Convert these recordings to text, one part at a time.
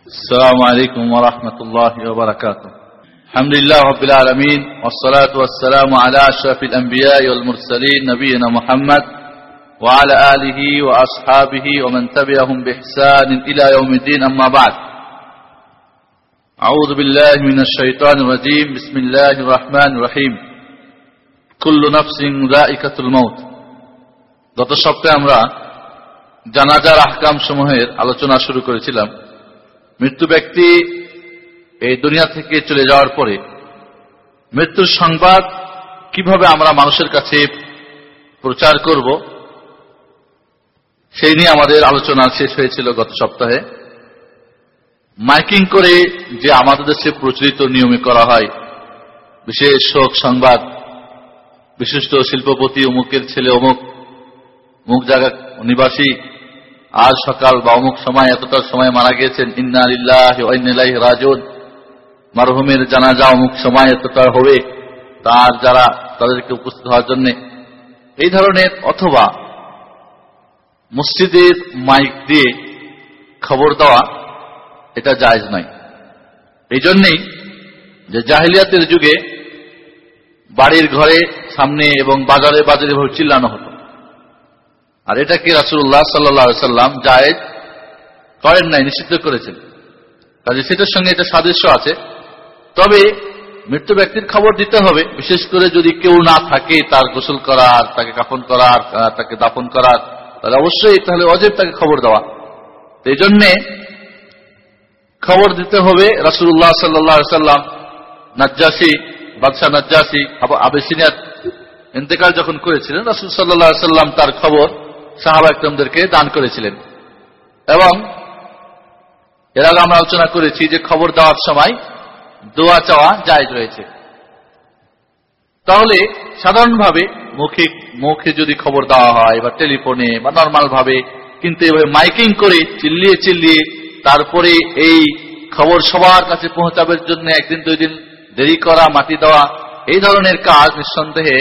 السلام عليكم ورحمة الله وبركاته الحمد لله رب العالمين والصلاة والسلام على أشرف الأنبياء والمرسلين نبينا محمد وعلى آله وأصحابه ومن تبعهم بإحسان إلى يوم الدين أما بعد أعوذ بالله من الشيطان الرجيم بسم الله الرحمن الرحيم كل نفس ذائقة الموت গত সপ্তাহে আমরা জানাজার আহকাম সমূহের আলোচনা শুরু করেছিলাম মৃত্যু ব্যক্তি এই দুনিয়া থেকে চলে যাওয়ার পরে মৃত্যুর সংবাদ কীভাবে আমরা মানুষের কাছে প্রচার করব, সেই নিয়ে আমাদের আলোচনা শেষ হয়েছিল গত সপ্তাহে। মাইকিং করে যে আমাদের দেশে প্রচলিত নিয়মে করা হয়, বিশেষ শোক সংবাদ, বিশিষ্ট শিল্পপতি অমুকের ছেলে অমুক, মুখ জায়গা নিবাসী আজ সকাল বা অমুক সময়, এতটা সময় মারা গিয়েছেন। ইন্না আলিল্লাহ রাজন মারহুমের জানাজা অমুক সময় এতটা হবে, তার যারা, তাদেরকে উপস্থিত হওয়ার জন্য। এই ধরনের অথবা মসজিদের মাইক দিয়ে খবর দেওয়া, এটা জায়জ নয়। এই জন্যেই যে জাহিলিয়াতের যুগে বাড়ির ঘরে সামনে এবং বাজারে বাজারে চিল্লানো হতো। আর এটাকে রাসুল্লাহ সাল্লা সাল্লাম জায়েজ করেন নাই, নিষিদ্ধ করেছেন? কাজে সেটার সঙ্গে এটা সাদৃশ্য আছে। তবে মৃত্যু ব্যক্তির খবর দিতে হবে, বিশেষ করে যদি কেউ না থাকে তার গোসল করার, তাকে কাফন করার তাকে দাফন করার, তাহলে অবশ্যই তাহলে অজেব তাকে খবর দেওয়া। এই জন্যে খবর দিতে হবে রাসুল্লাহ সাল্লাহ সাল্লাম। নাজ্জাসি, বাদশাহ নাজ্জাসি আবেসিনিয়ার ইন্তেকাল যখন করেছিলেন, রাসুল সাল্লাহ সাল্লাম তার খবর সাহাবা একরমদেরকে দান করেছিলেন। এবং এর আগে আমরা আলোচনা করেছি যে খবর দেওয়ার সময় দোয়া চাওয়া জায়জ রয়েছে। তাহলে সাধারণভাবে মুখে মুখে যদি খবর দেওয়া হয় বা টেলিফোনে বা নর্মাল ভাবে কিন্তু এভাবে মাইকিং করে চিল্লিয়ে চিল্লিয়ে তারপরে এই খবর সবার কাছে পৌঁছাবার জন্য একদিন দুই দিন দেরি করা, মাটি দেওয়া, এই ধরনের কাজ নিঃসন্দেহে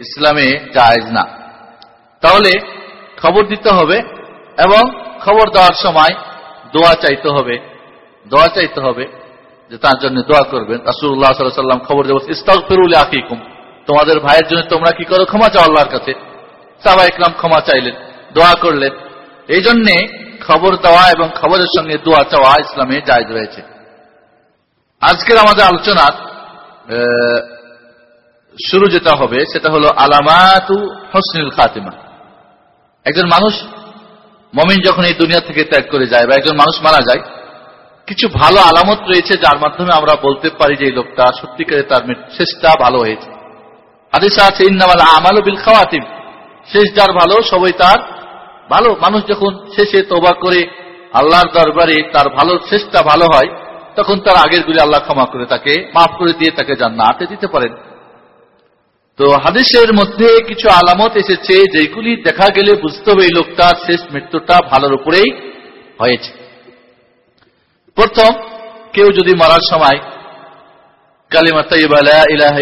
ইসলামে জায়জ না। তাহলে খবর দিতে হবে এবং খবর দেওয়ার সময় দোয়া চাইতে হবে, দোয়া চাইতে হবে যে তার জন্য দোয়া করবেন। রাসুল্লাহ সাল্লাম খবর দেব ইস্তাক ফিরুল আকিকুম তোমাদের ভাইয়ের জন্য তোমরা কি করো? ক্ষমা চাও আল্লাহর কাছে। সাবা ইকলাম ক্ষমা চাইলেন, দোয়া করলেন। এই জন্যে খবর দেওয়া এবং খবরের সঙ্গে দোয়া চাওয়া ইসলামে জায়জ রয়েছে। আজকের আমাদের আলোচনার শুরু যেটা হবে, সেটা হলো আলামাতু হসনুল খাতিমা। একজন মানুষ মমিন যখন এই দুনিয়া থেকে ত্যাগ করে যায় বা একজন মানুষ মারা যায়, কিছু ভালো আলামত রয়েছে যার মাধ্যমে আমরা বলতে পারি যে এই লোকটা সত্যিকারে তার শেষটা ভালো হয়েছে। হাদিসা আছে, ইন্নামাল আমাল বিল খাওয়াতিম। শেষ যার ভালো, সবাই তার ভালো। মানুষ যখন শেষে তোবা করে আল্লাহর দরবারে তার ভালো, শেষটা ভালো হয়, তখন তার আগের গুলি আল্লাহ ক্ষমা করে তাকে, মাফ করে দিয়ে তাকে জান্নাতে দিতে পারেন। তো হাদিসের মধ্যে কিছু আলামত এসেছে যেগুলি দেখা গেলে বুঝতে হবে এই লোকটার শেষ মৃত্যুটা ভালোর উপরেই হয়েছে। প্রথম, কেউ যদি মারার সময় কালিমা ইলাহ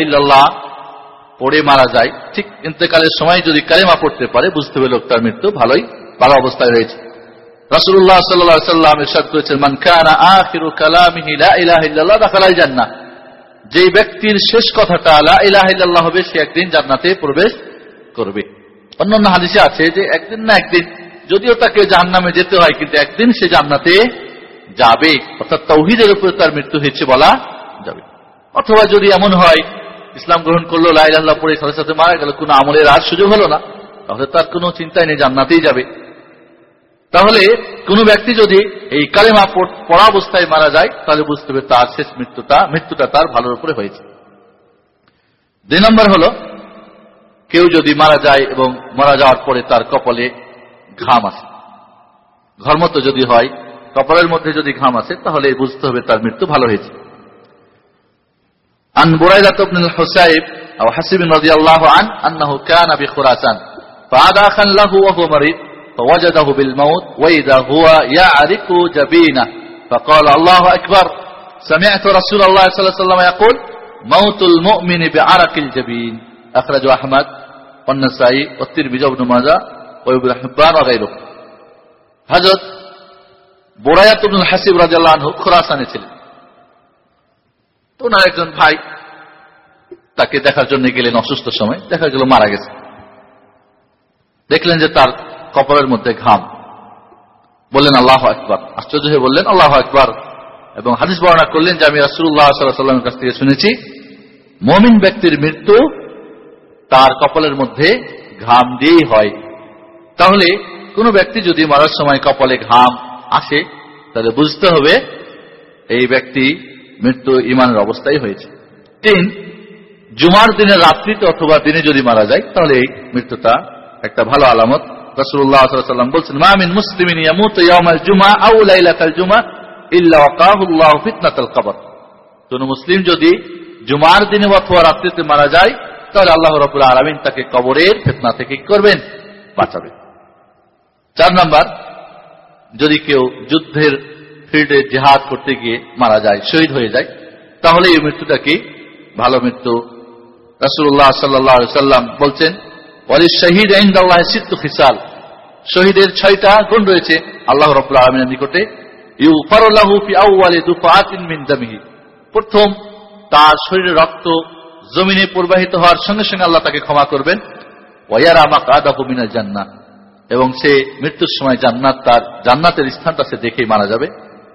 পড়ে মারা যায়, ঠিক ইন্তেকালের সময় যদি কালিমা পড়তে পারে, বুঝতে হবে লোকটার মৃত্যু ভালোই, ভালো অবস্থায় রয়েছে। রাসুল্লাহ সাল্লাহ সাল্লাম ইরশাদ করেছেন, মান কানা আখিরু কালামিহি লা ইলাহা ইল্লাল্লাহ দাখালাল জান্নাহ। যে ব্যক্তির শেষ কথাটা ইল্লাল্লাহ হবে, সে একদিন জান্নাতে প্রবেশ করবে। অন্যান্য হাদিসে আছে যে একদিন না একদিন, যদিও তাকে জাহান্নামে যেতে হয়, কিন্তু একদিন সে জান্নাতে যাবে। অর্থাৎ তৌহিদের উপরে তার মৃত্যু হয়েছে বলা যাবে। অথবা যদি এমন হয়, ইসলাম গ্রহণ করল লাইল্লাহ পরে সাথে সাথে মারা গেল, কোনো আমলের আর সুযোগ হলো না। তাহলে তার কোনো চিন্তাই নেই, জান্নাতেই যাবে। তাহলে কোন ব্যক্তি যদি এই কালেমা পড়া অবস্থায় মারা যায় তাহলে বুঝতে হবে তার শেষ মৃত্যুটা মৃত্যুটা তার ভালোর উপরে হয়েছে দুই নম্বর হলো কেউ যদি মারা যায় এবং মারা যাওয়ার পরে তার কপালে ঘাম আসে ঘর্মত যদি হয় কপালের মধ্যে যদি ঘাম আসে তাহলে বুঝতে হবে তার মৃত্যু ভালো হয়েছে عن بريدة بن الحسيب أو حسب رضي الله عنه أنه كان بخراسان فعاد أخا له وهو مريض فوجده بالموت وإذا هو يعرق جبينه فقال الله أكبر سمعت رسول الله صلى الله عليه وسلم يقول موت المؤمن بعرق الجبين أخرجه أحمد والنسائي والترمذي وابن ماجه وابن حبان وغيره حضرت বোরায়াতুল হাসিব রাজাল্লাহ খোরাসানে ছিলেন তো ওনার একজন ভাই তাকে দেখার জন্য গেলেন অসুস্থ সময় দেখা গেল মারা গেছে দেখলেন যে তার কপালের মধ্যে ঘাম। বললেন, আল্লাহ আকবর। আশ্চর্য হয়ে বললেন, আল্লাহ আকবর। এবং হাদিস বর্ণনা করলেন যে, আমি রাসুল্লাহ সাল্লামের কাছ থেকে শুনেছি, মমিন ব্যক্তির মৃত্যু তার কপালের মধ্যে ঘাম দিয়েই হয়। তাহলে কোনো ব্যক্তি যদি মারার সময় কপালে ঘাম আসে, তাহলে বুঝতে হবে এই ব্যক্তি মৃত্যু ইমানের অবস্থায় হয়েছে। তিন, জুমার দিনে রাত্রিতে অথবা দিনে যদি মারা যায়, তাহলে এই মৃত্যুটা একটা ভালো আলামত কোন মুসলিম যদি জুমার দিনে অথবা রাত্রিতে মারা যায়, তাহলে আল্লাহ রবুল আলমিন তাকে কবরের ফেতনা থেকে করবেন? বাঁচাবে চার নাম্বার, যদি কেউ যুদ্ধের ফিল্ডে জেহাদ করতে গিয়ে মারা যায়, শহীদ হয়ে যায়, তাহলে এই মৃত্যুটা কি? ভালো মৃত্যু। রাসুল্লাহ সাল্লাহ সাল্লাম বলছেন ওয়ালি শহীদ আইন্দাল্লাহ সিদ্ধ খিসাল। শহীদের ছয়টা গুণ রয়েছে আল্লাহ রবুল্লাহ আলমিনের নিকটে। প্রথম, তার শরীরে রক্ত জমিনে প্রবাহিত হওয়ার সঙ্গে সঙ্গে আল্লাহ তাকে ক্ষমা করবেন। ওয়ার আমাক আদাহু মিনাল জান্নাত এবং সে মৃত্যুর সময় জান্নাত তার জান্নাতের স্থানটা সে দেখেই মারা যাবে।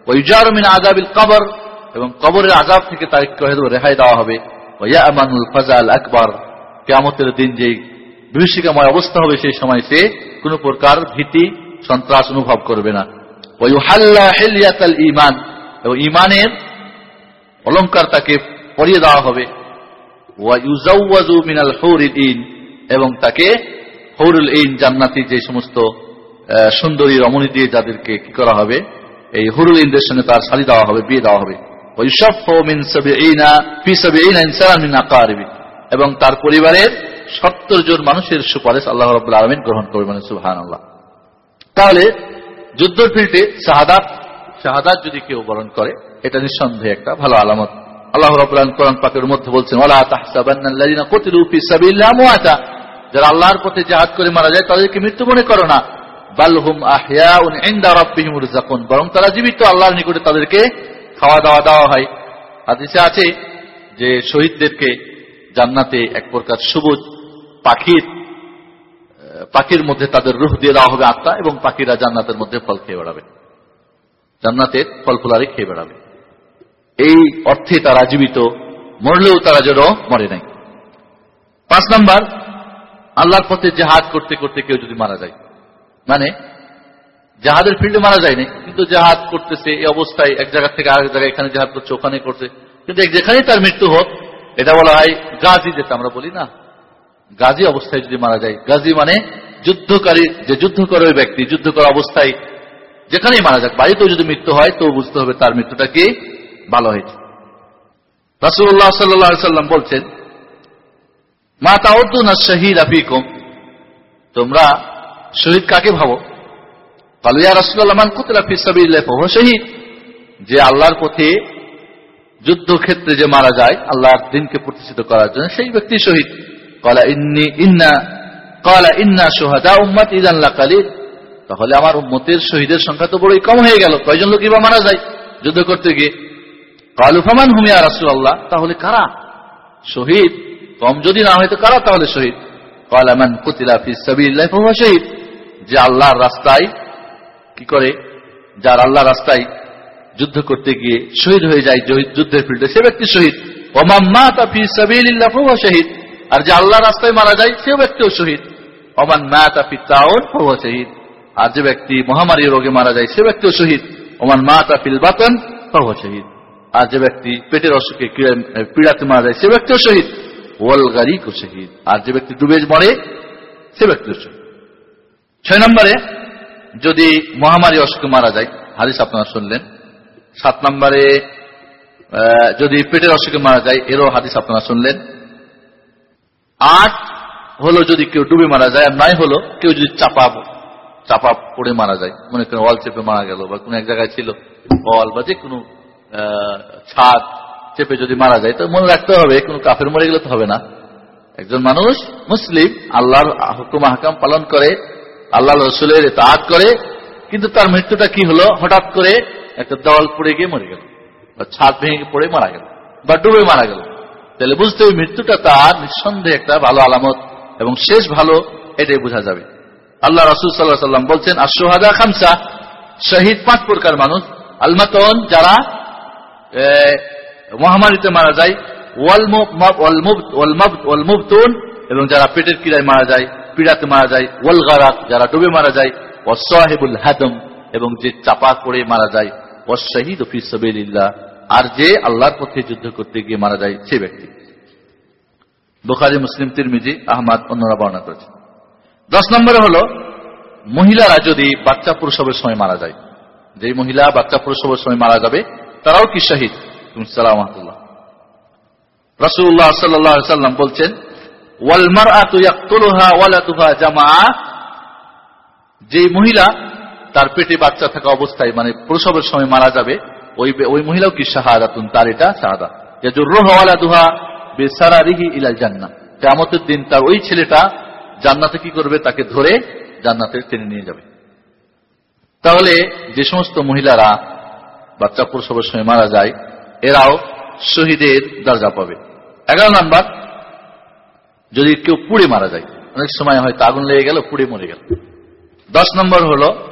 ওইজারমিন আজাবিল কবর। এবং কবরের আজাব থেকে তাকে রেহাই দেওয়া হবে। ওয়া আমানুল ফাজাল আকবর। কেমতের দিন যেই বিভীষিকাময় অবস্থা হবে সেই সময় সে কোন প্রকার ভীতি, সন্ত্রাস অনুভব করবে না। ইমান এবং ইমানের অলঙ্কার তাকে পরিয়ে দেওয়া হবে। মিনাল ইন এবং তাকে হৌরুল ইন জান্নাতি যে সমস্ত সুন্দরী রমণী দিয়ে যাদেরকে কি করা হবে, এই হরুল ইনদের সঙ্গে তার শাড়ি দেওয়া হবে, বিয়ে দেওয়া হবে। ওই সব এই না এবং তার পরিবারের সত্তর জন মানুষের সুপারিশ আল্লাহ রব আলমিন গ্রহণ করবে মানে সুহান আল্লাহ তাহলে যুদ্ধের ফিল্ডে শাহাদাত শাহাদাত যদি কেউ বরণ করে, এটা নিঃসন্দেহে একটা ভালো আলামত। আল্লাহ রবাহ কোরআন পাকের মধ্যে বলছেন যারা আল্লাহর পথে জাহাজ করে মারা যায়, তাদেরকে মৃত্যু মনে করো না। বালহুম আহিয়াউন বরং তারা জীবিত, আল্লাহর নিকটে তাদেরকে খাওয়া দাওয়া দেওয়া হয়। হাদিসে আছে যে শহীদদেরকে জান্নাতে এক প্রকার সবুজ পাখির পাখির মধ্যে তাদের রুহ দিয়ে দেওয়া হবে আত্মা এবং পাখিরা জান্নাতের মধ্যে ফল খেয়ে বেড়াবে। জান্নাতের ফল ফুলারি খেয়ে বেড়াবে। এই অর্থে তারা জীবিত, মরলেও তারা যেন মরে নাই। পাঁচ নাম্বার, আল্লাহর পথে জাহাজ করতে করতে কেউ যদি মারা যায়। মানে জাহাজের ফিল্ডে মারা যায়নি, কিন্তু জাহাজ করতেছে, এই অবস্থায় এক জায়গা থেকে আরেক জায়গায় এখানে জাহাজ করছে, ওখানে করছে। কিন্তু যেখানেই তার মৃত্যু হোক, এটা বলা হয় গাজী যেটা আমরা বলি না গাজী অবস্থায় যদি মারা যায়, গাজী মানে যুদ্ধকারী, যে যুদ্ধ করে ওই ব্যক্তি, যুদ্ধ করা অবস্থায় যেখানেই মারা যাক, বাড়িতেও যদি মৃত্যু হয় তো বুঝতে হবে তার মৃত্যুটা কি? ভালো হয়েছে। রাসুল্লাহ সাল্লাম বলছেন, মা তাউদ্দুনা শহীদ আফিকুম তোমরা শহীদ কাকে ভাবো? কালুয়া রাসুল্লাহ মান কুতলা ফিসাবিল্লাহ শহীদ যে আল্লাহর পথে যুদ্ধক্ষেত্রে যে মারা যায়, আল্লাহর দিনকে প্রতিষ্ঠিত করার জন্য সেই ব্যক্তি শহীদ। কলা ইন্নি ইন্না কলা ইন্না সোহাদা উম্মাত ইদান্লা কালিদ তাহলে আমার উম্মতের শহীদের সংখ্যা তো বড়ই কম হয়ে গেল। কয়জন লোকই বা মারা যায় যুদ্ধ করতে গিয়ে? কালুফামান হুমিয়া রাসুল আল্লাহ তাহলে কারা? শহীদ? কম যদি না হয় তো কারা তাহলে শহীদ? কালামান কুতিলা ফি সাবিল্লাহ শহীদ। যে আল্লাহর রাস্তায় কি করে? যার আল্লাহ রাস্তায় যুদ্ধ করতে গিয়ে শহীদ হয়ে যায়, যুদ্ধের ফিল্ডে, সে ব্যক্তি শহীদ। ওমাম্মা তাফি সাবিল্লাহ শহীদ। আর যে আল্লাহ রাস্তায় মারা যায় সে ব্যক্তিও শহীদ। ওমান মা তাফি তাউন শহীদ। আর যে ব্যক্তি মহামারী রোগে মারা যায় সে ব্যক্তিও শহীদ। ওমান মা তাফিল বাতন শহীদ। আর যে ব্যক্তি পেটের অসুখে পীড়াতে মারা যায়, সে ব্যক্তিও শহীদ। ওয়াল গারিকও শহীদ। আর যে ব্যক্তি ডুবে মরে, সে ব্যক্তিও শহীদ। ছয় নম্বরে, যদি মহামারী অসুখে মারা যায় হারিস আপনারা শুনলেন। সাত নম্বরে যদি পেটের অসুখে মারা যায়, এরও হাদিস আপনারা শুনলেন। আট হলো যদি কেউ ডুবে মারা যায় আর নয় হলো কেউ যদি চাপা চাপা পড়ে মারা যায়, মনে করেন ওয়াল চেপে মারা গেল বা কোনো এক জায়গায় ছিল ওয়াল বা যে কোনো ছাদ চেপে যদি মারা যায়, তো মনে রাখতে হবে, কোনো কাফের মরে গেলে তো হবে না। একজন মানুষ মুসলিম, আল্লাহর হুকুম হাকাম পালন করে আল্লাহ রসুলের তাহাত করে, কিন্তু তার মৃত্যুটা কি হলো? হঠাৎ করে একটা দল পড়ে গিয়ে মরে গেল বা ছাদ ভেঙে পড়ে মারা গেল বা ডুবে মারা গেল। তাহলে বুঝতে ওই মৃত্যুটা তার নিঃসন্দেহে একটা ভালো আলামত এবং শেষ ভালো, এটাই বোঝা যাবে। আল্লাহ রসুল সাল্লাহ সাল্লাম বলছেন আর সোহাদা খামসা শহীদ পাঁচ প্রকার মানুষ। আলমাতন যারা মহামারীতে মারা যায়। এবং যারা পেটের কিরায় মারা যায়, পীড়াতে মারা যায়। ওয়াল গারাক যারা ডুবে মারা যায়। ওয়াসাহেবুল হাদম এবং যে চাপা করে মারা যায়। ওয়াশাহিদ ফিসবিল্লাহ আর যে আল্লাহর পথে যুদ্ধ করতে গিয়ে মারা যায় সে ব্যক্তি। বুখারি, মুসলিম, তিরমিজি, আহমাদ অন্যরা বর্ণনা করেছে দশ নম্বরে হলো, মহিলারা যদি বাচ্চা প্রসবের সময় মারা যায় যে মহিলা বাচ্চা প্রসবের সময় মারা যাবে, তারাও কি শহীদ? সালামতুল্লাহ রসুল্লাহ সাল্লাম বলছেন ওয়ালমার জামা যে মহিলা তার পেটে বাচ্চা থাকা অবস্থায় মানে প্রসবের সময় মারা যাবে ওই ওই মহিলাও কি শাহাদাতুন? তার এটা শাহাদা। দুহা বেসারা রিহি ইলাল জান্না কেমতের দিন তার ওই ছেলেটা জান্নাতে কি করবে? তাকে ধরে জান্নাতে টেনে নিয়ে যাবে। তাহলে যে সমস্ত মহিলারা বাচ্চা প্রসবের সময় মারা যায়, এরাও শহীদের দরজা পাবে। এগারো নাম্বার, যদি কেউ পুড়ে মারা যায়, অনেক সময় হয়তো আগুন লেগে গেল, পুড়ে মরে গেল। দশ নম্বর হলো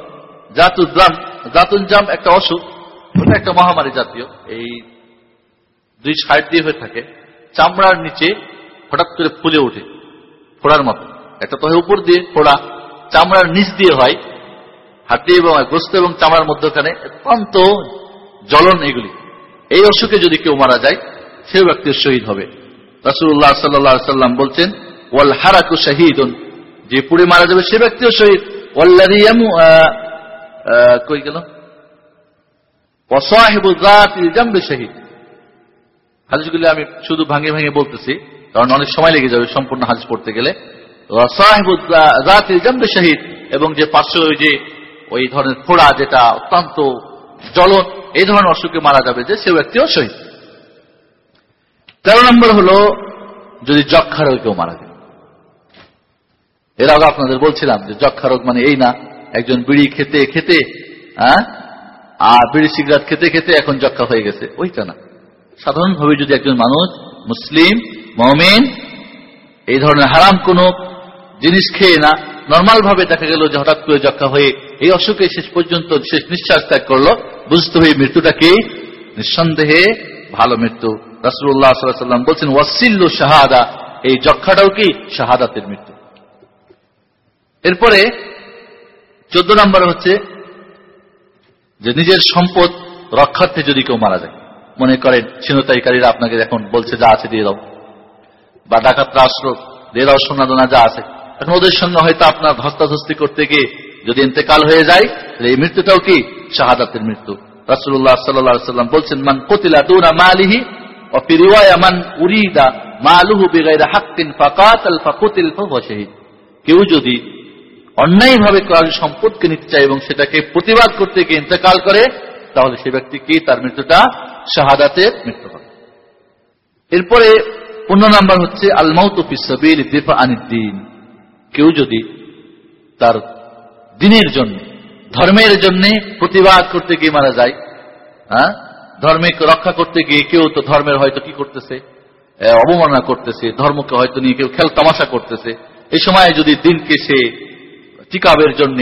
জাতুজাম জাতুজাম একটা অসুখ। ওটা একটা মহামারী জাতীয়। এই দুই সাইড দিয়ে হয়ে থাকে, চামড়ার নিচে হঠাৎ করে ফুলে ওঠে ফোড়ার মতো। একটা তো উপর দিয়ে ফোড়া, চামড়ার নিচ দিয়ে হয় হাড্ডি এবং গোস্ত এবং চামড়ার মধ্যখানে অত্যন্ত জ্বলন এগুলি। এই অসুখে যদি কেউ মারা যায়, সেও ব্যক্তির শহীদ হবে। রাসুল্লাহ সাল্লাহ সাল্লাম বলছেন, ওয়াল হারাকু শাহিদ যে পুড়ে মারা যাবে সে ব্যক্তিও শহীদ। ওয়াল্লারিয়ামু কই গেল? শহীদ। হাদিসগুলি আমি শুধু ভাঙে ভাঙে বলতেছি, কারণ অনেক সময় লেগে যাবে সম্পূর্ণ হাদিস পড়তে গেলে। শহীদ এবং যে পার্শ্ব যে, ওই ধরনের ফোড়া যেটা অত্যন্ত জ্বলন, এই ধরনের অসুখে মারা যাবে যে সে ব্যক্তিও শহীদ। তেরো নম্বর হলো, যদি যক্ষা রোগ কেউ মারা যায়। এর আগে আপনাদের বলছিলাম যে যক্ষা রোগ মানে এই না, একজন বিড়ি খেতে খেতে হ্যাঁ আর বিড়ি সিগারেট খেতে খেতে এখন যক্ষা হয়ে গেছে। ওইটা না। সাধারণভাবে যদি একজন মানুষ, মুসলিম, মমিন, এই ধরনের হারাম কোন জিনিস খেয়ে না নর্মাল ভাবে দেখা গেল যে হঠাৎ করে যক্ষা হয়ে এই অসুখে শেষ পর্যন্ত, শেষ নিঃশ্বাস ত্যাগ করল, বুঝতে হয়ে মৃত্যুটা কি? নিঃসন্দেহে ভালো মৃত্যু। রাসুল্লাহ সাল্লাম বলছেন ওয়াসিল্লু শাহাদা এই যক্ষাটাও কি? শাহাদাতের মৃত্যু। এরপরে চোদ্দ নম্বর হচ্ছে যে নিজের সম্পদ রক্ষার্থে যদি কেউ মারা যায়। মনে করেন, ছিনতাইকারীরা আপনাকে এখন বলছে, যা আছে দিয়ে দাও। বা ডাকাতরা আসলো দিয়ে দাও, সোনা দোনা যা আছে। এখন ওদের সঙ্গে হয়তো আপনার ধস্তাধস্তি করতে গিয়ে যদি ইন্তেকাল হয়ে যায়, তাহলে এই মৃত্যুটাও কি? শাহাদাতের মৃত্যু। রাসুল্লাহ সাল্লাম বলছেন, মান কতিলা দুনা মালিহি উরিদা কেউ যদি অন্যায়ভাবে কারোর সম্পদকে নিতে চায় এবং সেটাকে প্রতিবাদ করতে গিয়ে ইন্তেকাল করে, তাহলে সে ব্যক্তি কি? তার মৃত্যুটা শাহাদাতের মৃত্যু হবে। এরপরে পূর্ণ নাম্বার হচ্ছে আলমাউতফিসবিল দিফা আনিদ্দিন কেউ যদি তার দিনের জন্য, ধর্মের জন্য প্রতিবাদ করতে গিয়ে মারা যায় হ্যাঁ? ধর্মকে রক্ষা করতে গিয়ে কেউ তো ধর্মের হয়তো কি করতেছে? অবমাননা করতেছে, ধর্মকে হয়তো নিয়ে কেউ খেল তামাশা করতেছে। এই সময় যদি দিনকে সে টিকাবের জন্য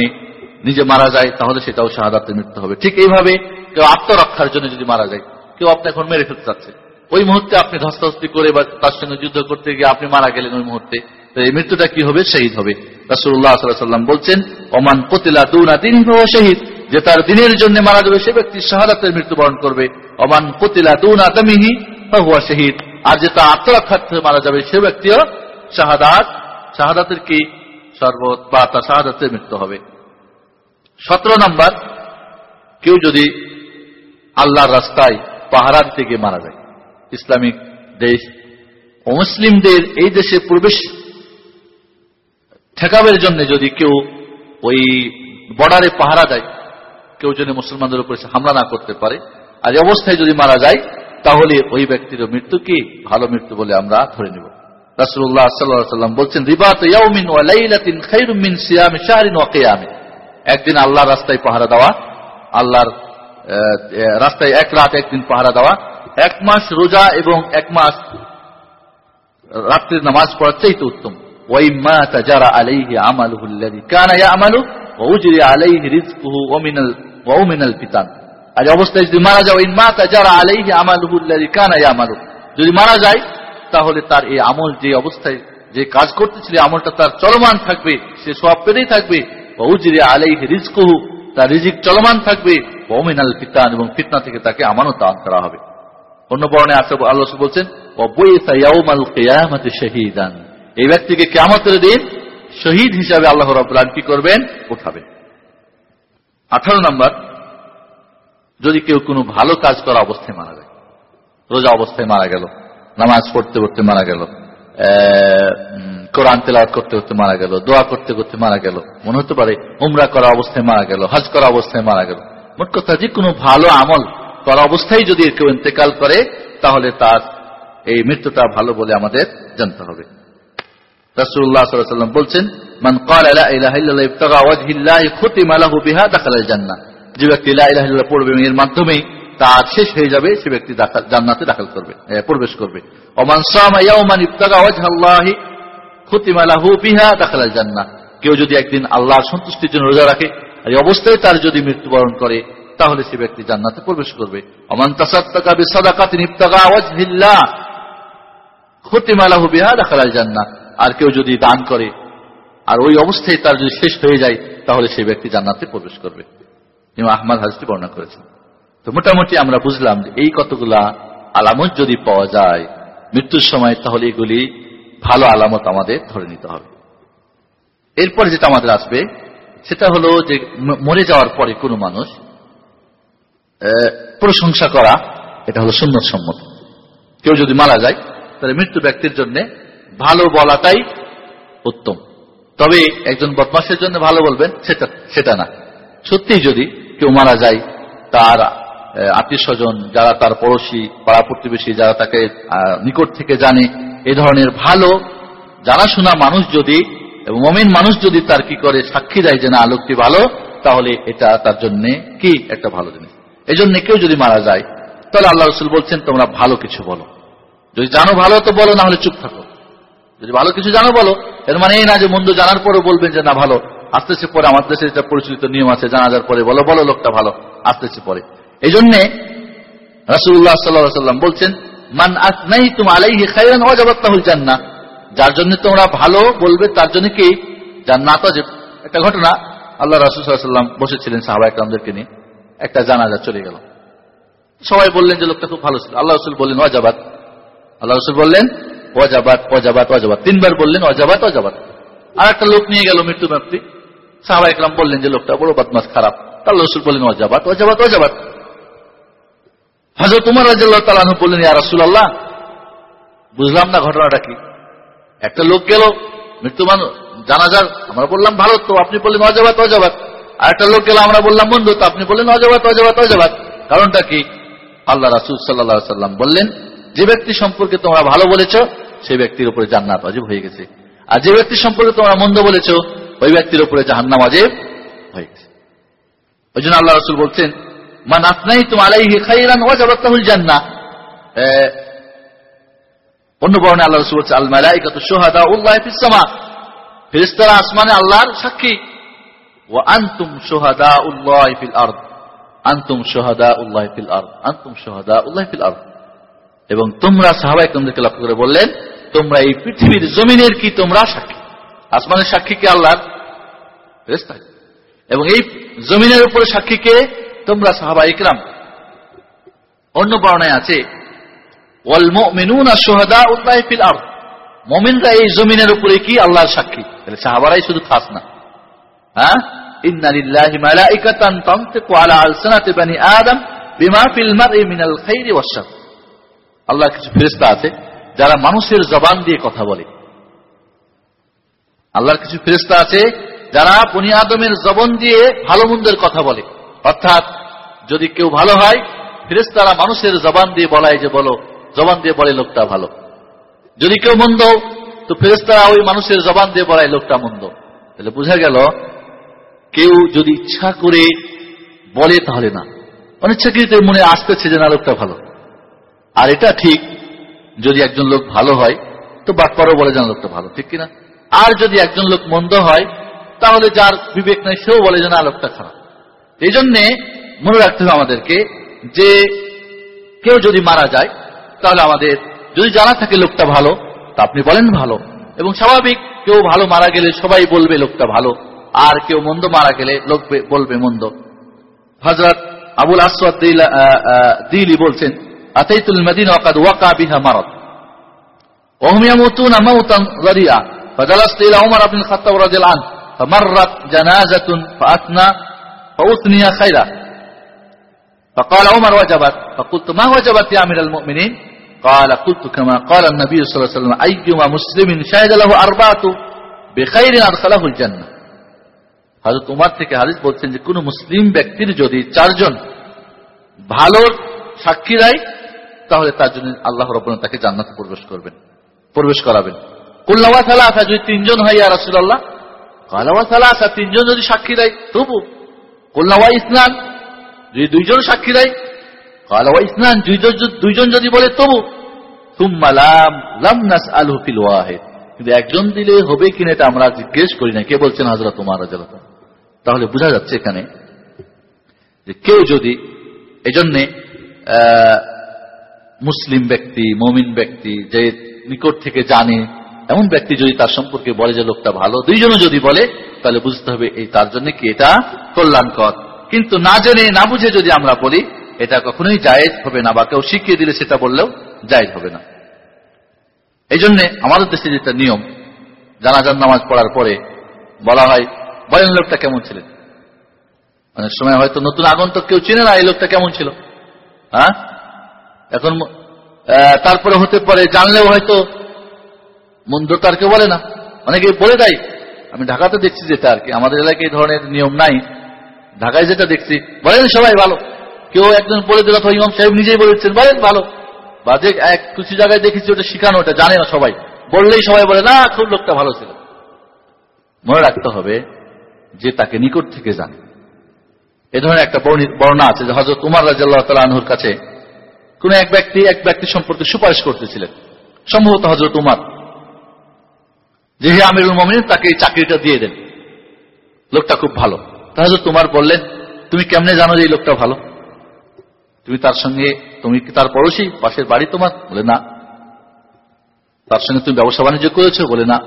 নিজে মারা যায়, তাহলে সেটাও শাহাদাতের মৃত্যু হবে। ঠিক এইভাবে কেউ আত্মরক্ষার জন্য যদি মারা যায়, কেউ আপনি এখন মেরে ফেলতে চাচ্ছে। ওই মুহূর্তে আপনি ধস্তাধস্তি করে বা তার সঙ্গে যুদ্ধ করতে গিয়ে আপনি মারা গেলেন ওই মুহূর্তে তো এই মৃত্যুটা কি হবে? শহীদ হবে। রাসুল্লাহ সাল্লাম বলছেন অমান কতিলা দুনা তিন শহীদ যে তার দিনের জন্য মারা যাবে সে ব্যক্তি শাহাদাতের মৃত্যুবরণ করবে। অমান কতিলা দুনা তামিহি হুয়া শহীদ। আর যে তার আত্মরক্ষার্থে মারা যাবে সে ব্যক্তিও শাহাদাত। শাহাদাতের কি? শরবত বা শাহাদাতের মৃত্যু হবে। সতেরো নম্বর, কেউ যদি আল্লাহর রাস্তায় পাহারা দিতে গিয়ে মারা যায়, ইসলামিক দেশ অমুসলিমদের এই দেশে প্রবেশ ঠেকাবের জন্য যদি কেউ ওই বর্ডারে পাহারা দেয়, কেউ যদি মুসলমানদের উপরে হামলা না করতে পারে, আর অবস্থায় যদি মারা যায়, তাহলে ওই ব্যক্তির মৃত্যুকে ভালো মৃত্যু বলে আমরা ধরে নেব। রাসুল্লাহ সাল্লাম বলছেন একদিন আল্লাহর রাস্তায় পাহারা দেওয়া, আল্লাহর রাস্তায় এক রাত একদিন পাহারা দেওয়া, এক মাস রোজা এবং এক মাস রাত্রির নামাজ পড়ার চাইতে উত্তম। যদি মারা যায় তাহলে তার এই আমল যে অবস্থায় যে কাজ করতেছিল আমলটা তার চলমান থাকবে, সে সব পেতেই থাকবে। উজরি আলাইহি রিজকুহু, তার রিজিক চলমান থাকবে। ওয়া ফিতান, এবং ফিতনা থেকে তাকে আমানত দান করা হবে। অন্য বর্ণে আছে, আল্লাহ বলছেন, "ওয়াবুইসা ইয়াউমাল কিয়ামাতি শাহীদান। এই ব্যক্তিকে কিয়ামতের দিন শহীদ হিসাবে আল্লাহ আলামিন কি করবেন? উঠাবেন। 18 নম্বর, যদি কেউ কোনো ভালো কাজ করা অবস্থায় মারা যায়, রোজা অবস্থায় মারা গেল নামাজ পড়তে পড়তে মারা গেল। কোরআন তেলাওয়াত করতে করতে মারা গেল, দোয়া করতে করতে মারা গেল, মনে হতে পারে উমরা করা অবস্থায় মারা গেল, হজ করা অবস্থায় মারা গেল। মোট কথা যে কোনো ভালো আমল করা অবস্থায় যদি কেউ ইন্তেকাল করে, তাহলে তার এই মৃত্যুটা ভালো বলে আমাদের জানতে হবে। আলাইহি বলছেন যে ব্যক্তি পড়বে এর মাধ্যমে তার শেষ হয়ে যাবে, সে ব্যক্তি জান্নাতে দাখিল করবে প্রবেশ করবে। ওমান সামা ইয়াওমান ইবতাগা ওয়াজহাল্লাহি, খুতিমা লাহু বিহা দাখালাল জান্নাহ। কেউ যদি একদিন আল্লাহর সন্তুষ্টির জন্য রোজা রাখে, এই অবস্থায় তার যদি মৃত্যুবরণ করে, তাহলে সে ব্যক্তি জান্নাতে প্রবেশ করবে। বিহা দেখালাল জান্নাহ। আর কেউ যদি দান করে, আর ওই অবস্থায় তার যদি শেষ হয়ে যায়, তাহলে সেই ব্যক্তি জান্নাতে প্রবেশ করবে। ইমাম আহমদ হাজটি বর্ণনা করেছেন। তো মোটামুটি আমরা বুঝলাম যে এই কতগুলা আলামত যদি পাওয়া যায় মৃত্যুর সময়, তাহলে এগুলি ভালো আলামত আমাদের ধরে নিতে হবে। এরপর যেটা আমাদের আসবে, সেটা হলো যে মরে যাওয়ার পরে কোনো মানুষ প্রশংসা করা, এটা হলো সুন্নত সম্মত। কেউ যদি মারা যায়, তাহলে মৃত্যু ব্যক্তির জন্য ভালো বলাটাই উত্তম। তবে একজন বদমাসের জন্য ভালো বলবেন, সেটা সেটা না। সত্যি যদি কেউ মারা যায়, তার আত্মীয় স্বজন যারা তার পড়োশি, পাড়া প্রতিবেশী, যারা তাকে নিকট থেকে জানে, এই ধরনের ভালো জানাশোনা মানুষ যদি এবং মমিন মানুষ যদি তার কি করে সাক্ষী দেয় যে না লোকটি ভালো, তাহলে এটা তার জন্য কি একটা ভালো জিনিস? এই জন্য কেউ যদি মারা যায়, তাহলে আল্লাহ রসুল বলছেন, তোমরা ভালো কিছু বলো। যদি জানো ভালো, তো বলো, না হলে চুপ থাকো। যদি ভালো কিছু জানো, বলো। এর মানে এই না যে মন্দ জানার পরে বলবেন যে, না, ভালো। আস্তে আস্তে পরে, আমাদের দেশে এটা পরিচালিত নিয়ম আছে, জানাজার পরে বলো। বলো, লোকটা ভালো। আস্তে আস্তে পরে। এই জন্যে রাসুল্লাহ সাল্লাহ সাল্লাম বলছেন, মান আসনাই তুম আলাইহি খাইরান ওয়াজাবাত্তাহুল জান্নাহ। যার জন্য তোমরা ভালো বলবে, তার জন্য কি? জান্নাত ওয়াজিব। একটা ঘটনা আল্লাহ রাসূল আলাইহি বসেছিলেন সাহাবা একরামদেরকে নিয়ে। একটা জানাজা চলে গেল। সবাই বললেন যে লোকটা খুব ভালো ছিল। আল্লাহ রসুল বললেন, ওয়াজাবাত। আল্লাহ রসুল বললেন, ওয়াজাবাত ওয়াজাবাত ওয়াজাবাত। তিনবার বললেন, ওয়াজাবাত ওয়াজাবাত। আর একটা লোক নিয়ে গেল মৃত্যু ব্যক্তি সাহাবা একরাম বললেন যে লোকটা বড় বদমাস খারাপ। আল্লাহ রসুল বললেন, ওয়াজাবাত ওয়াজাবাত ওয়াজাবাত। হজরত উমর রাজিয়াল্লাহু তাআলা আনহু বললেন, ইয়া রাসূলুল্লাহ, বুঝলাম না ঘটনাটা কি? একটা লোক গেল মৃত্যু মানুষ জানাজার, আমরা বললাম ভালো তো আপনি বললেন অজাবাত অজাবাত। আর একটা লোক গেল, আমরা বললাম, বন্ধু, তো আপনি বললেন অজাবাত অজাবাত অজাবাত। কারণটা কি? আল্লাহ রাসুল সাল্লাহ সাল্লাম বললেন, যে ব্যক্তি সম্পর্কে তোমরা ভালো বলেছ সেই ব্যক্তির উপরে জান্নাত অজীব হয়ে গেছে। আর যে ব্যক্তি সম্পর্কে তোমরা মন্দ বলেছ, ওই ব্যক্তির উপরে জাহান্নাম অজীব হয়ে গেছে। ওই জন্য আল্লাহ রসুল বলছেন মান আসনাই তুম আলাইহি খাইরান ওয়াজাবাতাহুল জান্নাহ। অন্য বর্ণে আল্লাহ বলছে আল ফিসামা ফেরেশতারা আসমানে আল্লাহর সাক্ষী। ও আনতুম উল্লাহ ফিল আরদ। আনতুম উল্লাহ ফিল আরদ। আনতুম উল্লাহ ফিল আরদ। এবং তোমরা সাহাবাই তোমাদেরকে লক্ষ্য করে বললেন, তোমরা এই পৃথিবীর জমিনের কি তোমরা সাক্ষী? আসমানের সাক্ষী কে আল্লাহর? এবং এই জমিনের উপরে সাক্ষীকে তোমরা সাহাবা ইকরাম, অন্য বর্ণায় আছে মমিনরা এই জমিনের উপরে কি? আল্লাহর সাক্ষী। তাহলে সাহাবারাই শুধু খাস না। হ্যাঁ? আল্লাহ কিছু ফেরেস্তা আছে, যারা মানুষের জবান দিয়ে কথা বলে। আল্লাহর কিছু ফেরেস্তা আছে, যারা বনি আদমের জবন দিয়ে ভালো মন্দের কথা বলে। অর্থাৎ যদি কেউ ভালো হয় ফেরেস্তারা মানুষের জবান দিয়ে বলায় যে বলো, জবান দিয়ে বলে লোকটা ভালো। যদি কেউ মন্দ, তো ফেরেস্তারা ওই মানুষের জবান দিয়ে বলায় লোকটা মন্দ। তাহলে বোঝা গেল, কেউ যদি ইচ্ছা করে বলে তাহলে না। অনিচ্ছাকৃত মনে আসতেছে যে না, লোকটা ভালো। আর এটা ঠিক, যদি একজন লোক ভালো হয়, তো বাটপারও বলে যেন লোকটা ভালো, ঠিক কিনা? আর যদি একজন লোক মন্দ হয়, তাহলে যার বিবেক নাই, সেও বলে যে না, লোকটা খারাপ। এই জন্যে মনে রাখতে হবে আমাদেরকে যে কেউ যদি মারা যায় তাহলে আমাদের যদি জানা থাকে লোকটা ভালো তা আপনি বলেন ভালো এবং স্বাভাবিক কেউ ভালো মারা গেলে সবাই বলবে লোকটা ভালো আর কেউ মন্দ মারা গেলে লোক বে- বলবে মন্দ হজরত আবুল আসওয়াদ দিল- আহ, আহ, দিলি বলছেন আতাইতুল মদিনা ওয়াকাদ ওয়াকা বিহা মারদ وهم يموتون موتا ذريعا فجلست الى عمر بن الخطاب رضي الله عنه فمرت جنازة فأثنى فأثني خيرا فقال عمر وجبت فقلت ما وجبت يا أمير المؤمنين قال قلت كما قال النبي صلى الله عليه وسلم أيما مسلم شهد له أربعة بخير أدخله الجنة হযরত উমার থেকে হাদিস বলছেন যে কোন মুসলিম ব্যক্তির যদি চারজন ভালোর সাক্ষী দেয় তাহলে তার জন্য আল্লাহ রব্বুল তাকে জান্নাতে প্রবেশ করবেন প্রবেশ করাবেন কুল্লাওয়া সালাসা যদি তিনজন হয় ইয়া রাসূলুল্লাহ কালাওয়া সালাসা তিনজন যদি সাক্ষী দেয় তবু কুল্লাওয়া ইসলাম যদি দুইজন সাক্ষী দেয় কালাওয়া ইসলাম দুইজন দুইজন যদি বলে, তবু। সুম্মা লাম লাম নাসআলহু ফিল ওয়াহিদ। কিন্তু একজন দিলে হবে কিনা এটা আমরা জিজ্ঞেস করি না। কে বলছেন উমর রাদিয়াল্লাহু তাআলা তাহলে বোঝা যাচ্ছে এখানে যে কেউ যদি এজন্যে মুসলিম ব্যক্তি, মমিন ব্যক্তি যে নিকট থেকে জানে, এমন ব্যক্তি যদি তার সম্পর্কে বলে যে লোকটা ভালো, দুইজনও যদি বলে, তাহলে বুঝতে হবে এই তার জন্য কি এটা কল্যাণকর। কিন্তু না জেনে, না বুঝে যদি আমরা বলি, এটা কখনোই জায়েজ হবে না বা কেউ শিখিয়ে দিলে সেটা বললেও জায়েজ হবে না। এই জন্যে আমাদের দেশে যেটা নিয়ম, জানাজার নামাজ পড়ার পরে বলা হয়, বলেন লোকটা কেমন ছিলেন? অনেক সময় হয়তো নতুন আগন্তক কেউ চিনে না এই লোকটা কেমন ছিল। হ্যাঁ? এখন তারপরে হতে পারে জানলেও হয়তো মন্দ তার কেউ বলে না। অনেকে বলে দেয়, আমি ঢাকাতে দেখছি যেটা আর কি, আমাদের এলাকায় এই ধরনের নিয়ম নাই। ঢাকায় যেটা দেখছি, বলেন সবাই ভালো। কেউ একজন বলে দিল, অথবা ইমাম সাহেব নিজেই বলেছেন, বলেন ভালো। বা যে এক কিছু জায়গায় দেখেছি ওটা শিখানো, ওটা জানে না সবাই। বললেই সবাই বলে, না, খুব লোকটা ভালো ছিল। মনে রাখতে হবে যে তাকে নিকট থেকে জানে। এ ধরনের একটা বর্ণি- বর্ণনা আছে যে হজরত উমার রাজিয়াল্লাহ তালা আনহুর কাছে কোন এক ব্যক্তি এক ব্যক্তি সম্পর্কে সুপারিশ করতেছিলেন। সম্ভবত হজরত উমার। যে হে আমিরুল মমিন তাকে এই চাকরিটা দিয়ে দেন। লোকটা খুব ভালো। তা হজরত উমার বললেন, তুমি কেমনে জানো যে এই লোকটা ভালো? তুমি তার সঙ্গে, তুমি তার পড়োশি? পাশের বাড়ি তোমার? বলে, না। তার সঙ্গে তুমি ব্যবসা বাণিজ্য করেছ? বলে, না।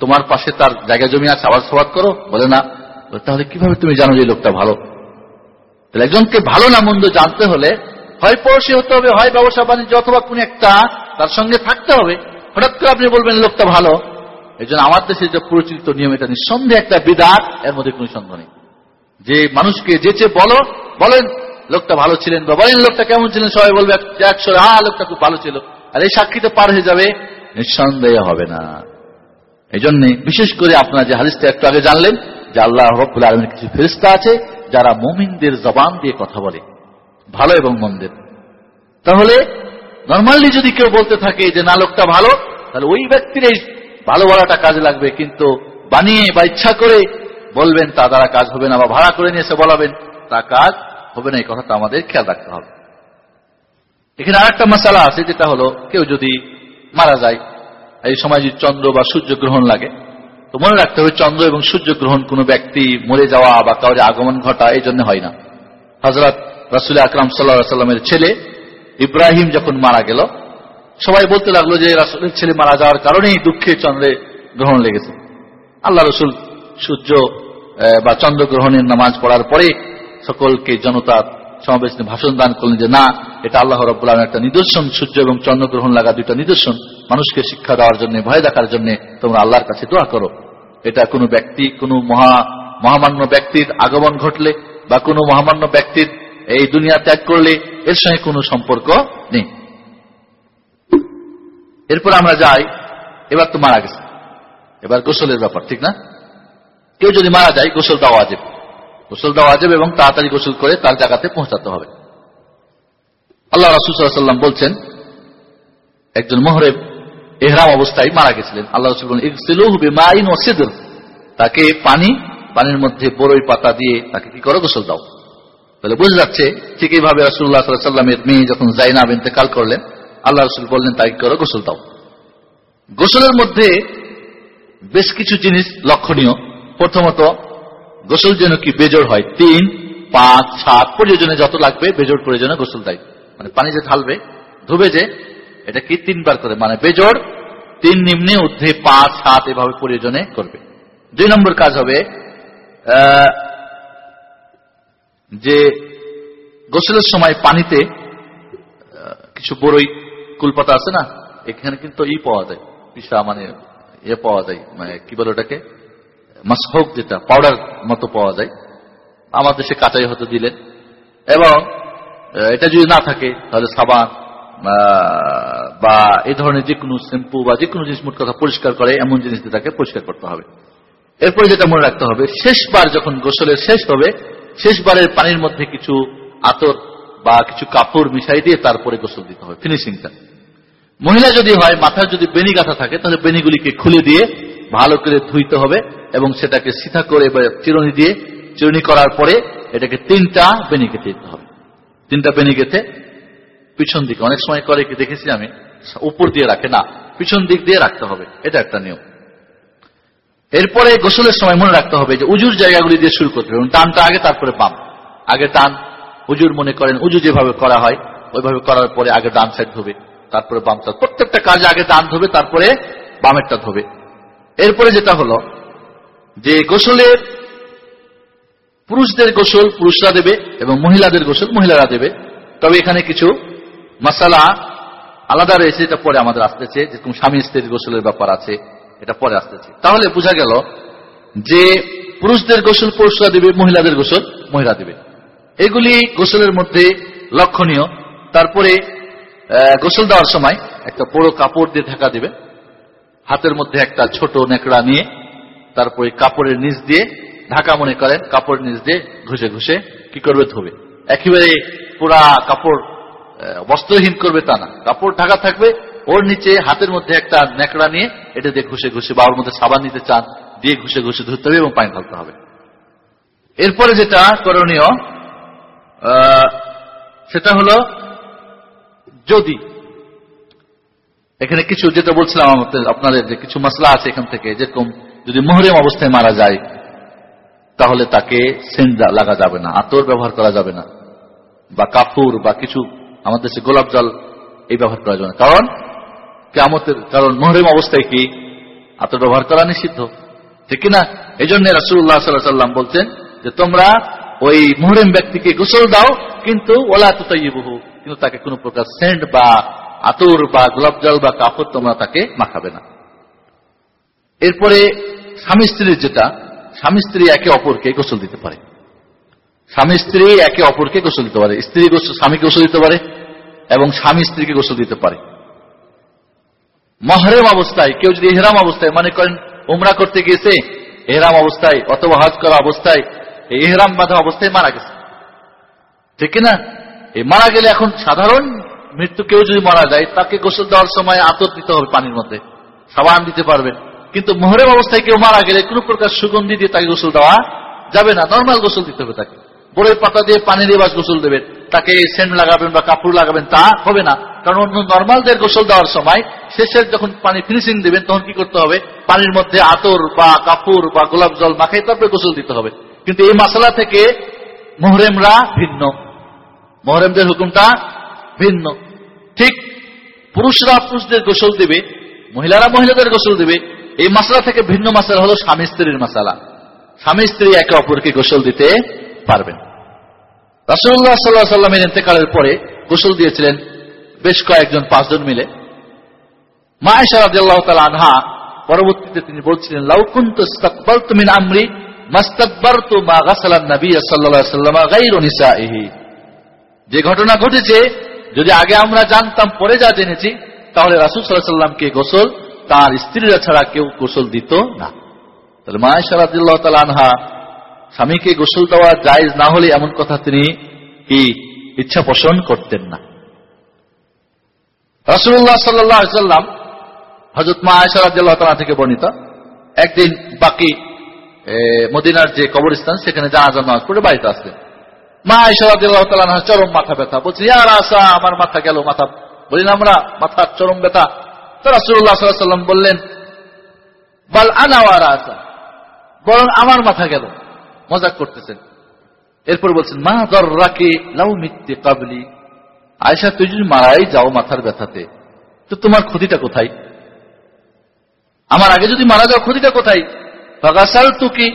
তোমার পাশে তার জায়গা জমি আছে আবার সবাদ করো? বলে, না। তাহলে কীভাবে তুমি জানো যে লোকটা ভালো? তাহলে একজনকে ভালো না মন্দ জানতে হলে হয় পড়োশি হতে হবে, হয় ব্যবসা বাণিজ্য, অথবা কোন একটা তার সঙ্গে থাকতে হবে। হঠাৎ করে আপনি বলবেন লোকটা ভালো। এই আমার দেশে যে প্রচলিত নিয়ম, এটা নিঃসন্দেহে একটা বিদাত, এর মধ্যে কোনো সন্দেহ নেই। যে মানুষকে যেচে বলো, বলেন, লোকটা ভালো ছিলেন বা বলেন, লোকটা কেমন ছিলেন, সবাই বলবে, একশো হ্যাঁ লোকটা খুব ভালো ছিল। আর এই সাক্ষীতে পার হয়ে যাবে, নিঃসন্দেহ হবে না। এই বিশেষ করে আপনারা যে হাদিসটা একটু আগে জানলেন, যে আল্লাহ রব্বুল আলমের কিছু ফেরিস্তা আছে, যারা মুমিনদের জবান দিয়ে কথা বলে, ভালো এবং মন্দের। তাহলে, নর্মালি যদি কেউ বলতে থাকে যে, না, লোকটা ভালো তাহলে ওই ব্যক্তির এই ভালো বলাটা কাজে লাগবে, কিন্তু বানিয়ে বা ইচ্ছা করে বলবেন, তা দ্বারা কাজ হবে না বা ভাড়া করে নিয়ে এসে বলাবেন, তা কাজ হবে না, এই কথাটা আমাদের খেয়াল রাখতে হবে। এখানে আরেকটা মশালা আছে, যেটা হলো, কেউ যদি মারা যায়, এই সময় যদি চন্দ্র বা সূর্য গ্রহণ লাগে, তো মনে রাখতে হবে চন্দ্র এবং সূর্য গ্রহণ কোনো ব্যক্তি মরে যাওয়া বা কাউরে আগমন ঘটা এই জন্য হয় না। হজরত রাসুল আকরাম সাল্লা সাল্লামের ছেলে ইব্রাহিম যখন মারা গেল, সবাই বলতে লাগল যে রাসুলের ছেলে মারা যাওয়ার কারণেই দুঃখে চন্দ্রে গ্রহণ লেগেছে। আল্লাহ রসুল সূর্য বা চন্দ্রগ্রহণের নামাজ পড়ার পরে সকলকে জনতা সমাবেশ ভাষণ দান করলেন যে, না, এটা আল্লাহ আলমের একটা নিদর্শন, সূর্য এবং চন্দ্রগ্রহণ লাগা দুইটা নিদর্শন। মানুষকে শিক্ষা দেওয়ার জন্য, ভয় দেখার জন্য তোমরা আল্লাহর কাছে দোয়া করো। এটা কোনো ব্যক্তি, কোনো মহা, মহামান্য ব্যক্তির আগমন ঘটলে বা কোনো মহামান্য ব্যক্তির এই দুনিয়া ত্যাগ করলে এর সঙ্গে কোনো সম্পর্ক নেই। এরপর আমরা যাই, এবার তো মারা গেছে। এবার গোসলের ব্যাপার, ঠিক না? কেউ যদি মারা যায়, গোসল দেওয়া আজেব গোসল দেওয়া আজেব এবং তাড়াতাড়ি গোসল করে তার জায়গাতে পৌঁছাতে হবে। আল্লাহ রাসুসাল্লাম বলছেন, একজন মোহরেব এহরাম অবস্থায় মারা গেছিলেন। আল্লাহ রসুল সিদর। তাকে পানি, পানির মধ্যে বড়ই পাতা দিয়ে তাকে কি করো? গোসল দাও। তাহলে বুঝে যাচ্ছে, ঠিক এইভাবে রসুল্লাহ সাল্লামের মেয়ে যখন জাইনাব ইন্তেকাল করলেন, আল্লাহ রসুল বললেন, তাকে করো? গোসল দাও। গোসলের মধ্যে বেশ কিছু জিনিস লক্ষণীয়। প্রথমত, গোসল যেন কি বেজোর হয়, তিন, পাঁচ, সাত, প্রয়োজনে যত লাগবে বেজোর প্রয়োজনে গোসল দেয়। মানে পানি যে ঢালবে, ধুবে যে, এটা কি তিনবার করে মানে বেজোর তিন নিম্নে ঊর্ধ্বে পাঁচ, সাত, এভাবে প্রয়োজনে করবে। দুই নম্বর কাজ হবে যে গোসলের সময় পানিতে কিছু বড়ই কুলপাতা আছে না, এখানে কিন্তু ই পাওয়া যায়, পিসা মানে ইয়ে পাওয়া যায় মানে কি বলে ওটাকে? মাসহক যেটা, পাউডার মতো পাওয়া যায়। আমার দেশে কাঁচাই হতে দিলেন এবং এটা যদি না থাকে, তাহলে সাবান বা এই ধরনের যে কোনো শ্যাম্পু বা যে কোনো জিনিস মোট কথা পরিষ্কার করে, এমন জিনিস তাকে পরিষ্কার করতে হবে। এরপরে যেটা মনে রাখতে হবে, শেষবার যখন গোসলের শেষ হবে, শেষবারের পানির মধ্যে কিছু আতর বা কিছু কাপড় মিশাই দিয়ে তারপরে গোসল দিতে হবে, ফিনিশিংটা। মহিলা যদি হয়, মাথায় যদি বেনি গাথা থাকে, তাহলে বেনিগুলিকে খুলে দিয়ে ভালো করে ধুইতে হবে। এবং সেটাকে সিধা করে চিরুনি দিয়ে, চিরুনি করার পরে এটাকে তিনটা বেনি কেটে দিতে হবে। তিনটা বেনি গেতে পিছন দিকে, অনেক সময় করে কি দেখেছি আমি, উপর দিয়ে রাখে, না, পিছন দিক দিয়ে রাখতে হবে, এটা একটা নিয়ম। এরপরে গোসলের সময় মনে রাখতে হবে যে উজুর জায়গাগুলি দিয়ে শুরু করতে হবে টানটা আগে, তারপরে বাম। আগে টান উজুর মনে করেন উজু যেভাবে করা হয়, ওইভাবে করার পরে আগে ডান সাইড ধোবে, তারপরে বাম সাইড প্রত্যেকটা কাজে আগে ডান ধোবে, তারপরে বামেরটা ধোবে। এরপরে যেটা হলো যে গোসলের পুরুষদের গোসল পুরুষরা দেবে এবং মহিলাদের গোসল মহিলারা দেবে। তবে এখানে কিছু মশালা আলাদা রয়েছে, এটা পরে আমাদের আসতেছে। যেরকম স্বামী স্ত্রীর গোসলের ব্যাপার আছে, এটা পরে আসতেছে। তাহলে বোঝা গেল যে পুরুষদের গোসল পুরুষরা দেবে, মহিলাদের গোসল মহিলা দেবে। এগুলি গোসলের মধ্যে লক্ষণীয়। তারপরে গোসল দেওয়ার সময় একটা বড় কাপড় দিয়ে ঢাকা দেবে। হাতের মধ্যে একটা ছোট নেকড়া নিয়ে তারপরে কাপড়ের নিচ দিয়ে, ঢাকা মনে করেন কাপড় নিচ দিয়ে ঘুষে ঘুষে কি করবে? ধোবে। একেবারে পুরা কাপড় বস্ত্রহীন করবে তা না। কাপড় ঢাকা থাকবে, ওর নিচে হাতের মধ্যে একটা নেকড়া নিয়ে এটা দিয়ে ঘুষে ঘুষে বা ওর মধ্যে সাবান নিতে চান, দিয়ে ঘুষে ঘুষে ধরতে হবে এবং পানি ঢালতে হবে। এরপরে যেটা করণীয় সেটা হলো যদি, এখানে কিছু যেটা বলছিলাম আপনাদের যে কিছু মশলা আছে এখান থেকে, যেরকম যদি মোহরেম অবস্থায় মারা যায়, তাহলে তাকে সেন্ট লাগা যাবে না, আতর ব্যবহার করা যাবে না। বা কাপুর বা কিছু, আমাদের দেশে গোলাপ জল এই ব্যবহার করা যাবে না। কারণ কেমতের কারণ মোহরেম অবস্থায় কি? আতর ব্যবহার করা নিষিদ্ধ। ঠিক না এই জন্য রাসুল্লাহ সাল্লাম বলছেন যে, তোমরা ওই মোহরেম ব্যক্তিকে গোসল দাও, কিন্তু ওলা তুতাইবহু কিন্তু তাকে কোনো প্রকার সেন্ট বা আতর বা গোলাপ জল বা কাপড় তোমরা তাকে মাখাবে না। এরপরে স্বামী স্ত্রীর যেটা, স্বামী স্ত্রী একে অপরকে গোসল দিতে পারে। স্বামী স্ত্রী একে অপরকে গোসল দিতে পারে। স্ত্রী স্বামীকে গোসল দিতে পারে এবং স্বামী স্ত্রীকে গোসল দিতে পারে। মহরেম অবস্থায়, কেউ যদি এহরাম অবস্থায়, মনে করেন উমরা করতে গিয়েছে, এহরাম অবস্থায়, অথবা হজ করা অবস্থায়, এই এহরাম বাঁধা অবস্থায় মারা গেছে। ঠিক না এই মারা গেলে এখন সাধারণ মৃত্যু কেউ যদি মারা যায়, তাকে গোসল দেওয়ার সময় আতর দিতে হবে পানির মধ্যে। সাবান দিতে পারবেন। কিন্তু মোহরেম অবস্থায় কেউ মারা গেলে কোন প্রকার সুগন্ধি দিয়ে তাকে গোসল দেওয়া যাবে না নর্মাল গোসল দিতে হবে তাকে। বড়ের পাতা দিয়ে পানি দিয়ে বাস গোসল দেবেন, তাকে সেন্ট লাগাবেন বা কাপড় লাগাবেন, তা হবে না। কারণ অন্য নর্মালদের গোসল দেওয়ার সময় শেষের যখন পানি ফিনিশিং দেবেন, তখন কি করতে হবে? পানির মধ্যে আতর বা কাপড় বা গোলাপ জল মাখাই তারপরে গোসল দিতে হবে। কিন্তু এই মশলা থেকে মোহরেমরা ভিন্ন। মোহরেমদের হুকুমটা ভিন্ন। ঠিক পুরুষরা পুরুষদের গোসল দেবে, মহিলারা মহিলাদের গোসল দেবে এই মশলা থেকে ভিন্ন মশলা হলো স্বামী স্ত্রীর মশালা স্বামী স্ত্রী একে অপরকে গোসল দিতে পারবেন। রাসুল্লাহ সাল্লাহ সাল্লামের ইন্তেকালের পরে গোসল দিয়েছিলেন বেশ কয়েকজন, পাঁচজন মিলে। মায়েশা রাজিয়াল্লাহ তালা আনহা পরবর্তীতে তিনি বলছিলেন লাউকুন্ত আমরি মা যে ঘটনা ঘটেছে, যদি আগে আমরা জানতাম, পরে যা জেনেছি, তাহলে রাসুল সাল্লাহ সাল্লামকে গোসল তার স্ত্রীরা ছাড়া কেউ গোসল দিত না। তাহলে মায়েশা রাদিল্লাহ তালা আনহা স্বামীকে গোসল দেওয়া জায়জ না হলে এমন কথা তিনি কি ইচ্ছা পোষণ করতেন না। রাসুল্লাহ সাল্লাম হজরত মা আয়সা রাজ্লাহ থেকে বর্ণিত, একদিন বাকি মদিনার যে কবরস্থান সেখানে জানাজার নামাজ পড়ে বাড়িতে আসলেন। মা আইসালাম চরম মাথা ব্যথা। বলছে ইয়ার আসা আমার মাথা গেল মাথা। বলি না আমরা মাথার চরম ব্যথা তো রাসুল্লাহ বললেন, বল আনাওয়ার আসা বরং আমার মাথা গেল। মজাক করতেছেন। এরপর বলছেন, মা দর রাকে লাউ মিথ্যে কাবলি। আয়সা তুই যদি মারাই যাও মাথার ব্যথাতে, তো তোমার ক্ষতিটা কোথায়? আমার আগে যদি মারা যাও, ক্ষতিটা কোথায়? ফগাসাল তুকি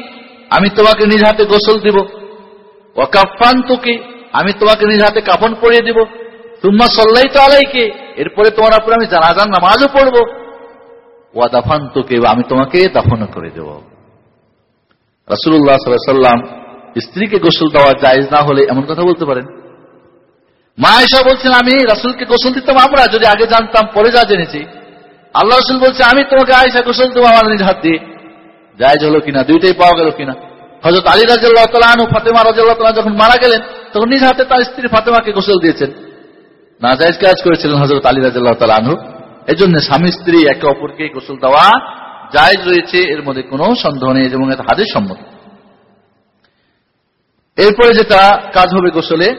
আমি তোমাকে নিজ হাতে গোসল দিব। ওয়াকাফান তুকি আমি তোমাকে নিজ হাতে কাফন পরিয়ে দিব। তুম্মা সল্লাই তো আলাইকে। এরপরে তোমার উপরে আমি জানাজান নামাজও পড়ব। ওয়া দাফান তোকে আমি তোমাকে দাফন করে দেব। রাসুল্লাহ সাল্লাম স্ত্রীকে গোসল দেওয়া জায়েজ না হলে এমন কথা বলতে পারেন? মা এসা বলছেন, আমি রাসুলকে গোসল দিতাম আমরা যদি আগে জানতাম, পরে যা জেনেছি। আল্লাহ রসুল বলছে, আমি তোমাকে আয়সা গোসল দেবো আমার নিজ হাত দিয়ে। জায়েজ হলো কিনা, দুইটাই পাওয়া গেল কিনা? হজরত আলী তালু ফাতেমা তালা যখন মারা গেলেন, তখন নিজ হাতে তার স্ত্রী ফাতেমাকে গোসল দিয়েছেন। না জায়েজ কাজ করেছিলেন হজরত আলী রাজ্লাহ তালু এই জন্য স্বামী স্ত্রী একে অপরকে গোসল দেওয়া জায়জ রয়েছে, এর মধ্যে কোনো সন্দেহ নেই এবং এটা হাদের সম্মত। এরপরে যেটা কাজ হবে গোসলে,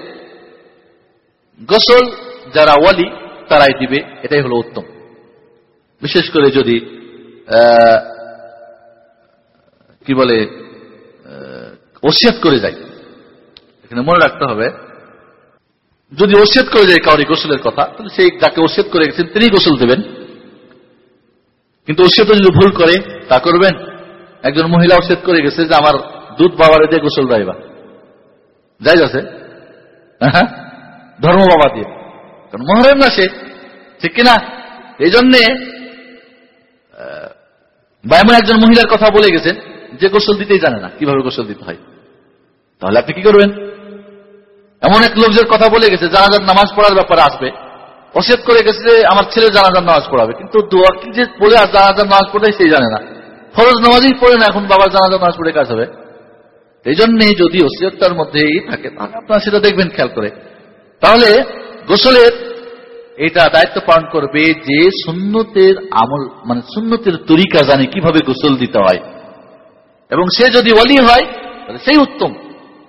গোসল যারা ওয়ালি, তারাই দিবে, এটাই হলো উত্তম। বিশেষ করে যদি কি বলে ওসিয়াত করে যায়। এখানে মনে রাখতে হবে যদি ওসিয়াত করে যায় কাউরি গোসলের কথা তাহলে সেই যাকে ওসিয়াত করে গেছেন তিনি গোসল দেবেন। কিন্তু ওসিয়াত যদি ভুল করে তা করবেন। একজন মহিলা ওসিয়াত করে গেছে যে আমার দুধ বাবারে দিয়ে গোসল দেয়বা যাই আছে। হ্যাঁ ধর্ম বাবা দিয়ে। কারণ মহরম না সে ঠিক কিনা? এই জন্যে আহ, বা এমন একজন মহিলার কথা বলে গেছেন যে গোসল দিতেই জানে না কীভাবে গোসল দিতে হয়। তাহলে আপনি কি করবেন? এমন এক লোকদের কথা বলে গেছে, জানাজার নামাজ পড়ার ব্যাপারে আসবে। অসেদ করে গেছে যে, আমার ছেলে জানাজার নামাজ পড়াবে। কিন্তু দোয়া কি যে পড়ে আর জানাজার নামাজ পড়ে, সেই জানে না। ফরজ নামাজই পড়ে না, এখন বাবার জানাজার নামাজ পড়ে কাজ হবে। এই জন্যে যদি ওসিয়তটার মধ্যেই থাকে, তাহলে আপনারা সেটা দেখবেন, খেয়াল করে। তাহলে গোসলের এটা দায়িত্ব পালন করবে যে সুন্নতের আমল মানে সুন্নতের তরিকা জানে কীভাবে গোসল দিতে হয়। এবং সে যদি অলি হয়, তাহলে সেই উত্তম।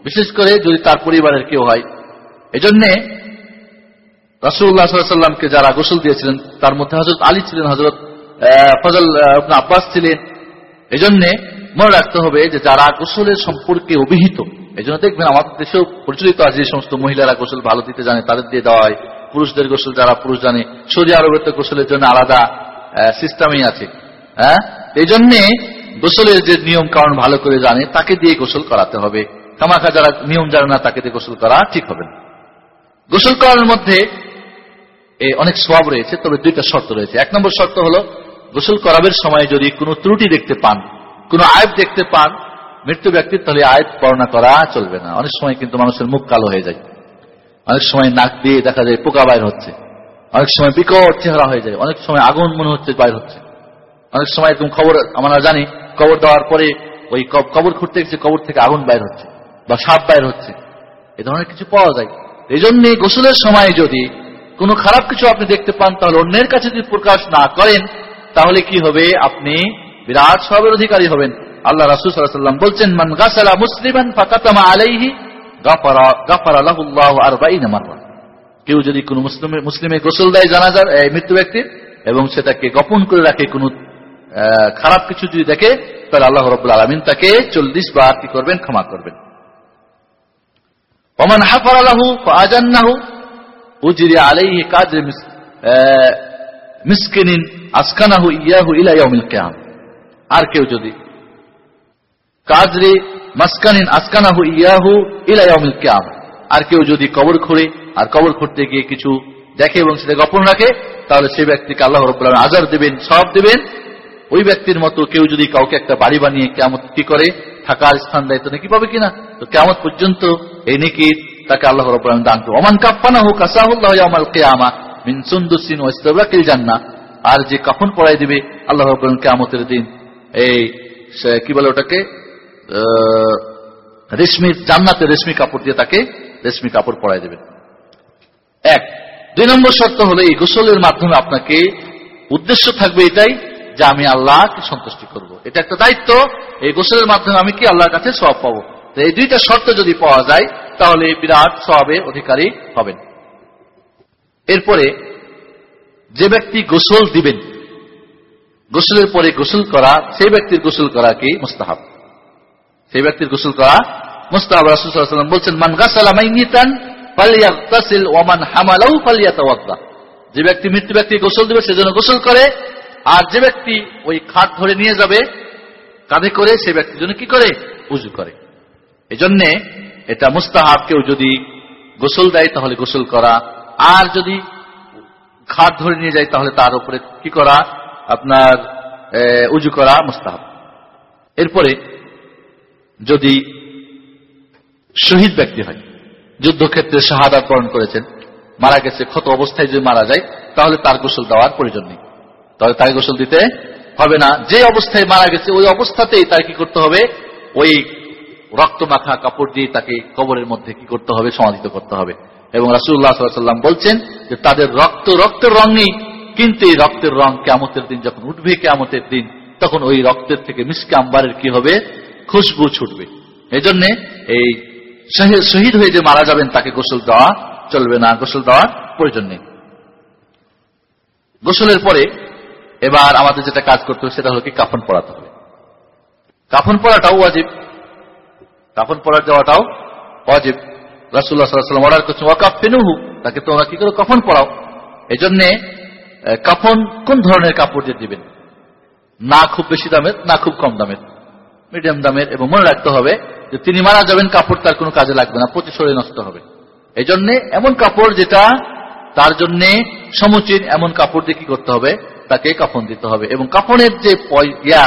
বিশেষ করে যদি তার পরিবারের কেউ হয়। এজন্যে রাসুল্লাহ সাল্লামকে যারা গোসল দিয়েছিলেন, তার মধ্যে হজরত আলী ছিলেন হজরত ফজল আব্বাস ছিলেন। এই এজন্যে মনে রাখতে হবে যে যারা গোসলের সম্পর্কে অভিহিত এই জন্য দেখবেন আমাদের দেশেও প্রচলিত আছে যে সমস্ত মহিলারা গোসল ভালো দিতে জানে, তাদের দিয়ে দেওয়া হয়। পুরুষদের গোসল যারা পুরুষ জানে, সৌদি আরবের তো গোসলের জন্য আলাদা সিস্টেমই আছে। হ্যাঁ? এই জন্যে গোসলের যে নিয়ম কারণ ভালো করে জানে, তাকে দিয়ে গোসল করাতে হবে। কামাখা যারা নিয়ম জানে না, তাকে গোসল করা ঠিক হবে না। গোসল করার মধ্যে অনেক সব রয়েছে, তবে দুইটা শর্ত রয়েছে। এক নম্বর শর্ত হলো, গোসল করাবের সময় যদি কোনো ত্রুটি দেখতে পান, কোনো আয়ব দেখতে পান, মৃত্যু ব্যক্তির, তাহলে আয়ব বর্ণনা করা চলবে না। অনেক সময় কিন্তু মানুষের মুখ কালো হয়ে যায়। অনেক সময় নাক দিয়ে দেখা যায় পোকা বাইর হচ্ছে। অনেক সময় বিকট চেহারা হয়ে যায়। অনেক সময় আগুন মনে হচ্ছে বাইর হচ্ছে। অনেক সময় এরকম খবর, আমরা জানি কবর দেওয়ার পরে ওই কবর খুঁড়তে গেছে, কবর থেকে আগুন বাইর হচ্ছে। বা সাপ বাইর হচ্ছে। এ ধরনের কিছু পাওয়া যায়। এই জন্যে গোসলের সময় যদি কোনো খারাপ কিছু আপনি দেখতে পান, তাহলে অন্যের কাছে যদি প্রকাশ না করেন, তাহলে কি হবে? আপনি বিরাট সবের অধিকারী হবেন। আল্লাহ রাসুল সাল্লাম বলছেন, মান গাসালা মুসলিমান ফাকাতামা আলাইহি কেউ যদি কোনো মুসলিমে গোসল দেয় জানাজার, এই মৃত্যু ব্যক্তির, এবং সেটাকে গোপন করে রাখে কোনো খারাপ কিছু যদি দেখে, তাহলে আল্লাহ রব আলমিন তাকে চল্লিশ বার কি করবেন? ক্ষমা করবেন। ওমান হাফার আলাহু আজান্নাহু উজিরি আলাইহি কাজ মিসকিনিন আসকানাহু ইয়াহু ইলা ইয়াউমিল কিয়াম আর কেউ যদি কাজরে মাসকানিন আসকানাহু ইয়াহু ইলা ইয়াউমিল কিয়াম। আর কেউ যদি কবর খুঁড়ে, আর কবর খুঁড়তে গিয়ে কিছু দেখে এবং সেটা গোপন রাখে, তাহলে সেই ব্যক্তিকে আল্লাহ আলামিন আজার দেবেন সব দেবেন। ওই ব্যক্তির মতো কেউ যদি কাউকে একটা বাড়ি বানিয়ে কেমন কি করে, থাকার স্থান দেয় তো নাকি পাবে কিনা? তো কেমন পর্যন্ত এই নাকি তাকে আল্লাহ আলামিন দান করবে ওমান কাফানাহু কাসাহুল্লাহ ইয়াউমাল কিয়ামা মিন সুন্দুসিন ওয়া ইস্তাবরাকিল জান্নাহ। আর যে কাফন পরাই দিবে আল্লাহ আলামিন কিয়ামতের দিন, এই কি বলে ওটাকে? রেশমি, জান্নাতে রেশমি কাপড় দিয়ে তাকে রেশমি কাপড় পরাই দেবেন এক। দুই নম্বর শর্ত হলো এই গোসলের মাধ্যমে আপনাকে উদ্দেশ্য থাকবে এটাই যে আমি আল্লাহকে সন্তুষ্টি করব। এটা একটা দায়িত্ব। এই গোসলের মাধ্যমে আমি কি আল্লাহর কাছে সব পাবো? এই দুইটা শর্ত যদি পাওয়া যায়, তাহলে বিরাট সবের অধিকারী হবেন। এরপরে যে ব্যক্তি গোসল দিবেন, গোসলের পরে গোসল করা, সেই ব্যক্তির গোসল করা কি? মুস্তাহাব। সেই ব্যক্তির গোসল করা মুস্তাহাব। রাসুসাল্লাম বলছেন, মান গাছালা মাইনিতান ফালিয়াগতাসিল ওয়ামান হামালাউ ফালিয়াতাওয়াদ্দা যে ব্যক্তি মৃত্যু ব্যক্তি গোসল দিবে সেজন্য গোসল করে, আর যে ব্যক্তি ওই খাট ধরে নিয়ে যাবে, কাঁধে করে, সে ব্যক্তির জন্য কি করে? উজু করে। এজন্যে এটা মুস্তাহাব কেউ যদি গোসল দেয় তাহলে গোসল করা। আর যদি খাট ধরে নিয়ে যায় তাহলে তার উপরে কি করা? আপনার উজু করা মুস্তাহাব। এরপরে যদি শহীদ ব্যক্তি হয়, যুদ্ধক্ষেত্রে শাহাদাত বরণ করেছেন, মারা গেছে, ক্ষত অবস্থায় যদি মারা যায়, তাহলে তার গোসল দেওয়ার প্রয়োজন নেই। তাহলে তাকে গোসল দিতে হবে না। যে অবস্থায় মারা গেছে, ওই অবস্থাতেই তার কি করতে হবে? ওই রক্ত মাখা কাপড় দিয়ে তাকে কবরের মধ্যে কি করতে হবে? সমাধিত করতে হবে। এবং রাসুল্লাহ সাল্লাম বলছেন যে, তাদের রক্ত, রক্তের রং নেই। কিন্তু এই রক্তের রং কেমতের দিন যখন উঠবে কেমতের দিন, তখন ওই রক্তের থেকে মিসকে আম্বারের কি হবে? খুশবু ছুটবে। এই জন্যে এই শহীদ হয়ে যে মারা যাবেন, তাকে গোসল দেওয়া চলবে না। গোসল দেওয়ার প্রয়োজন নেই। গোসলের পরে এবার আমাদের যেটা কাজ করতে হবে, সেটা হলো কি? কাফন পড়াতে হবে। কাফন পড়াটাও ওয়াজিব। কাফন পড়ার যাওয়াটাও ওয়াজিব। রাসুল্লাহ অর্ডার করছেন ওয়াকাফ ফেনুহু তাকে তোমরা কি করে কফন পড়াও? এই জন্যে কাফন কোন ধরনের কাপড় দিয়ে দিবেন? না খুব বেশি দামের, না খুব কম দামের? মিডিয়াম দামের এবং মনে রাখতে হবে যে তিনি মারা যাবেন, কাপড় তার কোনো কাজে লাগবে না, প্রতি শরীর নষ্ট হবে। এই জন্যে এমন কাপড় যেটা তার জন্য সমুচীন, এমন কাপড় দিয়ে কি করতে হবে? তাকে কাফন দিতে হবে। এবং কাফনের যে ইয়া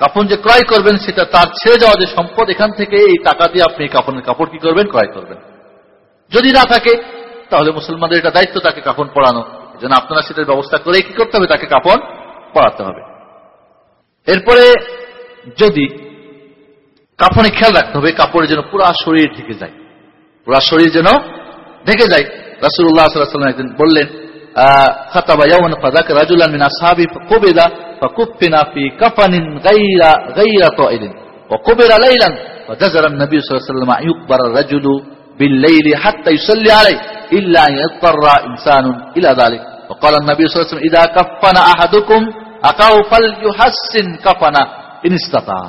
কাফন যে ক্রয় করবেন, সেটা তার ছেড়ে যাওয়া যে সম্পদ, এখান থেকে এই টাকা দিয়ে আপনি কাফনের কাপড় কি করবেন? ক্রয় করবেন। যদি না থাকে, তাহলে মুসলমানদের এটা দায়িত্ব তাকে কাফন পড়ানো যেন আপনারা সেটার ব্যবস্থা করে কি করতে হবে? তাকে কাপড় পড়াতে হবে। এরপরে যদি কাফনে খেয়াল রাখতে হবে, কাপড়ে যেন পুরা শরীর ঢেকে যায়। পুরা শরীর যেন ঢেকে যায়। রাসুল্লাহ একদিন বললেন خطب يوما فذكر رجلا من أصحابه فقبل فكفن في كفن غير غير طائل وقبل ليلا فجزر النبي صلى الله عليه وسلم أن يقبر الرجل بالليل حتى يصلي عليه إلا أن يضطر إنسان إلى ذلك وقال النبي صلى الله عليه وسلم إذا كفن أحدكم أقاه فليحسن كفن إن استطاع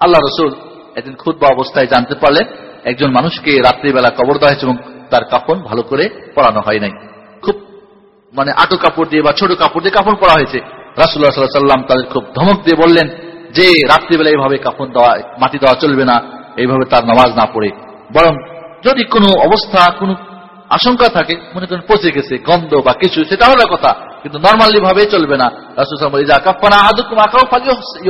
আল্লাহ রসুল একদিন খুদ্া অবস্থায় জানতে পারলেন একজন মানুষকে রাত্রিবেলা কবর দেওয়া হয়েছে এবং তার কাপড় ভালো করে পরানো হয় নাই খুব মানে আটো কাপড় দিয়ে বা ছোট কাপড় দিয়ে কাপড় পরা হয়েছে। রাসুল্লাহ সাল্লাহ সাল্লাম তাদের খুব ধমক দিয়ে বললেন যে রাত্রিবেলা এইভাবে কাপড় দেওয়া, মাটি দেওয়া চলবে না, এইভাবে তার নামাজ না পড়ে। বরং যদি কোনো অবস্থা, কোনো আশঙ্কা থাকে, মনে করেন পচে গেছে, গন্ধ বা কিছু সেটা হলো কথা। কিন্তু নর্মালি ভাবে চলবে না।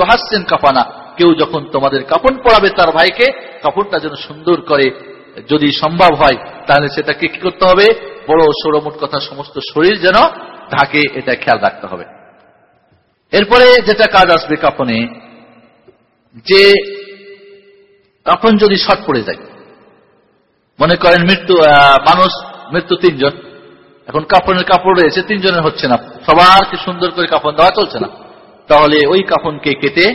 হাসছেন কাপানা কেউ যখন তোমাদের কাপড় পরাবে তার ভাইকে, কাপড়টা যেন সুন্দর করে যদি সম্ভব হয়, তাহলে সেটাকে কি করতে হবে? বড় সৌরমুট কথা সমস্ত শরীর যেন ঢাকে, এটা খেয়াল রাখতে হবে। এরপরে যেটা কাজ আসবে কাপনে, যে কাপন যদি শট পড়ে যায়, মনে করেন মৃত্যু মানুষ মৃত্যু তিনজন, এখন কাপড়ের কাপড় রয়েছে, তিনজনের হচ্ছে না। সবারকে সুন্দর করে কাপড় দেওয়া চলছে না? তাহলে ওই কাপনকে কেটে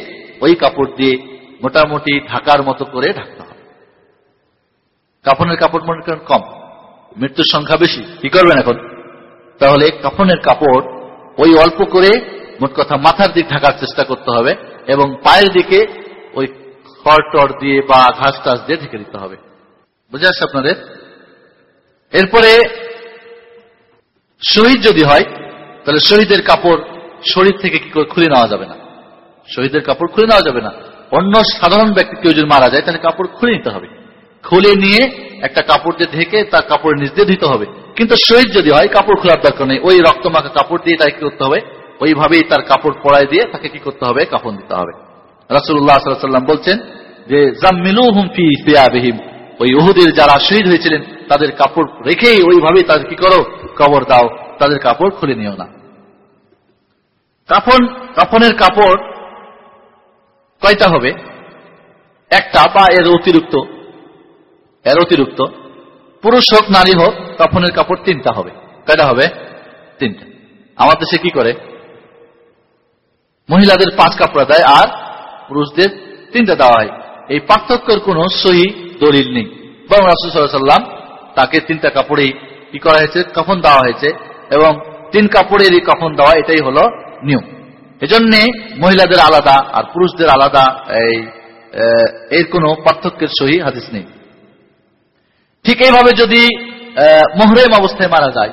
ওই কাপড় দিয়ে মোটামুটি ঢাকার মতো করে ঢাকতে হবে। কাপনের কাপড় মনে করেন কম। মৃত্যুর সংখ্যা বেশি, কি করবেন এখন? তাহলে কাফনের কাপড় ওই অল্প করে মোট কথা মাথার দিক ঢাকার চেষ্টা করতে হবে এবং পায়ের দিকে ওই খড় দিয়ে বা ঘাস টাস দিয়ে ঢেকে দিতে হবে। বুঝে আসছে আপনাদের? এরপরে শহীদ যদি হয়, তাহলে শহীদের কাপড় শরীর থেকে কি করে খুলে নেওয়া যাবে না? শহীদের কাপড় খুলে নেওয়া যাবে না। অন্য সাধারণ ব্যক্তি কেউ যদি মারা যায়, তাহলে কাপড় খুলে নিতে হবে। খুলে নিয়ে একটা কাপড় দিয়ে ঢেকে তার কাপড় নিচ দিয়ে দিতে হবে। কিন্তু শহীদ যদি হয়, কাপড় খোলার দরকার নেই। ওই রক্তমাখা কাপড় দিয়ে তাকে করতে হবে? ওইভাবেই তার কাপড় পরাই দিয়ে তাকে কি করতে হবে? কাপড় দিতে হবে। রাসুল্লাহ সাল্লাম বলছেন যে জাম্মিলু হুম ফি ফিয়াবিহিম ওই উহুদের যারা শহীদ হয়েছিলেন, তাদের কাপড় রেখেই ওইভাবেই তাদের কি করো? কবর দাও। তাদের কাপড় খুলে নিও না। কাফন, কাফনের কাপড় কয়টা হবে? একটা বা এর অতিরিক্ত। এর অতিরিক্ত, পুরুষ হোক, নারী হোক কাফনের কাপড় তিনটা হবে। কয়টা হবে? তিনটা। আমার দেশে কি করে? মহিলাদের পাঁচ কাপড় দেয় আর পুরুষদের তিনটা দেওয়া হয়। এই পার্থক্যের কোন সহি দলিল নেই। বরং রাসুল সাল্লাম তাকে তিনটা কাপড়েই কি করা হয়েছে? কফন দেওয়া হয়েছে। এবং তিন কাপড়েরই কফন দেওয়া, এটাই হলো নিয়ম। এজন্যে মহিলাদের আলাদা আর পুরুষদের আলাদা এই এর কোনো পার্থক্যের সহি হাদিস নেই। ঠিক এইভাবে যদি মোহরেম অবস্থায় মারা যায়,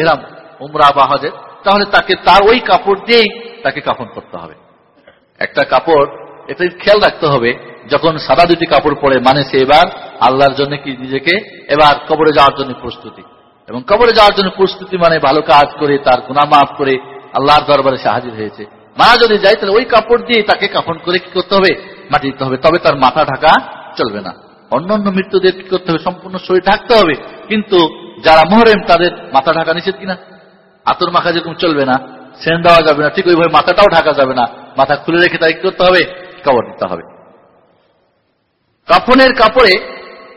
এরাম উমরা বা হজের, তাহলে তাকে তার ওই কাপড় দিয়েই তাকে কাফন করতে হবে। একটা কাপড় এটা খেয়াল রাখতে হবে, যখন সাদা দুটি কাপড় পরে মানে সে এবার আল্লাহর জন্য কি নিজেকে, এবার কবরে যাওয়ার জন্য প্রস্তুতি। এবং কবরে যাওয়ার জন্য প্রস্তুতি মানে ভালো কাজ করে, তার গুণা মাফ করে আল্লাহর দরবারে সে হাজির হয়েছে। মা যদি যায়, তাহলে ওই কাপড় দিয়ে তাকে কাফন করে কি করতে হবে? মাটি দিতে হবে। তবে তার মাথা ঢাকা চলবে না। অন্য অন্য মৃত্যুদের কি করতে হবে? সম্পূর্ণ শরীর ঢাকতে হবে। কিন্তু যারা মোহরেম তাদের মাথা ঢাকা নিষেধ কিনা? আতর মাখা যেরকম চলবে না, সেন দেওয়া যাবে না, ঠিক ওইভাবে মাথাটাও ঢাকা যাবে না। মাথা খুলে রেখে তাই করতে হবে? কবর দিতে হবে। কাফনের কাপড়ে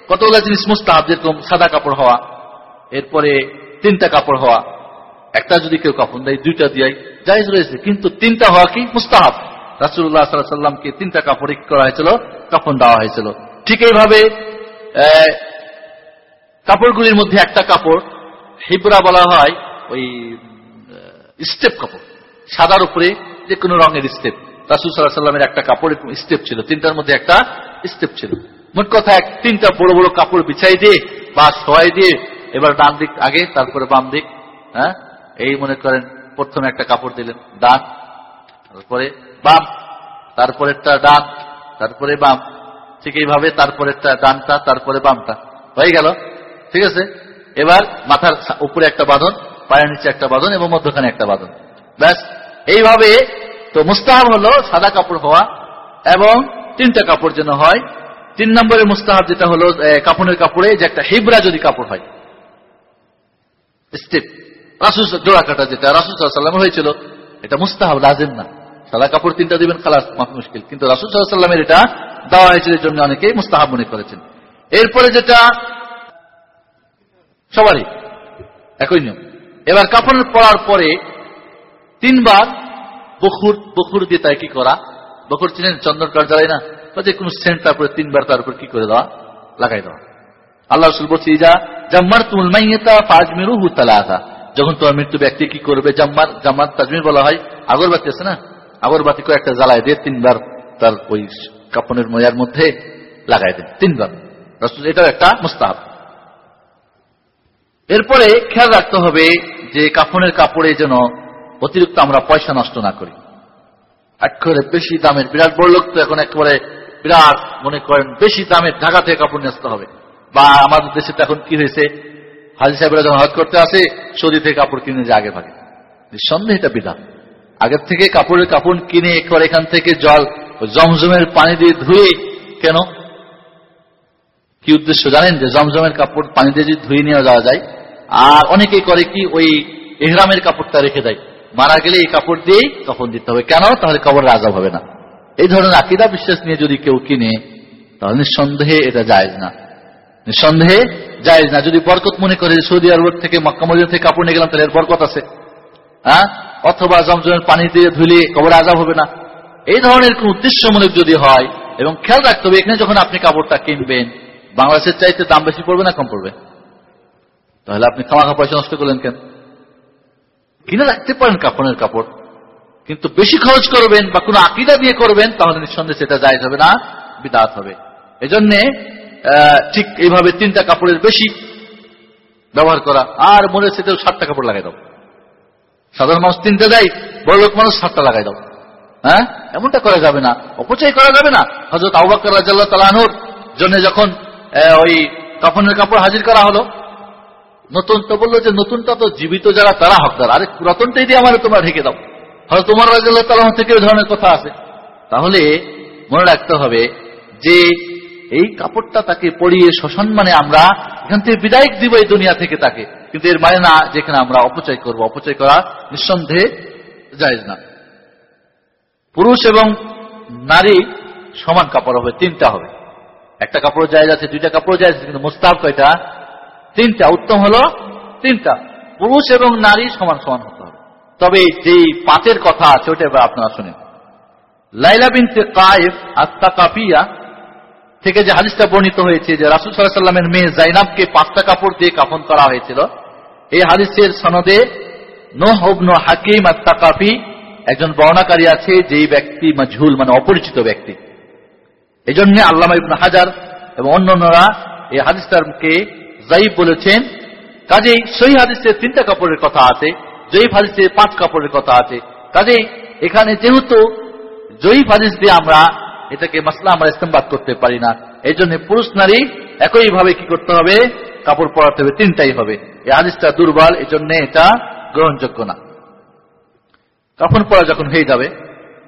কতগুলো জিনিস মুস্তাহাব? যেরকম সাদা কাপড় হওয়া, এরপরে তিনটা কাপড় হওয়া। একটা যদি কেউ কাপড় দেয়, দুইটা দিয়াই জায়জ রয়েছে। কিন্তু তিনটা হওয়া কি? মুস্তাহাব। রাসুল্লাহ সাল্লামকে তিনটা কাপড়ে করা হয়েছিল? কাপড় দেওয়া হয়েছিল। ঠিক এইভাবে কাপড়গুলির মধ্যে একটা কাপড়, হিবরা বলা হয়, ওই স্টেপ কাপড়, সাদার উপরে যে কোনো রঙের স্টেপ। রাসুল সাল্লাহ সাল্লামের একটা কাপড় স্টেপ ছিল, তিনটার মধ্যে একটা স্টেপ ছিল। মোট কথা এক, তিনটা বড় বড় কাপড় বিছাই দিয়ে, বা সবাই দিয়ে, এবার ডান দিক আগে, তারপরে বাম দিক হ্যাঁ? এই মনে করেন, প্রথমে একটা কাপড় দিলেন, ডান, তারপরে বাম তারপরে তারপরেরটা ডান, তারপরে বাম। ঠিক এইভাবে তারপরেরটা ডানটা, তারপরে বামটা। হয়ে গেল? ঠিক আছে? এবার মাথার উপরে একটা বাঁধন, পায়ের নিচে একটা বাঁধন এবং মধ্যখানে একটা বাঁধন। ব্যাস, এইভাবে তো মুস্তাহাব হলো সাদা কাপড় হওয়া এবং তিনটা কাপড় যেন হয়। তিন নম্বরের মুস্তাহাব যেটা হলো কাপড়ের কাপড়ে, যে একটা হিবরা যদি কাপড় হয়। স্টেপ। রাসুস জোড়া কাটা যেটা রাসুল সাল্লাম হয়েছিল। এটা মুস্তাহাব, লাজেম না। সাদা কাপড় তিনটা দিবেন, খালাস মাফ মুশকিল। কিন্তু রাসুল সাল্লামের এটা দেওয়া হয়েছিল এর জন্য অনেকেই মুস্তাহাব মনে করেছেন। এরপরে যেটা, সবারই, একই নিয়ম। এবার কাপড় পরার পরে তিনবার বখুর বখুর দিয়ে তাই কি করা? বখুর চিনেন চন্দন কাঠ জ্বালাই না? যে কোনো সেন্ট তারপরে তিনবার তার উপর কি করে দেওয়া? লাগাই দেওয়া। আল্লাহ রসুল বলছি যা জাম্মার তুমুল মাইয়েতা ফাজমিরু হুতালা যখন তোমার মৃত্যু ব্যক্তি কি করবে? জাম্মার জাম্মার তাজমির বলা হয়। আগরবাতি আছে না? আগরবাতি একটা জ্বালায় দিয়ে তিনবার তার ওই কাপনের মজার মধ্যে লাগাই দেন, তিনবার। এটাও একটা মুস্তাহাব। এরপরে খেয়াল রাখতে হবে যে কাফনের কাপড়ে যেন অতিরিক্ত আমরা পয়সা নষ্ট না করি। একেবারে বেশি দামের, বিরাট বড় লোক তো এখন একেবারে বিরাট মনে করেন বেশি দামের ঢাকা থেকে কাপড় নিয়ে আসতে হবে। বা আমাদের দেশে তো এখন কি হয়েছে? হাজি সাহেবরা যখন হজ করতে আসে, সৌদি থেকে কাপড় কিনে যে আগে ভাগে। নিঃসন্দেহ এটা বিধান। আগের থেকে কাপড়ের কাপড় কিনে একবার এখান থেকে জল জমজমের পানি দিয়ে ধুয়ে, কেন? কি উদ্দেশ্য জানেন যে জমজমের কাপড় পানি দিয়ে যদি ধুয়ে নিয়ে যাওয়া যায়? আর অনেকেই করে কি ওই এহরামের কাপড়টা রেখে দেয়। মারা গেলে এই কাপড় দিয়েই কখন দিতে হবে। কেন? তাহলে কবর রাজা হবে না। এই ধরনের আকিদা বিশ্বাস নিয়ে যদি কেউ কিনে, তাহলে নিঃসন্দেহে এটা যায় না। নিঃসন্দেহে যায় না। যদি বরকত মনে করে সৌদি আরব থেকে, মক্কা থেকে কাপড় নিয়ে গেলাম, তাহলে এর বরকত আছে। হ্যাঁ? অথবা জমজমের পানি দিয়ে ধুলে কবর আজাব হবে না। এই ধরনের কোন উদ্দেশ্যমূলক যদি হয়, এবং খেয়াল রাখতে হবে, এখানে যখন আপনি কাপড়টা কিনবেন, বাংলাদেশের চাইতে দাম বেশি পড়বে না কম পড়বে? তাহলে আপনি খামাখা পয়সা নষ্ট করলেন কেন? কিনে রাখতে পারেন কাপড়ের কাপড়, কিন্তু বেশি খরচ করবেন বা কোনো আকিদা দিয়ে করবেন, তাহলে নিঃসন্দেহে সেটা যায় হবে না, বিদাত হবে। এজন্যে ঠিক এইভাবে তিনটা কাপড়ের বেশি ব্যবহার করা, আর মনে সেটাও সাতটা কাপড় লাগাই দাও। সাধারণ মানুষ তিনটা দেয়, বড় লোক মানুষ সাতটা লাগাই দাও। হ্যাঁ? এমনটা করা যাবে না, অপচয় করা যাবে না। হজরত আবাক্কর রাজাল্লাহ তালানুর জন্য যখন ওই কাপড়ের কাপড় হাজির করা হলো, নতুন তো বলল যে নতুনটা তো জীবিত যারা, তারা হকদার। আরে পুরাতনটাই দিয়ে আমার তোমরা ঢেকে দাও। হয়তো তোমার রাজাল্লাহ তালাহ থেকে ধরনের কথা আছে। তাহলে মনে রাখতে হবে যে এই কাপড়টা তাকে পরিয়ে সসম্মানে আমরা এখান থেকে বিদায়ক দিব এই দুনিয়া থেকে তাকে। কিন্তু এর মানে না যেখানে আমরা অপচয় করব। অপচয় করা নিঃসন্দেহে যায় না। পুরুষ এবং নারী সমান কাপড় হবে, তিনটা হবে। একটা কাপড় যায় আছে, দুইটা কাপড় যায় কিন্তু মোস্তাব কয়টা? তিনটা। উত্তম হলো তিনটা। পুরুষ এবং নারী সমান সমান হতে হবে। তবে যেই পাঁচের কথা আছে, ওটা আপনারা শুনেন। লাইলা বিনতে কায়েফ আত্মাকাপিয়া থেকে যে হাদিসটা বর্ণিত হয়েছে যে রাসুল সাল্লামের মেয়ে জাইনাবকে পাঁচটা কাপড় দিয়ে কাফন করা হয়েছিল, এই হাদিসের সনদে নোহবন হাকিম আত্মাকাফি একজন বর্ণাকারী আছে, যেই ব্যক্তি মজহুল মানে অপরিচিত ব্যক্তি। এই জন্য আল্লামা ইবন হাজার এবং অন্যান্যরা এই হাদিসটাকে জাইব বলেছেন। কাজেই সেই হাদিসের তিনটা কাপড়ের কথা আছে, জয়ীফ হাদিসে পাঁচ কাপড়ের কথা আছে। কাজেই এখানে যেহেতু জয়ীফ হাদিস দিয়ে আমরা এটাকে মাসলা আমরা ইস্তেমবাদ করতে পারি না। এই জন্য পুরুষ নারী একইভাবে কি করতে হবে? কাপড় পরাতে হবে, তিনটাই হবে। এই হাদিসটা দুর্বল, এই জন্য এটা গ্রহণযোগ্য না। কাপড় পরা যখন হয়ে যাবে,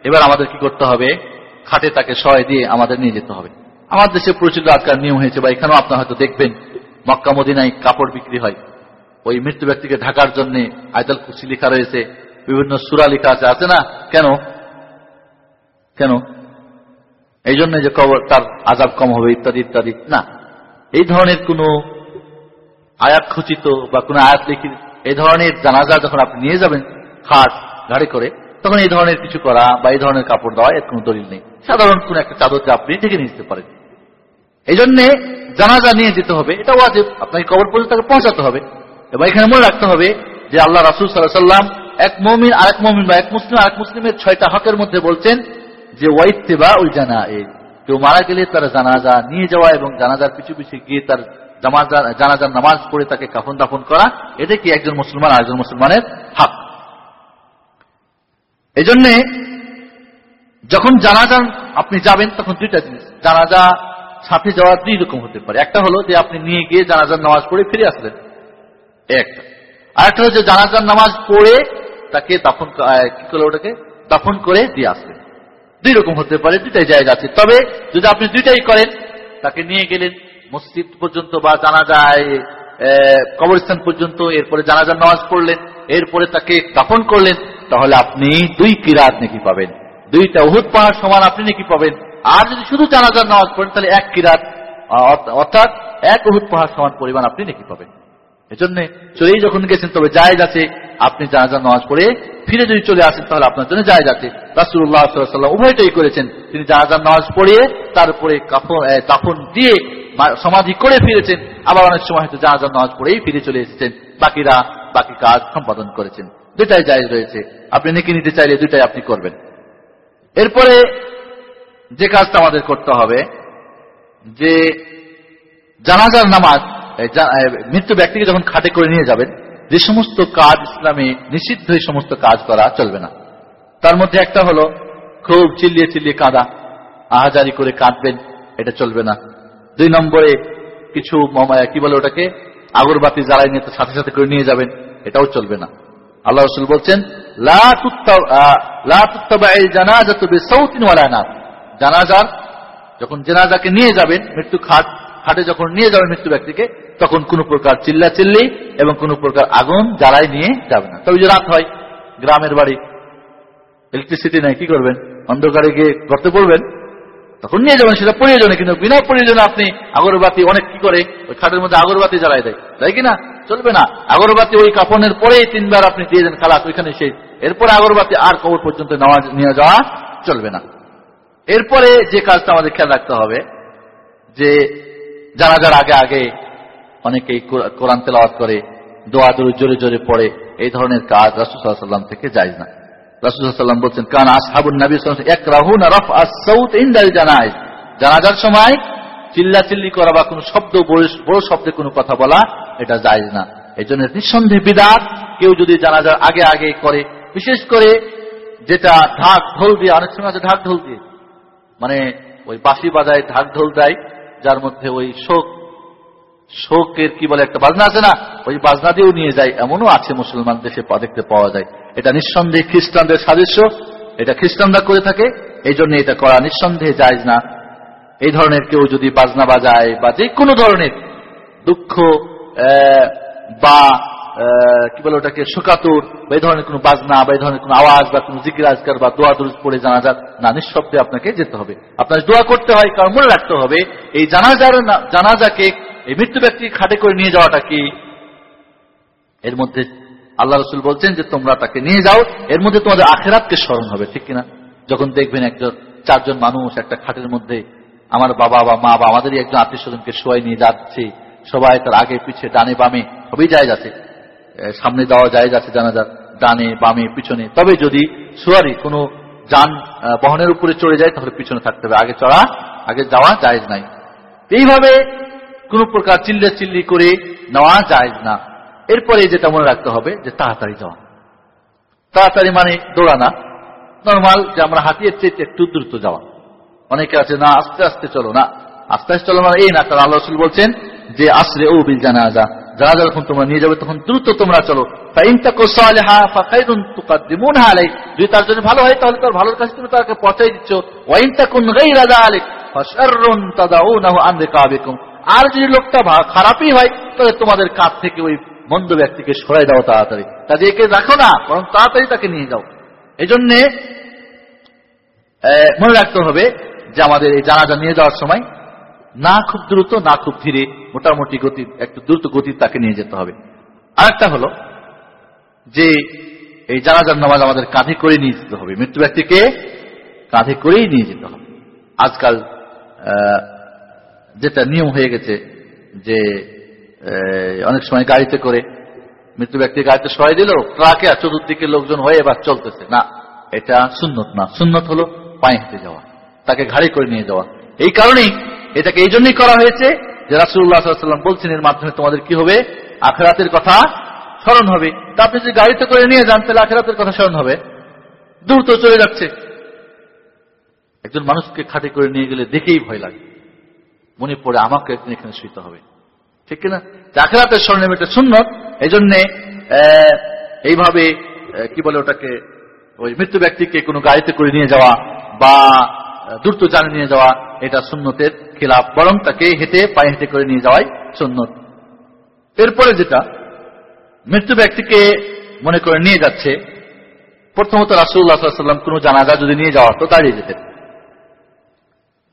এবার আমাদের কি করতে হবে? খাটে তাকে সয় দিয়ে আমাদের নিয়ে যেতে হবে। আমার দেশে প্রচুর আজকাল নিয়ম হয়েছে, বা এখানেও আপনারা হয়তো দেখবেন, মক্কা মদিনায় কাপড় বিক্রি হয়। ওই মৃত্যু ব্যক্তিকে ঢাকার জন্য আয়তাল কুসি লেখা রয়েছে, বিভিন্ন সুরা লেখা আছে আছে না? কেন? কেন? এই জন্য যে কবর তার আজাব কম হবে, ইত্যাদি ইত্যাদি। না, এই ধরনের কোনো আয়াত খচিত বা কোনো আয়াত লিখিত এই ধরনের জানাজা যখন আপনি নিয়ে যাবেন খাট গাড়ি করে, তখন এই ধরনের কিছু করা বা এই ধরনের কাপড় দেওয়া, এর কোনো দলিল নেই। সাধারণ কোন একটা চাদরকে আপনি ঢেকে নিয়ে যেতে পারেন। এই জন্যে জানাজা নিয়ে যেতে হবে, এটা ওয়াজিব। আপনাকে কবর পর্যন্ত তাকে পৌঁছাতে হবে। এবার এখানে মনে রাখতে হবে যে আল্লাহ রাসুল সাল্লাহ সাল্লাম এক মমিন, আরেক মমিন বা এক মুসলিম, আরেক মুসলিমের ছয়টা হকের মধ্যে বলছেন যে ওয়াইতেবা ওই জানা কেউ মারা গেলে তার জানাজা নিয়ে যাওয়া এবং জানাজার পিছু পিছু গিয়ে তার জানাজার নামাজ পড়ে তাকে কাফন দাফন করা, এটা কি একজন মুসলমান, আরেকজন মুসলমানের হক? এই জন্যে যখন জানাজান আপনি যাবেন, তখন দুইটা জিনিস। জানাজা সাথে যাওয়া দুই রকম হতে পারে। একটা হলো যে আপনি নিয়ে গিয়ে জানাজার নামাজ পড়ে ফিরে আসলেন। একটা আরেকটা হচ্ছে জানাজার নামাজ পড়ে তাকে দাফন কি করল ওটাকে? দাফন করে দিয়ে আসলেন। দুই রকম হতে পারে, দুইটাই জায়গা আছে। তবে যদি আপনি দুইটাই করেন, তাকে নিয়ে গেলেন মসজিদ পর্যন্ত বা জানা যায় কবরস্থান পর্যন্ত, এরপরে জানাজার নামাজ পড়লেন, এরপরে তাকে দাফন করলেন, তাহলে আপনি দুই কিরাত নাকি পাবেন। দুইটা উহুদ পাহাড় সমান আপনি নাকি পাবেন। আর যদি শুধু জানাজার নামাজ পড়েন, তাহলে এক কিরাত অর্থাৎ এক উহুদ পাহাড় সমান পরিমাণ আপনি নাকি পাবেন। এজন্য চলেই যখন গেছেন, তবে জায়েজ আছে আপনি জানাজার নামাজ পড়ে ফিরে যদি চলে আসেন, তাহলে আপনার জন্য জায়েজ আছে। রাসুল্লাহ সাল্লাম উভয়টাই করেছেন। তিনি জানাজার নামাজ পড়িয়ে তারপরে কাফন দিয়ে সমাধি করে ফিরেছেন। আবার অনেক সময় হয়তো জানাজার নামাজ পড়েই ফিরে চলে এসেছেন। বাকিরা বাকি কাজ সম্পাদন করেছেন। দুটাই জায়েজ রয়েছে। আপনি নেকি নিতে চাইলে দুটাই আপনি করবেন। এরপরে যে কাজটা আমাদের করতে হবে, যে জানাজার নামাজ মৃত্যু ব্যক্তিকে যখন খাটে করে নিয়ে যাবেন, যে সমস্ত কাজ ইসলামে নিষিদ্ধ, এই সমস্ত কাজ করা চলবে না। তার মধ্যে একটা হলো, খুব চিল্লিয়ে চিল্লিয়ে কাঁদা, আহাজারি করে কাঁদবেন, এটা চলবে না। দুই নম্বরে, কিছু কি বলে ওটাকে? আগরবাতি জ্বালাই নিয়ে সাথে সাথে করে নিয়ে যাবেন, এটাও চলবে না। আল্লাহ রসুল বলছেন জানাজার, যখন জেনাজাকে নিয়ে যাবেন, মৃত্যু খাট, খাটে যখন নিয়ে যাবেন মৃত্যু ব্যক্তিকে তখন কোন প্রকার চিল্লা চিল্লি এবং কোন প্রকার আগুন জ্বালাই নিয়ে যাবে না। তবে যে রাত হয়, গ্রামের বাড়ি ইলেকট্রিসিটি নাই, কি করবেন? অন্ধকারে গিয়ে করতে পড়বেন, তখন নিয়ে যাবেন, সেটা প্রয়োজনে কিন্তু বিনা প্রয়োজনে আপনি আগরবাতি অনেক কি করে? ওই খাটের মধ্যে আগরবাতি জ্বালাই দেয়। তাই কিনা চলবে না। আগরবাতি ওই কাপনের পরেই তিনবার আপনি দিয়ে দেন খালাস, ওইখানে সেই। এরপরে আগরবাতি আর কবর পর্যন্ত নিয়ে যাওয়া চলবে না। এরপরে যে কাজটা আমাদের খেয়াল রাখতে হবে, যে যারা যারা আগে আগে অনেকেই কোরআন তেলাওয়াত করে, দোয়া দূর জোরে জোরে পড়ে, এই ধরনের কাজ রাসুসাল্লাম থেকে যায় না। রাসুসাল্লাম বলছেন, কান আসহাবুল নবী এক রাহুন রফ আসৌত ইন্দাল জানায় জানাজার সময় চিল্লা চিল্লি করা বা কোনো শব্দ, বড় শব্দে কোনো কথা বলা, এটা যায় না। এই জন্য নিঃসন্দেহ বিদাত, কেউ যদি জানাজার আগে আগে করে, বিশেষ করে যেটা ঢাক ঢোল দিয়ে, অনেক সময় আছে ঢাক ঢোল দিয়ে মানে ওই বাঁশি বাজায় ঢাক ঢোল দেয়, যার মধ্যে ওই শোক শোকের কি বলে একটা বাজনা আছে না? ওই বাজনা দিয়েও নিয়ে যায়। এমনও আছে মুসলমান দেশে দেখতে পাওয়া যায়। এটা নিঃসন্দেহে খ্রিস্টানদের সাদৃশ্য। এটা খ্রিস্টানরা করে থাকে। এই জন্য এটা করা নিঃসন্দেহে যায় না। এই ধরনের কেউ যদি বাজনা বাজায় বা যে কোনো ধরনের দুঃখ বা কি বলে ওটাকে, শোকাতুর, বা এই ধরনের কোনো বাজনা, বা এই ধরনের কোনো আওয়াজ, বা কোনো জিকির, আজকার, বা দোয়া দুরুজ পড়ে জানা যাক, না, নিঃশব্দে আপনাকে যেতে হবে। আপনার দোয়া করতে হয়, কারণ মনে রাখতে হবে, এই জানাজার জানাজাকে এই মৃত্যু ব্যক্তি খাটে করে নিয়ে যাওয়াটা কি? এর মধ্যে আল্লাহ রসুল বলছেন যে তোমরা তাকে নিয়ে যাও, এর মধ্যে তোমাদের আখেরাতকে স্মরণ হবে, ঠিক কিনা? যখন দেখবেন একজন চারজন মানুষ একটা খাটের মধ্যে আমার বাবা বা মা বা আমাদেরই একজন আত্মীয় স্বজনকে শোয়াই নিয়ে যাচ্ছে, সবাই তার আগে পিছে ডানে বামে, সবই যায় যাচ্ছে সামনে দেওয়া যায় যাচ্ছে জানাজার, ডানে, বামে, পিছনে। তবে যদি সোয়ারি কোনো যান বহনের উপরে চড়ে যায়, তাহলে পিছনে থাকতে হবে। আগে চড়া, আগে যাওয়া জায়েজ নাই। এইভাবে কোন প্রকার চিল্লা চিল্লি করে নেওয়া যায় না। এরপরে যেটা মনে রাখতে হবে যে তাড়াতাড়ি যাওয়া। তাড়াতাড়ি মানে দৌড়ানা। নর্মাল যে আমরা হাতিয়ে চেয়ে একটু দ্রুত যাওয়া। অনেকে আছে, না, আস্তে আস্তে চলো, না, আস্তে আস্তে চলো মানে এই না। কারণ আল্লাহ বলছেন যে আশ্রে ও বিল জানাজা। জানাজা যখন তোমরা নিয়ে যাবে, তখন দ্রুত তোমরা চলো। যদি তার ভালো হয়, তাহলে তার দিচ্ছ। আন রিকাবিকুম। আর যদি লোকটা খারাপই হয়, তাহলে তোমাদের কাছ থেকে ওই মন্দ ব্যক্তিকে সরাই দাও তাড়াতাড়ি। কাজে একে রাখো না, বরং তাড়াতাড়ি তাকে নিয়ে যাও। এই জন্যে মনে রাখতে হবে যে আমাদের এই জানাজা নিয়ে যাওয়ার সময় না খুব দ্রুত, না খুব ধীরে, মোটামুটি গতি, একটু দ্রুত গতি তাকে নিয়ে যেতে হবে। আরেকটা হলো যে এই জানাজার নামাজ আমাদের কাঁধে করে নিয়ে যেতে হবে। মৃত্যু ব্যক্তিকে কাঁধে করেই নিয়ে যেতে হবে। আজকাল যেটা নিয়ম হয়ে গেছে যে অনেক সময় গাড়িতে করে মৃত্যু ব্যক্তি গাড়িতে সরাই দিল, ট্রাকে আর চতুর্দিকে লোকজন হয়ে এবার চলতেছে। না, এটা সুন্নত না। সুন্নত হলো পায়ে হেঁটে যাওয়া, তাকে ঘাড়ি করে নিয়ে যাওয়া। এই কারণেই এটাকে এই জন্যই করা হয়েছে যে রাসুল্লাহ সাল্লাম বলছেন, এর মাধ্যমে তোমাদের কি হবে? আখরাতের কথা স্মরণ হবে। তা আপনি যদি গাড়িতে করে নিয়ে যান, তাহলে আখরাতের কথা স্মরণ হবে। দ্রুত চলে যাচ্ছে। একজন মানুষকে খাটে করে নিয়ে গেলে দেখেই ভয় লাগে। মনে পড়ে আমাকে একদিন এখানে শুইতে হবে ঠিক কিনা? আখরাতের স্মরণের এটা সুন্নত। এই জন্যে এইভাবে কি বলে ওটাকে, ওই মৃত্যু ব্যক্তিকে কোনো গাড়িতে করে নিয়ে যাওয়া বা দ্রুত জানে নিয়ে যাওয়া, এটা সুন্নতের খেলাফ। বরং তাকে হেঁটে, পায়ে হেঁটে করে নিয়ে যাওয়াই সুন্নত। এরপরে যেটা, মৃত্যু ব্যক্তিকে মনে করে নিয়ে যাচ্ছে, প্রথমত রাসুল্লাহ সাল্লাম কোন জানাজা যদি নিয়ে যাওয়া তো দাঁড়িয়ে যেতেন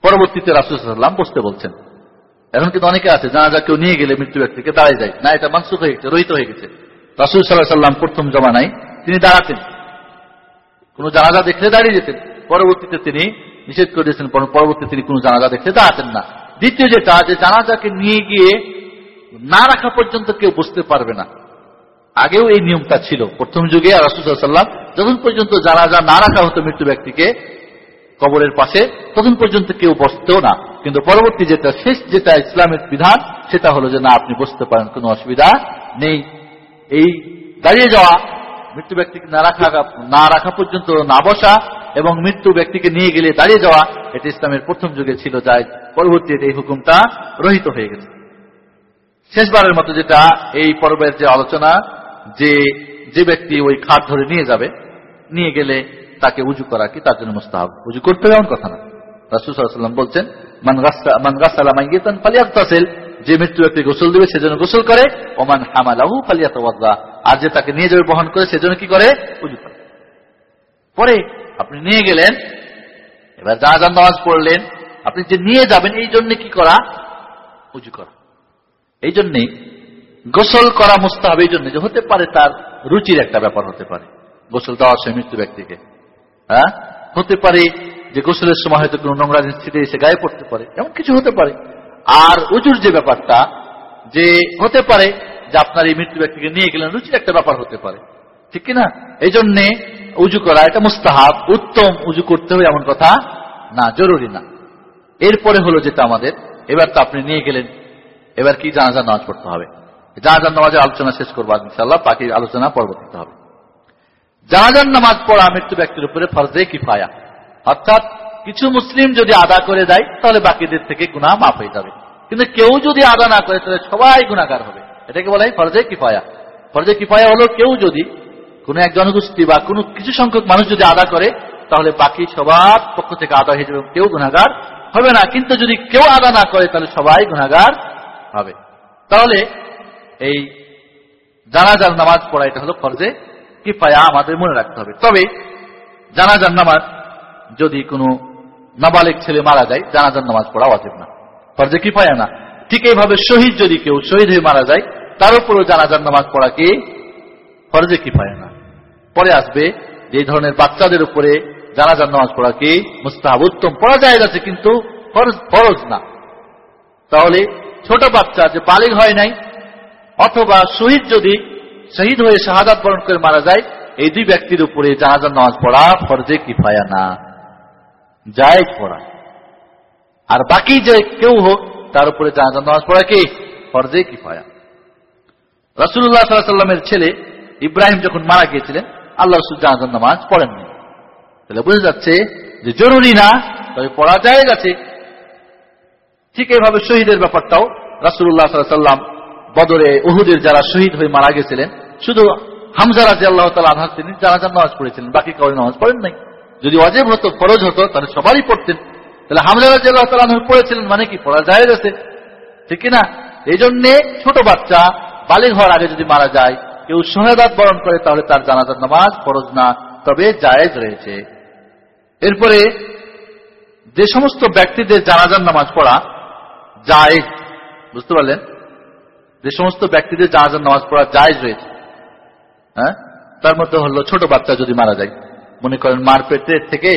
পরবর্তীতে রাসুল সাল্লাম বসতে বলছেন। এখন কিন্তু অনেকে আছে জানাজা কেউ নিয়ে গেলে মৃত্যু ব্যক্তিকে দাঁড়িয়ে যায়। না, এটা মানসুখ হয়ে গেছে, রহিত হয়ে গেছে। রাসুল সাল্লাহ সাল্লাম প্রথম জমানায় তিনি দাঁড়াতেন। কোন জানাজা দেখলে দাঁড়িয়ে যেতেন। পরবর্তীতে তিনি নিষেধ করে দিয়েছেন, পর- পরবর্তীতে তিনি কোন জানাজা দেখলে দাঁড়াতেন না। দ্বিতীয় যেটা যে জানাজাকে নিয়ে গিয়ে না রাখা পর্যন্ত কেউ বুঝতে পারবে না। আগেও এই নিয়মটা ছিল। প্রথম যুগে রাসুসাল্লাম যখন পর্যন্ত জানাজা না রাখা হতো মৃত্যু ব্যক্তিকে কবরের পাশে তখন পর্যন্ত কেউ বসতেও না। কিন্তু পরবর্তী যেটা, শেষ যেটা ইসলামের বিধান, সেটা হলো যে না, আপনি বসতে পারেন, কোনো অসুবিধা নেই। এই দাঁড়িয়ে যাওয়া, মৃত্যু ব্যক্তিকে না রাখা না রাখা পর্যন্ত না বসা এবং মৃত্যু ব্যক্তিকে নিয়ে গেলে দাঁড়িয়ে যাওয়া, এটা ইসলামের প্রথম যুগে ছিল, যাই পরবর্তীতে এই হুকুমটা রহিত হয়ে গেছে। শেষবারের মতো যেটা, এই পর্বের যে আলোচনা, যে যে ব্যক্তি ওই খাট ধরে নিয়ে যাবে, নিয়ে গেলে তাকে উজু করা কি? তার জন্য মুস্তাহাব। উজু করতে হবে এমন কথা না। রাসুসাল্লাম বলছেন যে মৃত্যু ব্যক্তি গোসল দিবে সেজন্য গোসল করে। ওমান হামালাহু ফালিয়াতাওয়াদ্দা। আর যে তাকে নিয়ে যাবে, বহন করে সেজন্য কি করে? উজু করে। পরে আপনি নিয়ে গেলেন, এবার জানাজান নামাজ পড়লেন, আপনি যে নিয়ে যাবেন, এই জন্য কি করা? উজু করা। এই জন্যে গোসল করা মুস্তাহাব এই জন্য যে হতে পারে তার রুচির একটা ব্যাপার হতে পারে। গোসল দেওয়ার সময় মৃত্যু ব্যক্তিকে। হ্যাঁ? হতে পারে যে গোসলের সময় হয়তো কোনো নোংরা ছিটে এসে গায়ে পড়তে পারে, এমন কিছু হতে পারে। আর উজুর যে ব্যাপারটা, যে হতে পারে যে আপনার এই মৃত্যু ব্যক্তিকে নিয়ে গেলেন, রুচির একটা ব্যাপার হতে পারে। ঠিক কিনা? এই জন্যে উজু করা এটা মুস্তাহাব। উত্তম উজু করতে হবে এমন কথা না, জরুরি না। এরপরে হলো যেটা আমাদের। এবার তো আপনি নিয়ে গেলেন। এবার কি জানাজার নামাজ পড়তে হবে? জানাজার নামাজের আলোচনা শেষ করব ইনশাল্লাহ বাকি আলোচনা পরবর্তীতে হবে। জানাজার নামাজ পড়া মৃত্যু ব্যক্তির উপরে ফরজে কিফায়া। অর্থাৎ কিছু মুসলিম যদি আদা করে দেয়, তাহলে বাকিদের থেকে গুনাহ মাফ হয়ে যাবে। কিন্তু কেউ যদি আদা না করে, তাহলে সবাই গুণাগার হবে। এটাকে বলা হয় ফরজে কিফায়া। ফরজে কিফায়া হলো কেউ যদি কোনো এক জনগোষ্ঠী বা কোনো কিছু সংখ্যক মানুষ যদি আদা করে, তাহলে বাকি সবার পক্ষ থেকে আদা হয়ে যাবে কেউ গুণাগার হবে না। কিন্তু যদি কেউ আদা না করে, তাহলে সবাই গুণাগার হবে। তাহলে এই জানাজার নামাজ পড়া, এটা হলো ফরজে কিফায়া আমাদের মনে রাখতে হবে। তবে জানাজার নামাজ যদি কোনো নাবালেক ছেলে মারা যায়, জানাজার নামাজ পড়া অজেব না। ফরজে কিফায়া না? ঠিক এইভাবে শহীদ যদি কেউ শহীদ হয়ে মারা যায়, তার উপরও জানাজার নামাজ পড়া কি? ফরজে কি পায় না? পরে আসবে যে ধরনের বাচ্চাদের উপরে জানাজার নামাজ পড়া কি মুস্তাহাব, উত্তম, পড়া যায় আছে, কিন্তু ফরজ না। তাহলে ছোট বাচ্চা যে বালিগ হয় নাই, অথবা শহীদ যদি শহীদ হয়ে শাহাদাত বরণ করে মারা যায়, এই দুই ব্যক্তির উপরে জানাজার নামাজ পড়া ফরজে কিফায়া না। জায়েজ পড়া। আর বাকি যে কেউ হোক, তার উপরে জানাজার নামাজ পড়া কি? ফরজে কিফায়া। রাসুল্লাহ সাল্লামের ছেলে ইব্রাহিম যখন মারা গিয়েছিলেন, আল্লাহ রসুল জানাজার নামাজ পড়েননি। তাহলে বোঝা যাচ্ছে যে জরুরি না, তবে পড়া যায় আছে। ঠিক এইভাবে শহীদের ব্যাপারটাও রাসুল্লাহ সাল্লাম বদরে উহুদের যারা শহীদ হয়ে মারা গেছিলেন, শুধু হামজা রাজি আল্লাহ তালা আনহার তিনি জানাজার নামাজ পড়েছিলেন, বাকি কাউরি নামাজ পড়েন নাই। যদি অজেব হতো, ফরজ হতো, তাহলে সবারই পড়তেন। তাহলে হামজা রাজি আল্লাহ তালা পড়েছিলেন মানে কি? পড়া যায় গেছে ঠিক কিনা? এই জন্যে ছোট বাচ্চা বালিক হওয়ার আগে যদি মারা যায়, কেউ সোহেদাত বরণ করে, তাহলে তার জানাজার নামাজ ফরজ না, তবে জায়েজ রয়েছে। এরপরে যে সমস্ত ব্যক্তিদের জানাজার নামাজ পড়া জায়েজ, বুঝতে পারলেন? যে সমস্ত ব্যক্তিদের জানাজার নামাজ পড়া জায়েজ রয়েছে হ্যাঁ? তার মধ্যে হলো ছোট বাচ্চা যদি মারা যায়। মনে করেন মার পেটের থেকে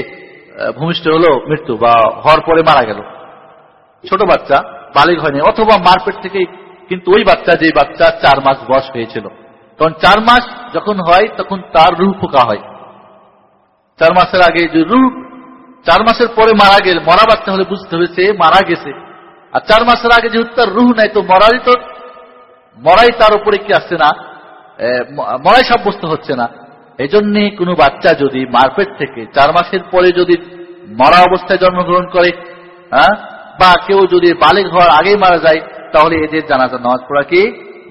ভূমিষ্ঠ হলো মৃত্যু বা হওয়ার পরে মারা গেল। ছোট বাচ্চা, বালিক হয়নি, অথবা মার পেট থেকে কিন্তু ওই বাচ্চা যে বাচ্চা চার মাস বয়স হয়েছিল। কারণ চার মাস যখন হয়, তখন তার রুহ পোকা হয়। চার মাসের আগে যে রুহ, চার মাসের পরে মারা গেলে, মরা বাচ্চা হলে বুঝতে হবে সে মারা গেছে। আর চার মাসের আগে যেহেতু তার রুহ নাই, তো মরাই তো মরাই তার উপরে কি আসছে না? মরাই সাব্যস্ত হচ্ছে না। এই জন্যে কোনো বাচ্চা যদি মারপেট থেকে চার মাসের পরে যদি মরা অবস্থায় জন্মগ্রহণ করে হ্যাঁ বা কেউ যদি বালেক হওয়ার আগেই মারা যায়, তাহলে এদের জানাজা নামাজ পড়া কি?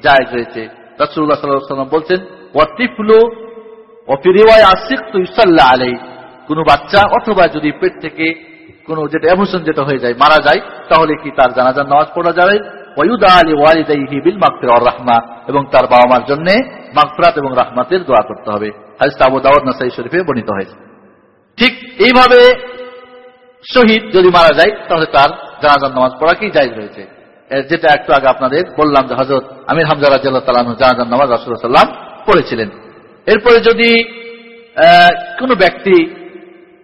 জায়জ রয়েছে রাসুল্লাহ সাল্লাম বলছেন ওয়াতিফুলো অপিরেওয়ায় আসিক তো ইসাল্লাহ আলাই কোনো বাচ্চা অথবা যদি পেট থেকে কোনো যেটা অ্যাভোশন যেটা হয়ে যায়, মারা যায়, তাহলে কি তার জানাজার নামাজ পড়া রাহমা এবং তার বাবা মার জন্য মাকফরাত এবং রাহমাতের দোয়া করতে হবে। শরীফে বর্ণিত হয়েছে। ঠিক এইভাবে শহীদ যদি মারা যায়, তাহলে তার জানাজার নামাজ পড়া কি জায়জ রয়েছে? যেটা একটু আগে আপনাদের বললাম যে হজরত আমির হামজা রাজিয়াল জানাজার নামাজ রাসুল্লাহ পড়েছিলেন। এরপরে যদি কোনো ব্যক্তি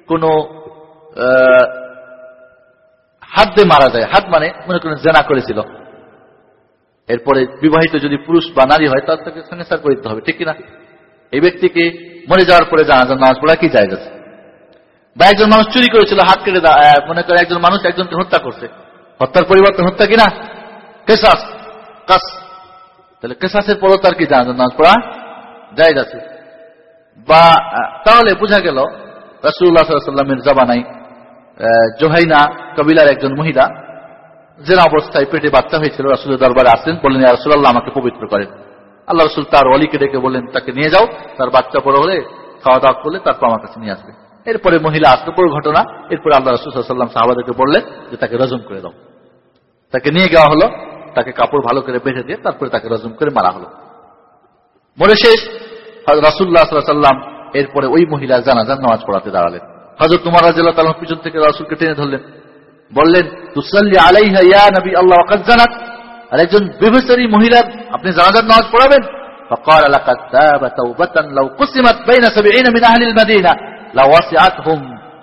কোনো হাত দিয়ে মারা যায়, হাত মানে মনে করেন জেনা করেছিল এরপরে বিবাহিত যদি পুরুষ বা নারী হয়, তার তাকে সংসার করে দিতে হবে, ঠিক কিনা? এই ব্যক্তিকে মরে যাওয়ার পরে জানাজার নামাজ পড়া কি যায় আছে। বা একজন মানুষ চুরি করেছিল, হাত কেটে মনে করে একজন মানুষ একজনকে হত্যা করছে। হত্যার পরিবর্তে হত্যা কিনা? কেসাস। কাস। তাহলে কেসাসের পরও তার কি জানাজার নামাজ পড়া যায় আছে। বা তাহলে বোঝা গেল রাসুল্লাহ সাল্লামের জবানাই জোহাইনা কবিলার একজন মহিলা যে অবস্থায় পেটে বাচ্চা হয়েছিল, রাসুলের দরবারে আসলেন বললেন রাসুল্লাহ আমাকে পবিত্র করেন। আল্লাহ রসুল তার অলিকে ডেকে বললেন, তাকে নিয়ে যাও, তার বাচ্চা বড় হলে খাওয়া দাওয়া করলে তারপর আমার কাছে নিয়ে আসবে। এরপরে মহিলা আসতে পুরো ঘটনা। এরপরে আল্লাহ রসুল্লাম সাহাবাদেরকে বললেন যে, তাকে রজম করে দাও। তাকে নিয়ে যাওয়া হলো, তাকে কাপড় ভালো করে বেঁধে দিয়ে তারপরে তাকে রজম করে মারা হলো। মরে শেষ রাসুল্লাহ সাল্লাম এরপরে ওই মহিলা জানাজান নামাজ পড়াতে দাঁড়ালেন। হজরত তোমার রাজিয়াল তালাম পিছন থেকে রাসুলকে টেনে ধরলেন। বললেন তুসাল্লি আলাইহা ইয়া নবী আল্লাহ ওয়াকাত জানাত আর একজন বিভেচারী মহিলা আপনি জানাজার নামাজ পড়াবেন فقال لقد تاب توبة لو قسمت بين سبعين من أهل المدينة لوسعتهم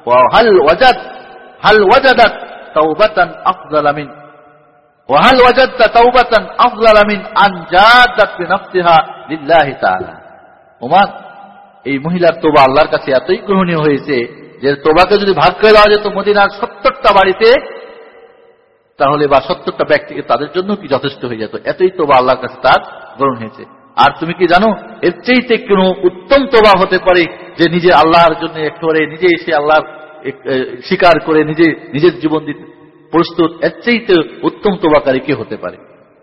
وهل وجد هل وجدت توبة أفضل من وهل وجدت توبة أفضل من أن جادت بنفسها لله تعالى ওমান এই মহিলার তোবা আল্লাহর কাছে এতই গ্রহণীয় হয়েছে যে তোবাকে যদি ভাগ করে দেওয়া যেত মদিনার সত্তরটা বাড়িতে, তাহলে বা সত্তরটা ব্যক্তিকে তাদের জন্য কি যথেষ্ট হয়ে যেত? এতই তোবা আল্লাহর কাছে তার গ্রহণ হয়েছে। আর তুমি কি জানো, এর চাইতে কোন উত্তম তোবা হতে পারে যে নিজে আল্লাহর জন্য একেবারে নিজে এসে আল্লাহর স্বীকার করে নিজে নিজের জীবন দিতে প্রস্তুত, এর চাইতে উত্তম তোবাকারী কে হতে পারে?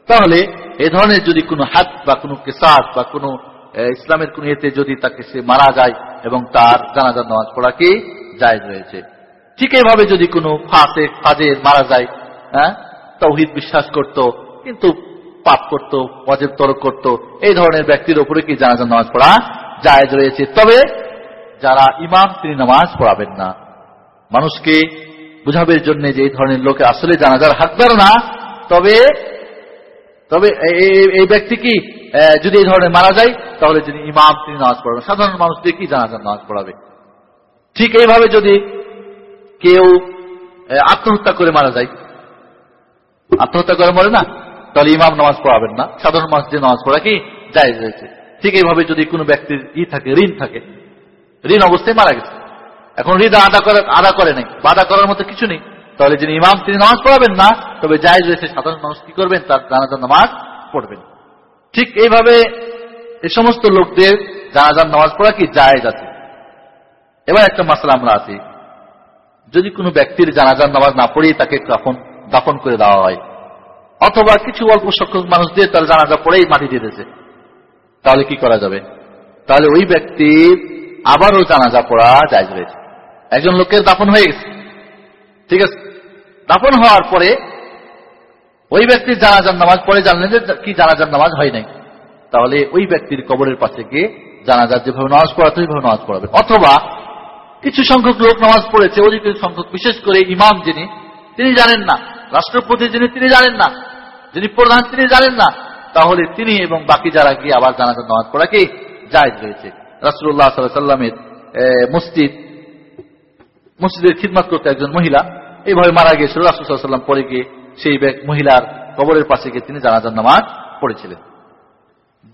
তাহলে এ ধরনের যদি কোনো হাত বা কোনো কেসাস বা কোনো ইসলামের কোন এতে যদি তাকে সে মারা যায় এবং তার জানাজার নামাজ পড়াকে জায়জ রয়েছে। ঠিক এইভাবে যদি কোনো ফাঁসে ফাজের মারা যায় হ্যাঁ? তৌহিদ বিশ্বাস করত, কিন্তু পাপ করত, অজেব তরক করত, এই ধরনের ব্যক্তির ওপরে কি জানাজার নামাজ পড়া জায়জ রয়েছে? তবে যারা ইমাম, তিনি নামাজ পড়াবেন না। মানুষকে বুঝাবের জন্য যে এই ধরনের লোকে আসলে জানাজার হাকদার না। তবে তবে এই ব্যক্তি কি যদি এই ধরনের মারা যায়, তাহলে যিনি ইমাম, তিনি নামাজ পড়াবেন সাধারণ মানুষ দিয়ে কি জানাজার নামাজ পড়াবে? ঠিক এইভাবে যদি কেউ আত্মহত্যা করে মারা যায়, আত্মহত্যা করে মরে না, তাহলে ইমাম নামাজ পড়াবেন না। সাধারণ মানুষ দিয়ে নামাজ পড়া কি? জায়েজ রয়েছে ঠিক এইভাবে যদি কোনো ব্যক্তির ই থাকে, ঋণ থাকে, ঋণ অবস্থায় মারা গেছে। এখন ঋণ আদা করে আদা করে নাই, বা আদা করার মতো কিছু নেই। তাহলে যিনি ইমাম, তিনি নামাজ পড়াবেন না, তবে জায়েজ রয়েছে সাধারণ মানুষ কি করবেন? তার জানাজার নামাজ পড়বেন। ঠিক এইভাবে এ সমস্ত লোকদের জানাজার নামাজ পড়া কি? জায়েজ আছে। এবার একটা মাসলা আমরা আছি। যদি কোনো ব্যক্তির জানাজার নামাজ না পড়েই তাকে দাফন দাফন করে দেওয়া হয়, অথবা কিছু অল্প সংখ্যক মানুষ দিয়ে তার জানাজা পড়েই মাটি দিয়েছে, তাহলে কি করা যাবে? তাহলে ওই ব্যক্তির আবারও জানাজা পড়া যায় রয়েছে। একজন লোকের দাফন হয়ে গেছে। ঠিক আছে? দাফন হওয়ার পরে ওই ব্যক্তির জানাজার নামাজ পড়ে জানলেন যে কি জানাজার নামাজ হয় নাই। তাহলে ওই ব্যক্তির কবরের পাশে গিয়ে জানাজার যেভাবে নামাজ পড়াতে ওইভাবে নামাজ পড়াবে। অথবা কিছু সংখ্যক লোক নামাজ পড়েছে, অধিক সংখ্যক, বিশেষ করে ইমাম যিনি, তিনি জানেন না। রাষ্ট্রপতি যিনি, তিনি জানেন না। যিনি প্রধান, তিনি জানেন না। তাহলে তিনি এবং বাকি যারা গিয়ে আবার জানাজার নামাজ পড়া কি? জায়জ রয়েছে। রাসুল্লাহ সাল্লামের মসজিদ, মসজিদের খিদমত করতে একজন মহিলা, এইভাবে মারা গিয়েছিল। রাসুল্লাহাম পরে গিয়ে সেই মহিলার কবরের পাশে গিয়ে তিনি জানাজার নামাজ পড়েছিলেন।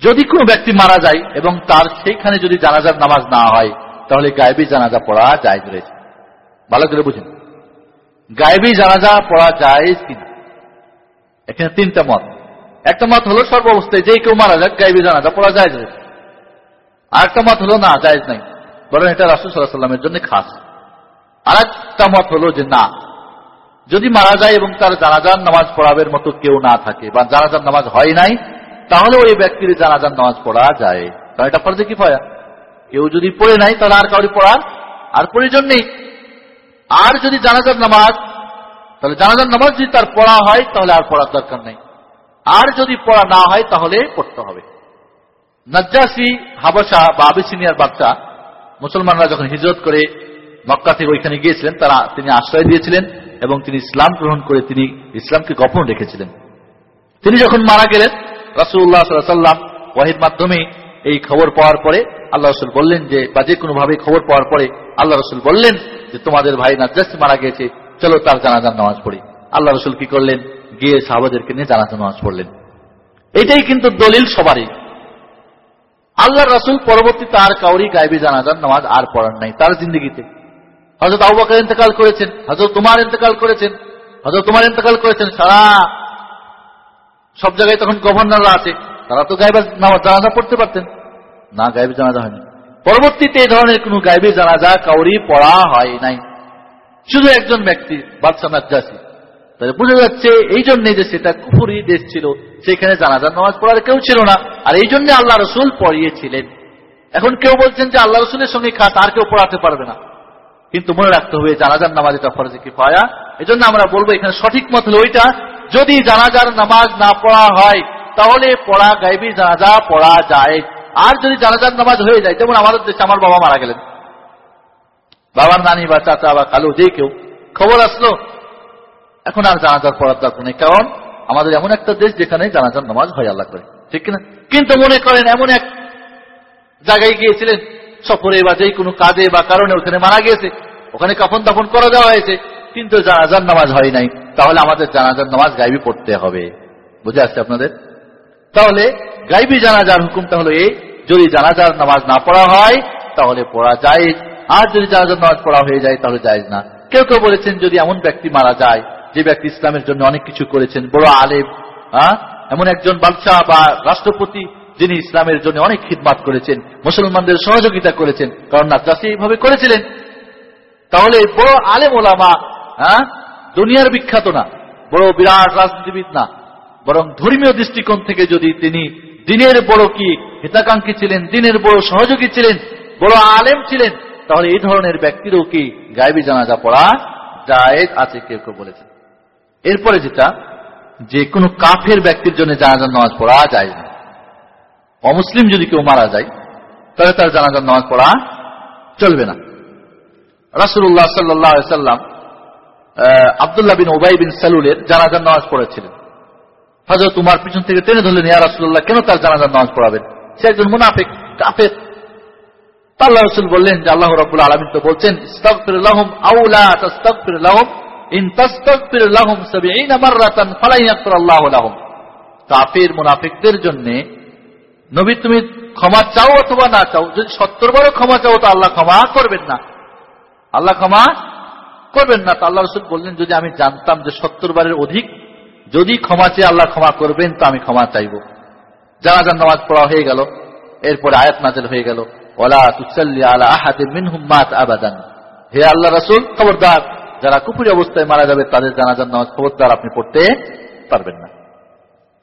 যদি কোনো ব্যক্তি মারা যায় এবং তার সেইখানে যদি জানাজার নামাজ না হয় তাহলে গায়েবী জানাজা পড়া জায়েজ রয়েছে ভালো করে বুঝুন। গায়েবী জানাজা পড়া জায়েজ কিনা এখানে তিনটা মত। একটা মত হলো সর্বাবস্থায় যে কেউ মারা যাক, গায়েবী জানাজা পড়া জায়েজ রয়েছে আর একটা মত হলো না জায়েজ নাই। বরং এটা রাসুল সাল্লাহ সাল্লামের জন্য খাস। আর একটা মত হলো যে না, যদি মারা যায় এবং তার জানাজার নামাজ পড়াবের মতো কেউ না থাকে বা জানাজার নামাজ হয় নাই, তাহলে ওই ব্যক্তির জানাজার নামাজ পড়া যায়। কারণ এটা ফরজে কি পয়া কেউ যদি পড়ে নাই, তাহলে আর কাউরি পড়ার আর প্রয়োজন নেই। আর যদি জানাজার নামাজ, তাহলে জানাজার নামাজ যদি তার পড়া হয়, তাহলে আর পড়ার দরকার নেই। আর যদি পড়া না হয়, তাহলে পড়তে হবে। নাজ্জাসি হাবসা বা আবিসিনিয়ার বাচ্চা, মুসলমানরা যখন হিজরত করে মক্কা থেকে ওইখানে গিয়েছিলেন, তারা তিনি আশ্রয় দিয়েছিলেন এবং তিনি ইসলাম গ্রহণ করে তিনি ইসলামকে গোপন রেখেছিলেন। তিনি যখন মারা গেলেন রাসুল্লাহ সাল্লাম ওয়াহিদ মাধ্যমে এই খবর পাওয়ার পরে আল্লাহ রসুল বললেন যে, বা যে কোনো ভাবে খবর পাওয়ার পরে আল্লাহ রসুল বললেন যে, তোমাদের ভাই নাজ্জাসি মারা গিয়েছে, চলো তার জানাজার নামাজ পড়ি। আল্লাহ রসুল কি করলেন? গিয়ে সাহাবাদেরকে নিয়ে জানাজার নামাজ পড়লেন। এটাই কিন্তু দলিল সবারই। আল্লাহ রসুল পরবর্তী তার কাউরি গায়েবী জানাজার নামাজ আর পড়ার নাই, তার জিন্দগিতে। হজরত আবু বকর ইন্তেকাল করেছেন হজরত তোমার ইন্তেকাল করেছেন হজরত তোমার ইন্তেকাল করেছেন, সারা সব জায়গায় তখন গভর্নররা আছে, তারা তো গায়েব জানাজা পড়তে পারতেন। না গায়েবী জানাজা হয়নি। পরবর্তীতে এই ধরনের কোন গায়েবী জানাজা কাউরি পড়া হয় নাই। শুধু একজন ব্যক্তি, বাদশাহ নাজ্জাসী। তাহলে বোঝা যাচ্ছে এই জন্যে যে সেটা কুফুরি দেশ ছিল, সেখানে জানাজার নামাজ পড়ার কেউ ছিল না। আর এই জন্য আল্লাহ রসুল পড়িয়েছিলেন। এখন কেউ বলছেন যে আল্লাহ রসুলের সঙ্গে খাস, আর কেউ পড়াতে পারবে না। কিন্তু মনে রাখতে হবে, জানাজার নামাজ এটা ফরজে কি পায়া এই জন্য আমরা বলব এখানে সঠিক মত হলো ওইটা, যদি জানাজার নামাজ না পড়া হয়, তাহলে পড়া, গাইবি জানাজা পড়া যায়। আর যদি জানাজার নামাজ হয়ে যায়, যেমন আমাদের দেশে আমার বাবা মারা গেলেন। বাবার নানি বা চাচা বা কালো, যে কেউ। খবর আসলো। এখন আর জানাজার পড়ার দরকার নেই, কারণ আমাদের এমন একটা দেশ যেখানে জানাজার নামাজ হয় আল্লাহ করে। ঠিক কিনা? কিন্তু মনে করেন এমন এক জায়গায় গিয়েছিলেন, সফরে বা যে কোনো কাজে বা কারণে ওখানে মারা গিয়েছে। ওখানে কাফন দাফন করা দেওয়া হয়েছে, কিন্তু জানাজার নামাজ হয় নাই। তাহলে আমাদের জানাজার নামাজ গাইবি পড়তে হবে। বুঝে আসছে আপনাদের? তাহলে গাইবি জানাজার হুকুমটা হলো এই, যদি জানাজার নামাজ না পড়া হয়, তাহলে পড়া যায় আর যদি জানাজার নামাজ পড়া হয়ে যায়, তাহলে যায় না। কেউ কেউ বলেছেন, যদি এমন ব্যক্তি মারা যায়, যে ব্যক্তি ইসলামের জন্য অনেক কিছু করেছেন, বড় আলেম হ্যাঁ? এমন একজন বাদশাহ বা রাষ্ট্রপতি, যিনি ইসলামের জন্য অনেক খিদমাত করেছেন, মুসলমানদের সহযোগিতা করেছেন, কারণ নাজ্জাসী এইভাবে করেছিলেন। তাহলে বড় আলেম ওলামা হ্যাঁ? দুনিয়ার বিখ্যাত না, বড় বিরাট রাজনীতিবিদ না। বরং ধর্মীয় দৃষ্টিকোণ থেকে যদি তিনি দিনের বড় কি হিতাকাঙ্ক্ষী ছিলেন, দিনের বড় সহযোগী ছিলেন, বড় আলেম ছিলেন, তাহলে এই ধরনের ব্যক্তিরও কি গায়েবী জানাজা পড়া জায়েজ আছে কেউ কেউ বলেছেন। এরপরে যেটা, যে কোনো কাফের ব্যক্তির জন্য জানাজার নামাজ পড়া যায় না। অমুসলিম যদি কেউ মারা যায়, তাহলে তার জানাজার নামাজ পড়া চলবে না। রাসুল্লাহ সাল্লাহ সাল্লাম আবদুল্লাহ বিন ওবাই বিন সালুলের জানাজার নামাজ পড়েছিলেন। হজরত তোমার পিছন থেকে টেনে ধরলেন, ইয়া রাসুল্লাহ কেন তার জানাজার নামাজ পড়াবেন? সে একজন মুনাফিক, কাফের। আল্লাহ রসুল বললেন যে, আল্লাহ রবুল আলমিন তো বলছেন কাফের মুনাফিকদের জন্য, নবী, তুমি ক্ষমা চাও অথবা না চাও? যদি সত্তর বারও ক্ষমা চাও, তো আল্লাহ ক্ষমা করবেন না। আল্লাহ ক্ষমা করবেন না। তো আল্লাহ রসুল বললেন, যদি আমি জানতাম যে সত্তর বারের অধিক যদি ক্ষমা চেয়ে আল্লাহ ক্ষমা করবেন, তো আমি ক্ষমা চাইব। জানাজার নামাজ পড়া হয়ে গেল, এরপরে আয়াত নাজেল হয়ে গেল ওলা তুসাল্লি আলা আহাদে মিনহুম মাত আবাদান। হে আল্লাহ রসুল, খবরদার, যারা কুপুরি অবস্থায় মারা যাবে, তাদের জানাজার নামাজ খবরদার আপনি পড়তে পারবেন না।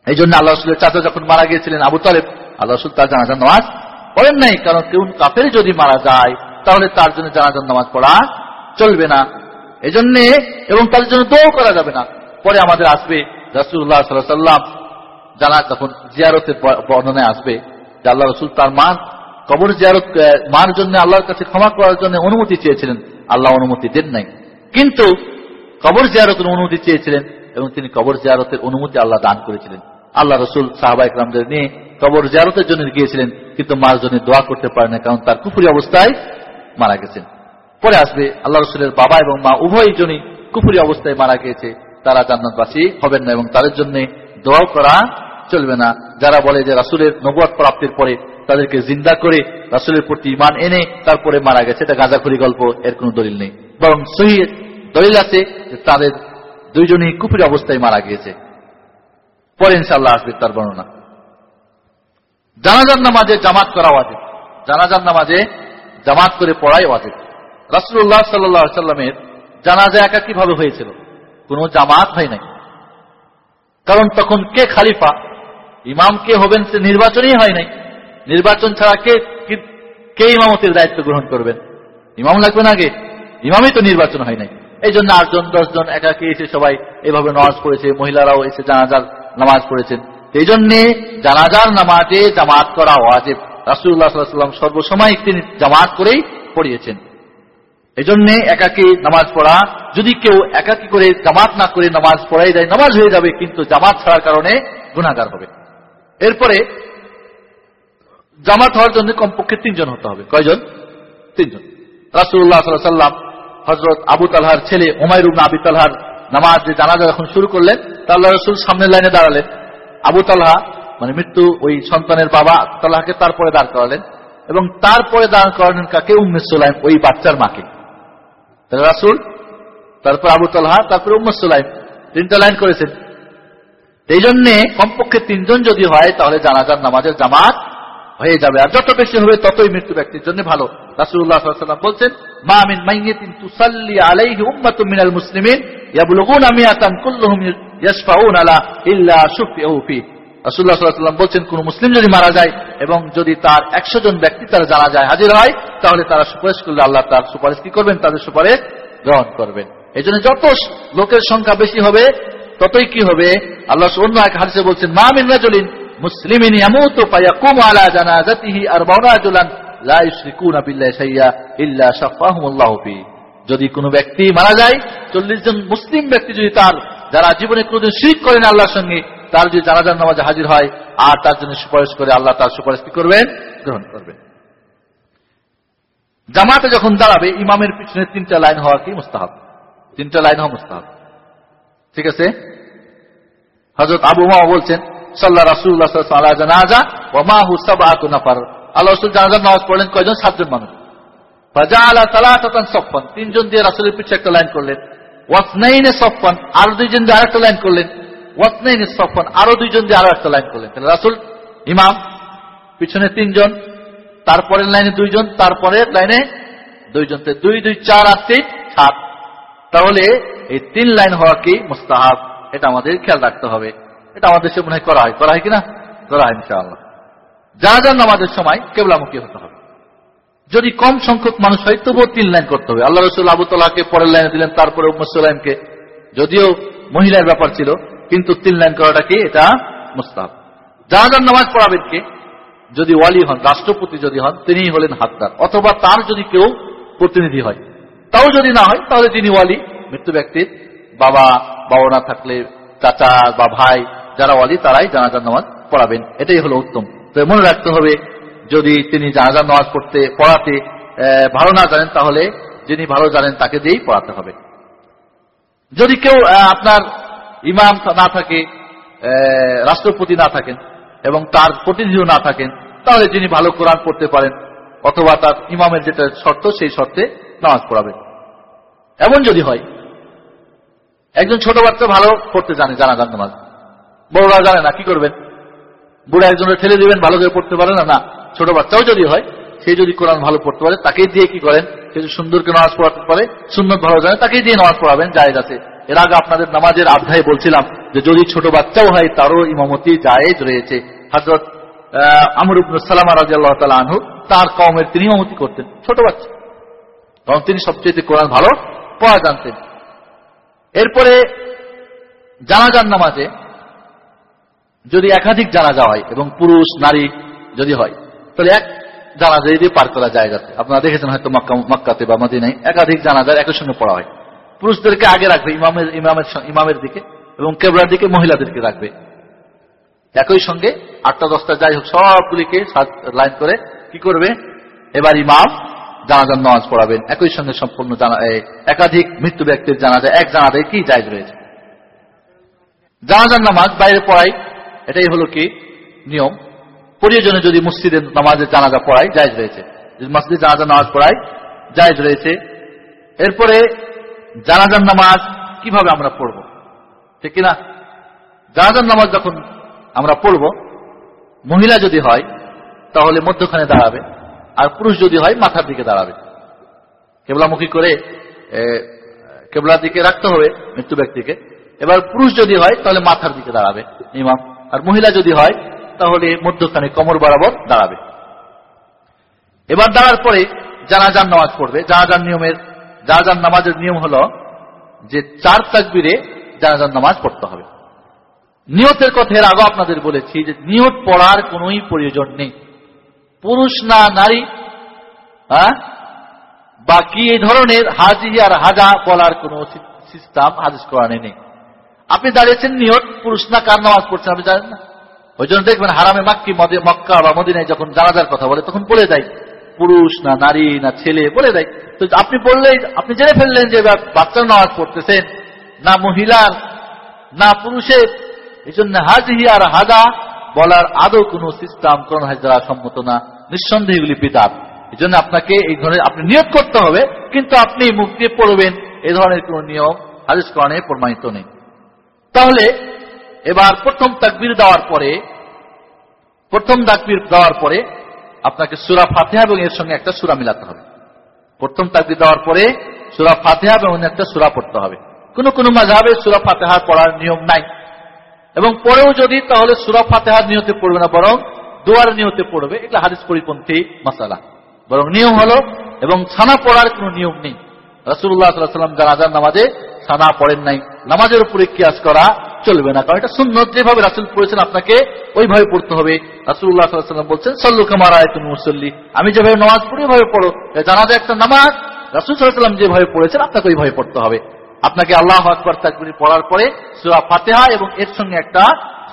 এই জন্য আল্লাহ রসুলের চাচা যখন মারা গিয়েছিলেন, আবু তালেব, আল্লাহ রসুল তার জানাজার নামাজ পড়েন নাই, কারণ কেউ কাপের যদি মারা যায়, তাহলে তার জন্য জানাজার নামাজ পড়া চলবে না। এই জন্যে এবং তাদের জন্য দোয়া করা যাবে না। পরে আমাদের আসবে রসুল্লাহ সাল্লাম জানা তখন জিয়ারতের বর্ণনায় আসবে, যে আল্লাহ রসুল তার মা কবর জিয়ারত মার জন্য আল্লাহর কাছে ক্ষমা করার জন্য অনুমতি চেয়েছিলেন, আল্লাহ অনুমতি দেন নাই। কিন্তু কবর জিয়ারতের অনুমতি চেয়েছিলেন এবং তিনি কবর জিয়ারতের অনুমতি আল্লাহ দান করেছিলেন। আল্লাহ রসুল, সাহাবা ইকরামদের নিয়ে কবর জিয়ারতের জন্য গিয়েছিলেন, কিন্তু মার জন্য দোয়া করতে পারেন কারণ তার কুফুরি অবস্থায় মারা গেছেন। পরে আসবে আল্লাহ রসুলের বাবা এবং মা উভয় জনই কুফুরি অবস্থায় মারা গিয়েছে। তারা জান্নাতবাসী হবেন না এবং তাদের জন্য দোয়াও করা চলবে না। যারা বলে যে রাসুলের নবুয়াদ প্রাপ্তির পরে তাদেরকে জিন্দা করে রাসুলের প্রতি ইমান এনে তারপরে মারা গেছে, এটা গাঁজাখুরি গল্প, এর কোনো দলিল নেই। বরং সহি দলিল আছে তাদের দুইজনই কুফুরি অবস্থায় মারা গিয়েছে। পরে ইনশাল্লাহ আসবে তার বর্ণনা। জানাজার নামাজে জামাত করা ওয়াজিব। জানাজার নামাজে জামাত করে পড়াই ওয়াজিব। রাসুল্লাহ সাল্লাহ সাল্লামের জানাজা একা কীভাবে হয়েছিল। কোন জামাত হয় নাই। কারণ তখন কে খালিফা? ইমাম কে হবেন সে নির্বাচনই হয় নাই। নির্বাচন ছাড়া কে কে ইমামতের দায়িত্ব গ্রহণ করবেন? ইমাম লাগবেন আগে। ইমামই তো নির্বাচন হয় নাই। এই জন্য আটজন, দশজন একাকে এসে সবাই এভাবে নামাজ পড়েছে, মহিলারাও এসে জানাজার নামাজ পড়েছেন। এই জন্যে জানাজার নামাজে জামাত করা ওয়াজেব। রাসুল্লাহ সাল্লাম সর্বসময় তিনি জামাত করেই পড়িয়েছেন। এই জন্যে একাকি নামাজ পড়া, যদি কেউ একাকি করে জামাত না করে নামাজ পড়াই দেয়, নামাজ হয়ে যাবে, কিন্তু জামাত ছাড়ার কারণে গুণাগার হবে। এরপরে, জামাত হওয়ার জন্য কমপক্ষে তিনজন হতে হবে। কয়জন? তিনজন। রাসুল্লাহ সাল্লাম হজরত আবু তালহার ছেলে ওমাই রুবনা আবি তালহার নামাজ যে জানাজা যখন শুরু করলেন তাল্লাহ রসুল সামনের লাইনে দাঁড়ালেন। আবু তালহা মানে মৃত্যু ওই সন্তানের বাবা তাল্লাহকে তারপরে দাঁড় করালেন এবং তারপরে দাঁড় করালেন কাকে উম্মে সোলাইম? ওই বাচ্চার মাকে। রাসুল, তারপর আবু তালহা, তারপর উম্মে সোলাইম, তিনটা লাইন করেছেন। এই জন্যে কমপক্ষে তিনজন যদি হয়, তাহলে জানাজার নামাজের জামাত হয়ে যাবে। আর যত বেশি হবে, ততই মৃত্যু ব্যক্তির জন্য ভালো। রাসুল্লাহ সাল্লাম বলছেন, মা মিন মাইয়াতিন তুসাল্লি আলাইহি মিনাল আলা রাসুল্লাহ সাল্লাম বলছেন, কোন মুসলিম যদি মারা যায় এবং যদি তার একশো জন ব্যক্তি তারা জানা যায় হাজির হয়, তাহলে তারা সুপারিশ করলে আল্লাহ তার সুপারিশ কি করবেন? তাদের সুপারিশ গ্রহণ করবেন। এই জন্য যত লোকের সংখ্যা বেশি হবে, ততই কি হবে? আল্লাহ অন্য এক হাদিসে বলছেন, মা মিন বিল্লাহি শাইয়া ইল্লা যদি কোনো ব্যক্তি মারা যায়, চল্লিশ জন মুসলিম ব্যক্তি যদি তার যারা জীবনে কোনোদিন শিরিক করেন আল্লাহর সঙ্গে তার যদি জানাজার নামাজে হাজির হয়, আর তার জন্য সুপারিশ করে আল্লাহ তার সুপারিশ কি করবেন? গ্রহণ করবেন। জামাতে যখন দাঁড়াবে, ইমামের পিছনে তিনটা লাইন হওয়া কি মুস্তাহাব? তিনটা লাইন হওয়া মুস্তাহাব। ঠিক আছে? হজরত আবু মা বলছেন সাল্লাহ রাসুল্লাহ জানাজা ও মা হুসাবাত নাফার। আল্লাহ রসুল জানাজার নামাজ পড়লেন কয়জন? সাতজন মানুষ। ফাজা আলা সালাতান সফান তিনজন দিয়ে রাসুলের পিছনে একটা লাইন করলেন। ওয়াসনাইনে সফান আর দুইজন দিয়ে আরেকটা লাইন করলেন। ওয়াসনাইনে আরও দুইজন দিয়ে আরও একটা লাইন করলেন। রাসুল, ইমাম, পিছনে তিনজন, তারপরের লাইনে দুইজন, তারপরের লাইনে দুইজন। দুই দুই, চার আর তিন সাত। তাহলে এই তিন লাইন হওয়া কি মুস্তাহাব? এটা আমাদের খেয়াল রাখতে হবে। এটা আমাদের দেশে মনে হয় করা হয়। করা হয় কিনা করা হয় ইনশাআল্লাহ। জানাজার নামাজের সময় কেবলামুখী হতে হবে। যদি কম সংখ্যক মানুষ হয়, তবুও তিন লাইন করতে হবে। আল্লাহ রসুল আবু তালাকে পরের লাইনে দিলেন, তারপরে উম্মসাল্লামকে যদিও মহিলার ব্যাপার ছিল কিন্তু তিন লাইন করাটা কি? এটা মুস্তাহাব। জানাজার নামাজ পড়াবেন কে? যদি ওয়ালি হন, রাষ্ট্রপতি যদি হন তিনি হলেন হাতদার অথবা তার যদি কেউ প্রতিনিধি হয়। তাও যদি না হয়, তাহলে তিনি ওয়ালি, মৃত্যু ব্যক্তির বাবা বাবা না থাকলে, চাচা বা ভাই, যারা ওয়ালি, তারাই জানাজার নামাজ পড়াবেন। এটাই হলো উত্তম। তো মনে রাখতে হবে, যদি তিনি জানাজার নামাজ পড়তে, পড়াতে ভালো না জানেন, তাহলে যিনি ভালো জানেন, তাকে দিয়েই পড়াতে হবে। যদি কেউ আপনার ইমাম না থাকে রাষ্ট্রপতি না থাকেন, এবং তার প্রতিনিধিও না থাকেন, তাহলে যিনি ভালো কোরআন পড়তে পারেন, অথবা তার ইমামের যেটা শর্ত, সেই শর্তে নামাজ পড়াবেন। এমন যদি হয়, একজন ছোট বাচ্চা ভালো পড়তে জানে জানাজান নামাজ। বড়রা জানে না, কি করবেন? বুড়া একজনের ঠেলে দিবেন, ভালো করে পড়তে পারে না? না, ছোট বাচ্চাও যদি হয়, সে যদি কোরআন ভালো পড়তে পারে, তাকেই দিয়ে কি করেন? সে সুন্দরকে নামাজ পড়াতে পারে সুন্দর ভালো জানে, তাকেই দিয়ে নামাজ পড়াবেন, জায়েজ আছে। এর আগে আপনাদের নামাজের অধ্যায়ে বলছিলাম যে যদি ছোট বাচ্চাও হয়, তারও ইমামতি জায়েজ রয়েছে। হজরত আমর সালামা রাজি আল্লাহ তালা আনহু তার কমের তিনি ইমামতি করতেন, ছোট বাচ্চা। কারণ তিনি সবচেয়ে কোরআন ভালো পড়া জানতেন। এরপরে জানাজান নামাজে যদি একাধিক জানাজা হয় এবং পুরুষ, নারী যদি হয়, তাহলে এক জানাজা দিয়ে পার করা যায় যাতে। আপনারা দেখেছেন হয়তো মক্কা, মক্কাতে বা মদিনায় একাধিক জানাজার একই সঙ্গে পড়া হয়। পুরুষদেরকে আগে রাখবে, ইমামের ইমামের ইমামের দিকে এবং কেবলার দিকে মহিলাদেরকে রাখবে। একই সঙ্গে আটটা, দশটা, যাই হোক, সবগুলিকে লাইন করে কি করবে? এবার ইমাম জানাজার নামাজ পড়াবেন। একই সঙ্গে সম্পূর্ণ জানা একাধিক মৃত্যু ব্যক্তির জানাজা, এক জানাজায় কি জায়জ রয়েছে। জানাজার নামাজ বাইরে পড়াই, এটাই হলো কি? নিয়ম। প্রয়োজনে যদি মসজিদের নামাজের জানাজা পড়াই, জায়জ রয়েছে। যদি মসজিদে জানাজা নামাজ পড়াই, জায়জ রয়েছে। এরপরে জানাজার নামাজ কীভাবে আমরা পড়ব? ঠিক কিনা? জানাজার নামাজ যখন আমরা পড়ব, মহিলা যদি হয়, তাহলে মধ্যখানে দাঁড়াবে, আর পুরুষ যদি হয়, মাথার দিকে দাঁড়াবে। কেবলামুখী করে কেবলার দিকে রাখতে হবে মৃত্যু ব্যক্তিকে। এবার পুরুষ যদি হয়, তাহলে মাথার দিকে দাঁড়াবে, ইমাম। আর মহিলা যদি হয়, তাহলে মধ্যখানে কোমর বরাবর দাঁড়াবে। এবার দাঁড়ার পরে জানাজার নামাজ পড়বে। জানাজার নিয়মের জানাজার নামাজের নিয়ম হলো যে চার তাকবিরে জানাজার নামাজ পড়তে হবে। নিয়তের কথা এর আগে আপনাদের বলেছি যে নিয়ত পড়ার কোনোই প্রয়োজন নেই। পুরুষ না নারী হ্যাঁ? বাকি এই ধরনের হাজি আর হাজা বলার কোন সিস্টেম হাদিস কোরআনে নেই। আপনি দাঁড়িয়েছেন নিয়ত, পুরুষ না কার নামাজ পড়ছেন আপনি জানেন না? ওই জন্য দেখবেন হারামে মাক্কি মদে- মক্কা বা মদিনায় যখন জানাজার কথা বলে তখন বলে দেয়। পুরুষ, না নারী, না ছেলে, বলে দেয়। তো আপনি বললেই আপনি জেনে ফেললেন যে বা- বাচ্চার নামাজ পড়তেছেন, না মহিলার, না পুরুষের। এই জন্য হাজি আর হাজা বলার আদৌ কোনো সিস্টেম কোন হাজরা সম্মত না। নিঃসন্দেহে এগুলি বিদাত। এই জন্য আপনাকে এই ধরনের, আপনি নিয়োগ করতে হবে, কিন্তু আপনি মুখ দিয়ে পড়বেন এই ধরনের কোন নিয়ম হাদিস কোরআনে প্রমাণিত নেই। তাহলে, এবার প্রথম তাকবির দেওয়ার পরে, প্রথম তাকবির দেওয়ার পরে আপনাকে সুরা ফাতেহা এবং এর সঙ্গে একটা সুরা মিলাতে হবে। প্রথম তাকবির দেওয়ার পরে সুরা ফাতেহা এবং অন্য একটা সুরা পড়তে হবে। কোন কোন মাঝাবে সুরা ফাতেহা পড়ার নিয়ম নাই। এবং পরেও যদি, তাহলে সুরা ফাতেহার নিয়তে পড়বে না, বরং দোয়ার নিয়তে পড়বে। এগুলো হাদিস পরিপন্থী মাসালা। বরং নিয়ম হলো, এবং ছানা পড়ার কোনো নিয়ম নেই। রাসুল্লাহ সাল্লাম জানাজার নামাজে ছানা পড়েন নাই। নামাজের উপরে কিয়াস করা চলবে না। কারণ এটা সুন্নত যেভাবে রাসুল পড়েছেন, আপনাকে ওইভাবে পড়তে হবে। রাসুল্লাহ সাল্লাম বলছেন, সল্লু কামার আয়তুল মুসল্লি আমি যেভাবে নামাজ পড়ি, ওইভাবে পড়ো। জানাজা একটা নামাজ। রাসুল সাল্লাম যেভাবে পড়েছেন, আপনাকে ওইভাবে পড়তে হবে। আপনাকে আল্লাহ আকবর তাকবির পড়ার পরে সুরা ফাতেহা এবং এর সঙ্গে একটা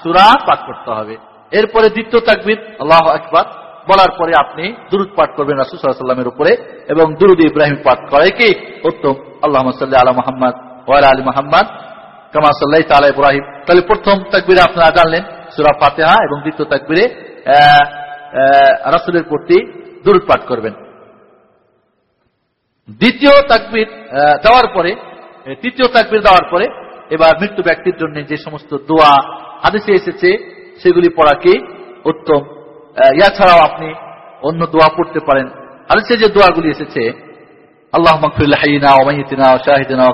সুরা পাঠ করতে হবে। এরপরে দ্বিতীয় তাকবির, আল্লাহ আকবর, বলার পরে আপনি দুরুদ পাঠ করবেন রাসুল সাল্লামের উপরে এবং দুরুদ ইব্রাহিম পাঠ করে কি? উত্তম। আল্লাহ সাল্লি আলা মোহাম্মদ ওয়ালা আলী মোহাম্মদ। কামা সাল্লাহ তালা ইব্রাহিম তাহলে প্রথম তাকবিরে আপনারা জানলেন সুরা ফাতেহা এবং দ্বিতীয় তাকবিরে রাসুলের প্রতি দুরুদ পাঠ করবেন। দ্বিতীয় তাকবির দেওয়ার পরে তৃতীয় তাকবির দেওয়ার পরে, এবার মৃত্যু ব্যক্তির জন্য যে সমস্ত দোয়া, হাদিসে এসেছে, সেগুলি পড়া কি? উত্তম। ইয়া ছাড়াও আপনি অন্য দোয়া পড়তে পারেন। হাদিসে যে দোয়াগুলি এসেছে ও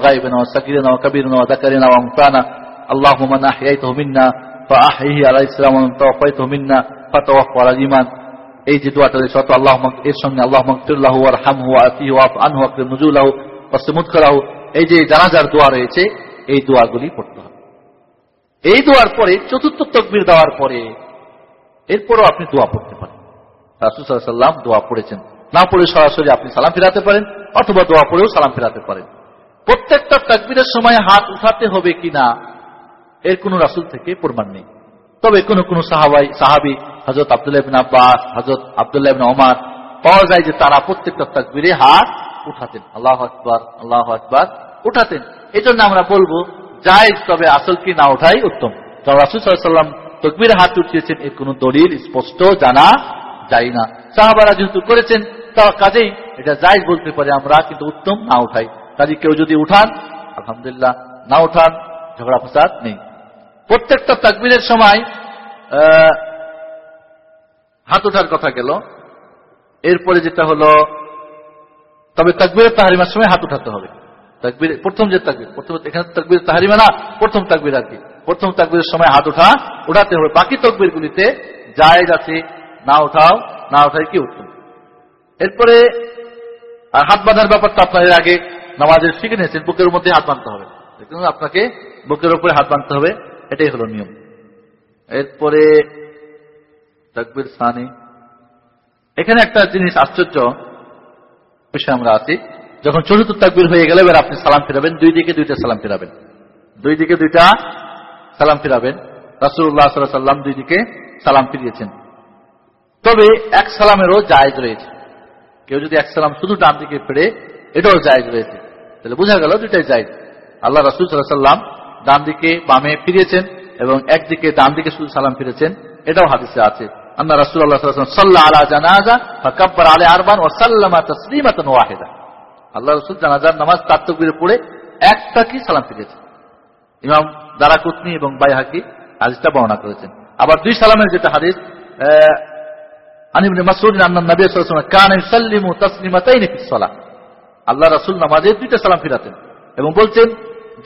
গাইবিনা ও সাকিরিনা ও কবিরনা ও দাকারিনা ও আমতানা আল্লাহ মান আহিয়াইতহু মিন্না ফাআহইহি আলা ইসলাম ওয়া তাওফাইতহু মিন্না ফাতাওয়াফা আলা ঈমান এই যে দোয়াটা অত আল্লাহ এর সঙ্গে আল্লাহ ওয়ারহামহু ওয়া আতিহি ওয়া আফ আনহু ওয়া আকরিম নুজুলাহু ওয়া সিমুদখালাহু এই যে জানাজার দোয়া রয়েছে, এই দোয়াগুলি পড়তে হবে। এই দোয়ার পরে চতুর্থ তকবির দেওয়ার পরে এরপরও আপনি দোয়া পড়তে পারেন। রাসুল সাল্লাম দোয়া পড়েছেন। না পড়ে সরাসরি আপনি সালাম ফেরাতে পারেন অথবা দোয়া পড়েও সালাম ফেরাতে পারেন প্রত্যেকটা তাকবীরের সময় হাত উঠাতে হবে কিনা, এর কোন রাসুল থেকে প্রমাণ নেই। তবে কোন কোন সাহাবাই সাহাবি হজরত আবদুল্লাহ আব্বাস হজরত আবদুল্লাহ ওমার, পাওয়া যায় যে তারা প্রত্যেকটা তাকবিরে হাত উঠাতেন। আল্লাহ আকবর আল্লাহ আকবর উঠাতেন। এই জন্য আমরা বলব, জায়েজ তবে আসল কি না ওঠাই উত্তম। কারণ রাসুল সাল্লাম তকবিরে হাত উঠিয়েছেন, এর কোন দলিল স্পষ্ট জানা যায় না। সাহাবারা যেহেতু করেছেন তা কাজেই এটা জায়েজ বলতে পারে আমরা, কিন্তু উত্তম না উঠাই। কাজে কেউ যদি উঠান, আলহামদুলিল্লাহ, না উঠান, ঝগড়া ফসাদ নেই। প্রত্যেকটা তাকবিরের সময় হাত ওঠার কথা গেল। এরপরে যেটা হলো, তবে তাকবিরের তাহারিমার সময় হাত উঠাতে হবে। তাকবির, প্রথম যে তাকবির, প্রথম এখানে তাকবির তাহারিমা না, প্রথম তাকবির আর কি। প্রথম তাকবিরের সময় হাত উঠা উঠাতে হবে। বাকি তকবির গুলিতে জায়েজ আছে, না উঠাও, না উঠাই কি উত্তম? এরপরে, আর হাত বাঁধার ব্যাপারটা আপনার এর আগে নামাজের শিখে নিয়েছেন, বুকের মধ্যে হাত বাঁধতে হবে। আপনাকে বুকের উপরে হাত বাঁধতে হবে, এটাই হলো নিয়ম। এরপরে, তকবির, সানি। এখানে একটা জিনিস আশ্চর্য বিষয় আমরা আছি। যখন চতুর্থ তাকবির হয়ে গেলে, এবার আপনি সালাম ফিরাবেন, দুই দিকে দুইটা সালাম ফিরাবেন। দুই দিকে দুইটা সালাম ফিরাবেন। রাসুল্লাহ সাল্লাম দুই দিকে সালাম ফিরিয়েছেন। তবে এক সালামেরও জায়েজ রয়েছে। কেউ যদি এক সালাম শুধু ডান দিকে ফিরে, এটাও জায়েজ রয়েছে তাহলে বোঝা গেল দুইটাই জায়েজ। আল্লাহ রাসুল সাল্লাম ডান দিকে বামে ফিরিয়েছেন এবং একদিকে ডান দিকে শুধু সালাম ফিরেছেন। এটাও হাদিসে আছে। আল্লাহ রাসুল আল্লাহ সাল্লাহ আলা জানাজা ফাকাব্বার আলে আরবান ও সাল্লামা তসলিমাতান ওয়াহিদা। আল্লাহ রসুল জানাজার নামাজ তার পড়ে একটা কি সালাম ফিরেছেন। ইমাম দারাকুতনি এবং বাইহাকি হাদিসটা বর্ণনা করেছেন। আবার দুই সালামের যেটা হাদিস আল্লাহ রাসূল নামাজে দুইটা সালাম ফিরাতেন এবং বলছেন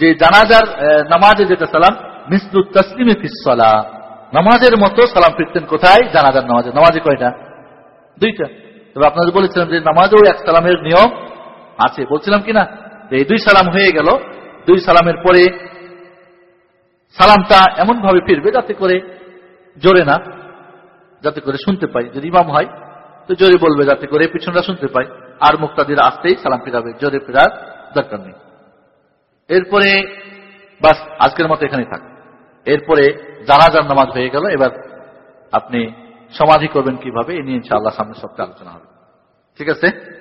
যে জানাজার নামাজে যেটা সালাম, মিসলু তাসলিমি ফিস সালাহ। নামাজের মতো সালাম ফিরতেন কোথায়? জানাজার নামাজে। নামাজে কয়টা? দুইটা। তবে আপনাদের বলেছিলাম যে নামাজেও এক সালামের নিয়ম আছে। বলছিলাম কিনা এই দুই সালাম হয়ে গেল। দুই সালামের পরে সালামটা এমন ভাবে ফিরবে যাতে করে জোরে না। যাতে করে শুনতে পাই, যদি ইমাম হয়, তো জোরে বলবে যাতে করে পিছনরা শুনতে পাই আর মুক্তাদির আসতেই সালাম ফিরাবে, জোরে ফেরার দরকার নেই। এরপরে, বাস, আজকের মতো এখানে থাক। এরপরে জানাজার নামাজ হয়ে গেল, এবার আপনি সমাধি করবেন কীভাবে, এ নিয়ে ইনশাআল্লাহ সামনে সপ্তাহে আলোচনা হবে। ঠিক আছে?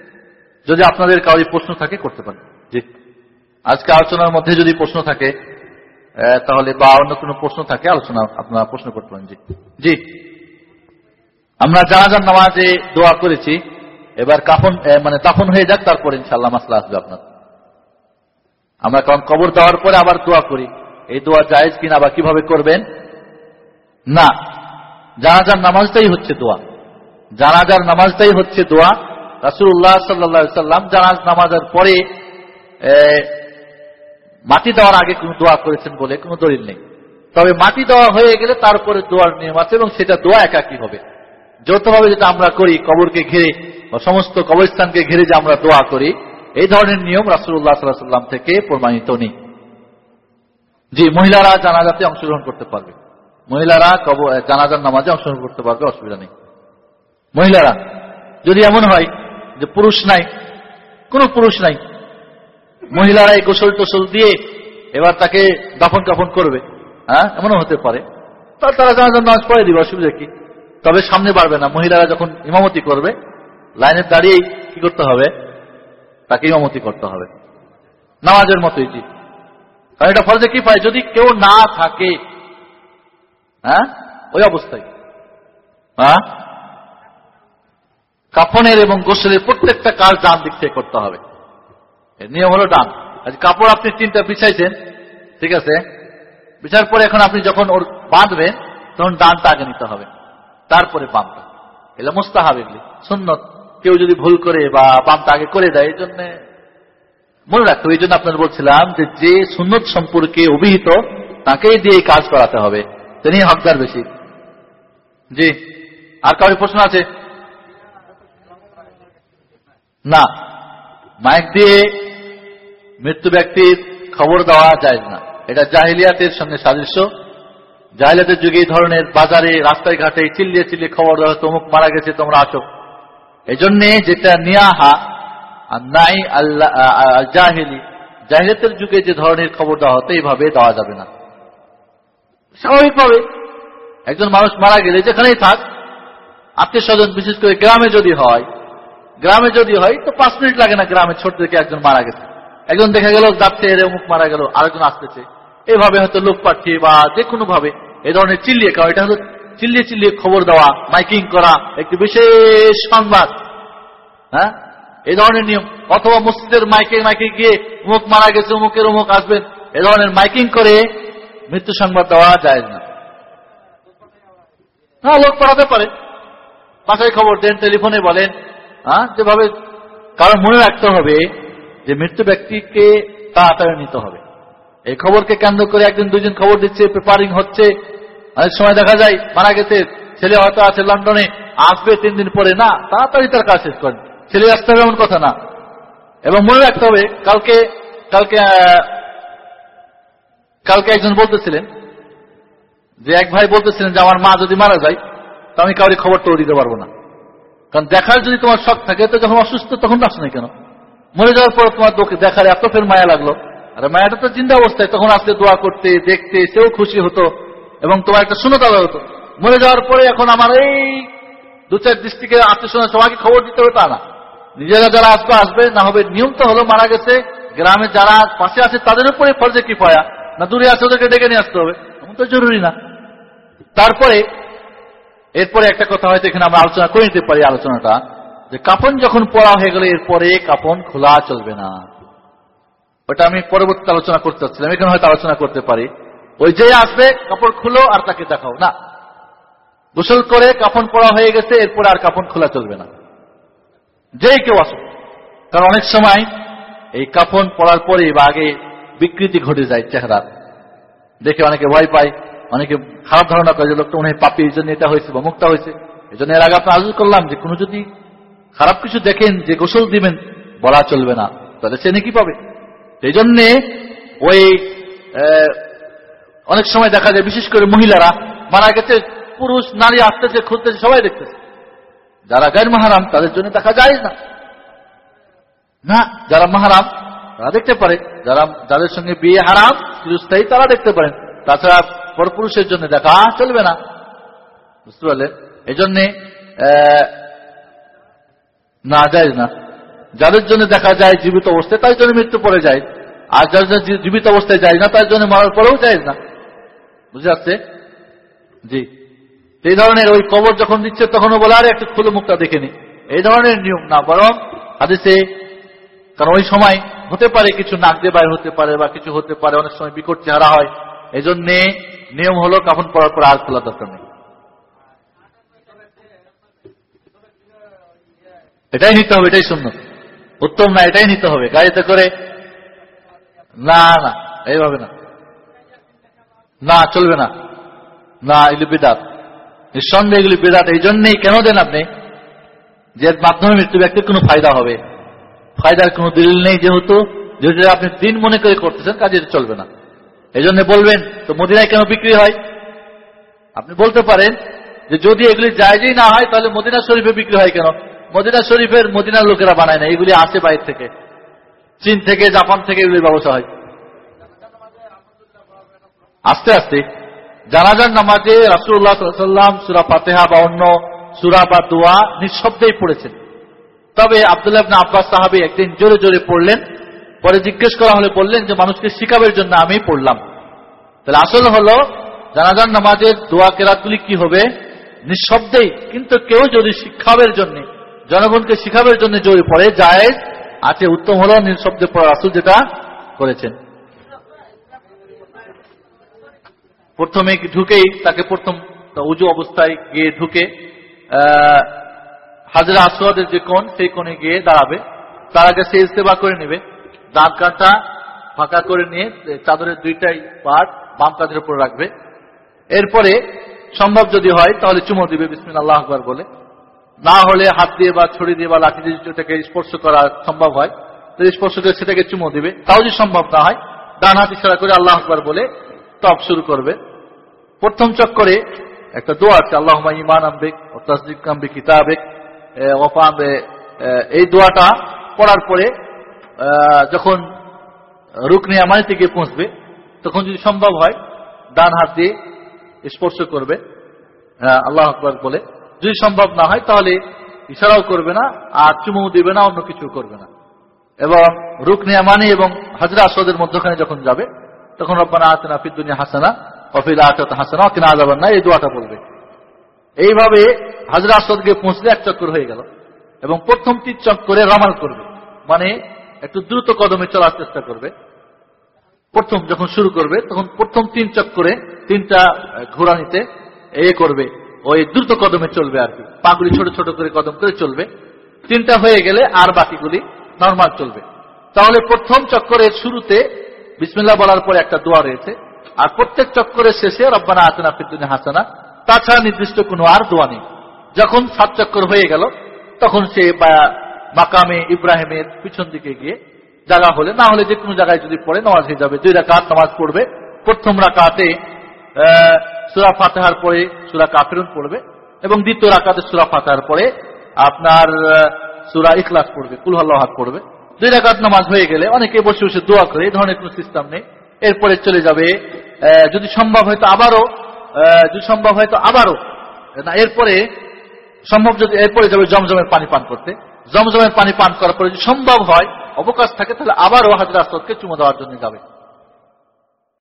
যদি আপনাদের কারও প্রশ্ন থাকে, করতে পারেন। জি। আজকে আলোচনার মধ্যে যদি প্রশ্ন থাকে তাহলে বা অন্য কোনো প্রশ্ন থাকে, আলোচনা, আপনারা প্রশ্ন করতে পারেন। জি। জি। আমরা জানাজার নামাজে দোয়া করেছি। এবার কাফন মানে দাফন হয়ে যাক, তারপর ইনশাল্লাহ মাসলা আসবে আপনার। আমরা কারণ কবর দেওয়ার পরে আবার দোয়া করি। এই দোয়া জায়েজ কিনা বা কীভাবে করবেন? না। জানাজার নামাজটাই হচ্ছে দোয়া। জানাজার নামাজটাই হচ্ছে দোয়া। রাসুল্লাহ সাল্লা সাল্লাম জানাজ নামাজের পরে মাটি দেওয়ার আগে কোনো দোয়া করেছেন বলে কোনো দলিল নেই। তবে মাটি দেওয়া হয়ে গেলে তারপরে দোয়ার নিয়ম আছে এবং সেটা দোয়া একাকি হবে। যৌথভাবে যেটা আমরা করি, কবরকে ঘিরে, বা সমস্ত কবরস্থানকে ঘিরে যে আমরা দোয়া করি, এই ধরনের নিয়ম রাসুল্লাহ সাল্লাহ সাল্লাম থেকে প্রমাণিত নেই। যে মহিলারা জানাজাতে অংশগ্রহণ করতে পারবে। মহিলারা জানাজার নামাজে অংশগ্রহণ করতে পারবে, অসুবিধা নেই। মহিলারা, যদি এমন হয় যে পুরুষ নাই, কোন পুরুষ নাই, মহিলারা এই গোসল টোসল দিয়ে এবার তাকে দাফন কাফন করবে হ্যাঁ? এমনও হতে পারে। তারা জানাজার নামাজ পড়ে দিবে, অসুবিধা কি? তবে সামনে বাড়বে না। মহিলারা যখন ইমামতি করবে, লাইনে দাঁড়িয়েই কি করতে হবে? তাকে ইমামতি করতে হবে। নামাজের মতোই জি কারণ এটা ফরজে কি পায়? যদি কেউ না থাকে হ্যাঁ? ওই অবস্থায়। হ্যাঁ? কাফনের এবং গোসলের প্রত্যেকটা কাজ ডান দিক থেকে করতে হবে। নিয়ম হলো ডান। আজ কাপড় আপনি তিনটা বিছাইছেন, ঠিক আছে? বিছার পরে এখন আপনি যখন ওর বাঁধবেন, তখন ডানটা আগে নিতে হবে। তারপরে বামটা এগুলো মোস্তাহাব এগুলি, সুন্নত। কেউ যদি ভুল করে বা বামটা আগে করে দেয়, এই জন্য মনে রাখতে এই জন্য আপনার বলছিলাম যে যে সুন্নত সম্পর্কে অভিহিত, তাকেই দিয়ে কাজ করাতে হবে। তিনি হকদার বেশি। জি, আর কারও প্রশ্ন আছে? না। মাইক দিয়ে মৃত্যু ব্যক্তির খবর দেওয়া যায় না। এটা জাহিলিয়াতের সঙ্গে সাদৃশ্য। জাহিলিয়াতের যুগে এই ধরনের বাজারে রাস্তায় ঘাটে চিল্লিয়ে চিল্লিয়ে খবর দেওয়া তমুক মারা গেছে, তোমরা আসো। এই জন্যে যেটা নিয়াহা নাই আল্লাহ জাহিলি জাহিলিয়াতের যুগে যে ধরনের খবর দেওয়া হতো, এইভাবে দেওয়া যাবে না। স্বাভাবিকভাবে, একজন মানুষ মারা গেলে যেখানেই থাক আত্মীয় স্বজন বিশেষ করে গ্রামে যদি হয়, গ্রামে যদি হয়, তো পাঁচ মিনিট লাগে না গ্রামে ছোট থেকে একজন মারা গেছে। একজন দেখা গেল, যাচ্ছে, এর অমুক মারা গেল, আরেকজন আসতেছে। এইভাবে হয়তো লোক পাঠিয়ে বা যে কোনো ভাবে এই ধরনের চিল্লিয়ে কারণ এটা হলো চিল্লিয়ে চিল্লিয়ে খবর দেওয়া, মাইকিং করা, একটি বিশেষ সংবাদ হ্যাঁ? এই ধরনের নিয়ম। অথবা মসজিদের মাইকে মাইকে গিয়ে অমুক মারা গেছে অমুকের অমুক আসবেন, এ ধরনের মাইকিং করে মৃত্যু সংবাদ দেওয়া যায় না। হ্যাঁ লোক পাঠাতে পারে। বাসায় খবর দেন, টেলিফোনে বলেন হ্যাঁ? যেভাবে কারণ মনে রাখতে হবে যে মৃত্যু ব্যক্তিকে তাড়াতাড়ি নিতে হবে। এই খবরকে কেন্দ্র করে একদিন দুজন খবর দিচ্ছে প্রিপারিং হচ্ছে। অনেক সময় দেখা যায়, মারা গেছে, ছেলে হয়তো আছে লন্ডনে, আসবে তিন দিন পরে। না, তাড়াতাড়ি তার কাজ শেষ করেন। ছেলে আসতে হবে এমন কথা না। এবং মনে রাখতে হবে, কালকে কালকে কালকে একজন বলতেছিলেন যে, এক ভাই বলতেছিলেন যে, আমার মা যদি মারা যায়, তো আমি কাউরি খবরটাও দিতে পারব না। কারণ দেখার যদি তোমার শখ থাকে, তো যখন অসুস্থ, তখন আসো না কেন? মরে যাওয়ার পর তোমার দেখার এত ফের মায়া লাগল। আর মায়াটা তো চিন্তা অবস্থায়। তখন আসতে দোয়া করতে, দেখতে, সেও খুশি হতো এবং তোমার একটা শুনে শূন্যতা হতো মরে যাওয়ার পরে এখন আমার এই দু চার ডিস্ট্রিক্টের আত্মীয় স্বজন সবাইকে খবর দিতে হবে তা না। নিজেরা যারা আসবে আসবে, না হবে নিয়ম তো হলো মারা গেছে। গ্রামে যারা পাশে আছে, তাদের উপরে ফর্জে কি পয়া না দূরে আছে, ওদেরকে ডেকে নিয়ে আসতে হবে। এমন তো জরুরি না। তারপরে, এরপরে একটা কথা হয়তো এখানে আমরা আলোচনা করে নিতে পারি আলোচনাটা। যে কাপন যখন পড়া হয়ে গেলে, এরপরে কাপন খোলা চলবে না। ওটা আমি পরবর্তী আলোচনা করতে চাচ্ছিলাম, এখানে হয়তো আলোচনা করতে পারি। ওই যে আসবে কাপড় খুলো আর তাকে দেখাও। না। গোসল করে কাপন পড়া হয়ে গেছে, এরপরে আর কাপন খোলা চলবে না। যেই কেউ আসুক। কারণ অনেক সময় এই কাপন পড়ার পরে বা আগে বিকৃতি ঘটে যায় চেহারার। দেখে অনেকে ভয় পায়, অনেকে খারাপ ধারণা করে যে লোকটা হয় পাপি, এই জন্য এটা হয়েছে বা মুক্তা হয়েছে। এই জন্য এর আগে আপনার আজু করলাম যে কোনো যদি খারাপ কিছু দেখেন, যে গোসল দিবেন, বলা চলবে না। তাহলে সে নাকি পাবে? এই জন্যে ওই অনেক সময় দেখা যায়, বিশেষ করে মহিলারা, মারা গেছে, পুরুষ, নারী আসতেছে, খুঁজতেছে, সবাই দেখতেছে। যারা গায়ের মাহারাম, তাদের জন্য দেখা যায় না। না, যারা মাহারাম, তারা দেখতে পারে। যারা, যাদের সঙ্গে বিয়ে হারাম, চিরস্থায়ী, তারা দেখতে পারেন। তাছাড়া পরপুরুষের জন্য দেখা চলবে না। বুঝতে পারলেন? এই জন্যে না, যায় না। যাদের জন্য দেখা যায় জীবিত অবস্থায়, তার জন্য মৃত্যু পড়ে যায়। আর যার জন্য জীবিত অবস্থায় যায় না, তার জন্য মরার পরেও যায় না। বুঝে যাচ্ছে জি। এই ধরনের ওই কবর যখন দিচ্ছে, তখনও বলে, আরে, একটু খুলে মুখটা দেখে নি। এই ধরনের নিয়ম না, বরং হাদিসে, কারণ ওই সময় হতে পারে কিছু নাক দিয়ে বাইর হতে পারে বা কিছু হতে পারে, অনেক সময় বিকট চেহারা হয়। এই জন্যে নিয়ম হলো কাফন পড়ার পর আর খোলা দরকার নেই। এটাই নিতে হবে, এটাই সুন্দর উত্তম না, এটাই নিতে হবে। গাড়িতে করে না না, এইভাবে না। না, চলবে না। না, এগুলি বেদাত। নিঃসন্দেহে এগুলি বেদাত। এই জন্যই কেন দেন আপনি? যে মাধ্যমে মৃত্যু ব্যক্তির কোনো ফায়দা হবে। ফায়দার কোনো দলিল নেই যেহেতু যেহেতু আপনি দিন মনে করে করতেছেন, কাজে চলবে না। এই জন্য বলবেন, তো মদিনায় কেন বিক্রি হয়? আপনি বলতে পারেন যে যদি এগুলি জায়জই না হয়, তাহলে মদিনা শরীফে বিক্রি হয় কেন? মদিনা শরীফের মদিনার লোকেরা বানায় না এগুলি আসে বাইরে থেকে। চীন থেকে, জাপান থেকে এগুলির ব্যবসা হয়। আস্তে আস্তে জানাজার নামাজে রাসুল্লাহ সাল্লাম সুরা ফাতেহা বা অন্য সুরা বা দোয়া নিঃশব্দেই পড়েছেন। তবে আবদুল্লাহ আব্বাস সাহাবি একদিন জোরে জোরে পড়লেন, পরে জিজ্ঞেস করা হলে, বললেন যে, মানুষকে শিখাবের জন্য আমি পড়লাম। তাহলে আসল হলো, জানাজার নামাজের দোয়া কেরাতগুলি কি হবে? নিঃশব্দেই। কিন্তু কেউ যদি শিক্ষাবের জন্য জনগণকে শিখাবের জন্য জোরে পড়ে যায় আছে, উত্তম হলো নিঃশব্দে পড়া আসল যেটা করেছেন। প্রথমে ঢুকেই তাকে প্রথম উজু অবস্থায় গিয়ে ঢুকে হাজরা আসওয়াদের যে কোণ, সেই কোণে গিয়ে দাঁড়াবে। তার আগে সে ইস্তেবা করে নেবে। দাঁত কাঁটা ফাঁকা করে নিয়ে চাদরের দুইটাই পাট বাম কাঁধের উপর রাখবে। এরপরে সম্ভব যদি হয়, তাহলে চুমো দিবে বিসমিন আল্লাহ আকবর বলে। না হলে হাত দিয়ে বা ছড়ি দিয়ে বা লাঠি দিয়ে সেটাকে স্পর্শ করা সম্ভব হয়। তো স্পর্শ করে সেটাকে চুমো দিবে, তাও যদি সম্ভব না হয়, ডান হাত ইশারা করে আল্লাহ আকবর বলে তপ শুরু করবে। প্রথম চক্করে একটা দোয়া আছে আল্লাহ ইমান আম্বিক তসদিক আম্বিক কিতাবেক। ওফাম্বে এই দোয়াটা পড়ার পরে যখন রুকনি আমানিতে গিয়ে পৌঁছবে, তখন যদি সম্ভব হয়, ডান হাত দিয়ে স্পর্শ করবে। আল্লাহ আকবর বলে যদি সম্ভব না হয়, তাহলে ইশারাও করবে না, আর চুমু দিবে না, অন্য কিছু করবে না। এবং রুকনে আমানি এবং হাজরা আসদের মধ্যখানে যখন যাবে, তখন রব্বানা আতেনা ফিদ দুনিয়া হাসানা অফিল আতাত হাসানা কিনা আজাবান না এই দোয়াটা বলবে এইভাবে হাজরা আসদকে পৌঁছলে এক চক্কর হয়ে গেল, এবং প্রথম তিন চক্করে রামাল করবে। মানে একটু দ্রুত কদমে চলার চেষ্টা করবে। প্রথম যখন শুরু করবে, তখন প্রথম তিন চক্করে তিনটা ঘোরানিতে এ করবে। ওই দ্রুত কদমে চলবে আর কি। পাগুলি ছোট ছোট করে কদম করে চলবে। তিনটা হয়ে গেলে আর বাকিগুলি নর্মাল চলবে। তাহলে প্রথম চক্করের শুরুতে বিসমিল্লাহ বলার পরে একটা দোয়া রয়েছে। আর প্রত্যেক চক্করের শেষে রব্বানা আতনা ফিদ্দুনে হাসানা। তাছাড়া নির্দিষ্ট কোনো আর দোয়া নেই। যখন সাত চক্কর হয়ে গেল, তখন সে মাকামে ইব্রাহিমের পিছন দিকে গিয়ে জায়গা হলে, না হলে যে কোনো জায়গায় যদি পড়ে, নামাজ হয়ে যাবে। দুই রাকাত নামাজ পড়বে। প্রথম রাকাতে সুরা ফাতেহার পরে সুরা কাফিরুন পড়বে এবং দ্বিতীয় রাকাতে সুরা ফাতেহার পরে আপনার সুরা ইখলাস পড়বে কুলহাল্লাহ পড়বে। দুই রাকাত নামাজ হয়ে গেলে অনেকে বসে বসে দোয়া করে এই ধরনের কোনো সিস্টেম নেই। এরপরে চলে যাবে যদি সম্ভব হয় তো আবারও যদি সম্ভব হয় তো আবারও। না, এরপরে সম্ভব যদি, এরপরে যাবে জমজমের পানি পান করতে। জমজমের পানি পান করার পরে যদি সম্ভব হয়, অবকাশ থাকে, তাহলে আবারও হাজরা আসদকে চুমো দেওয়ার জন্য যাবে।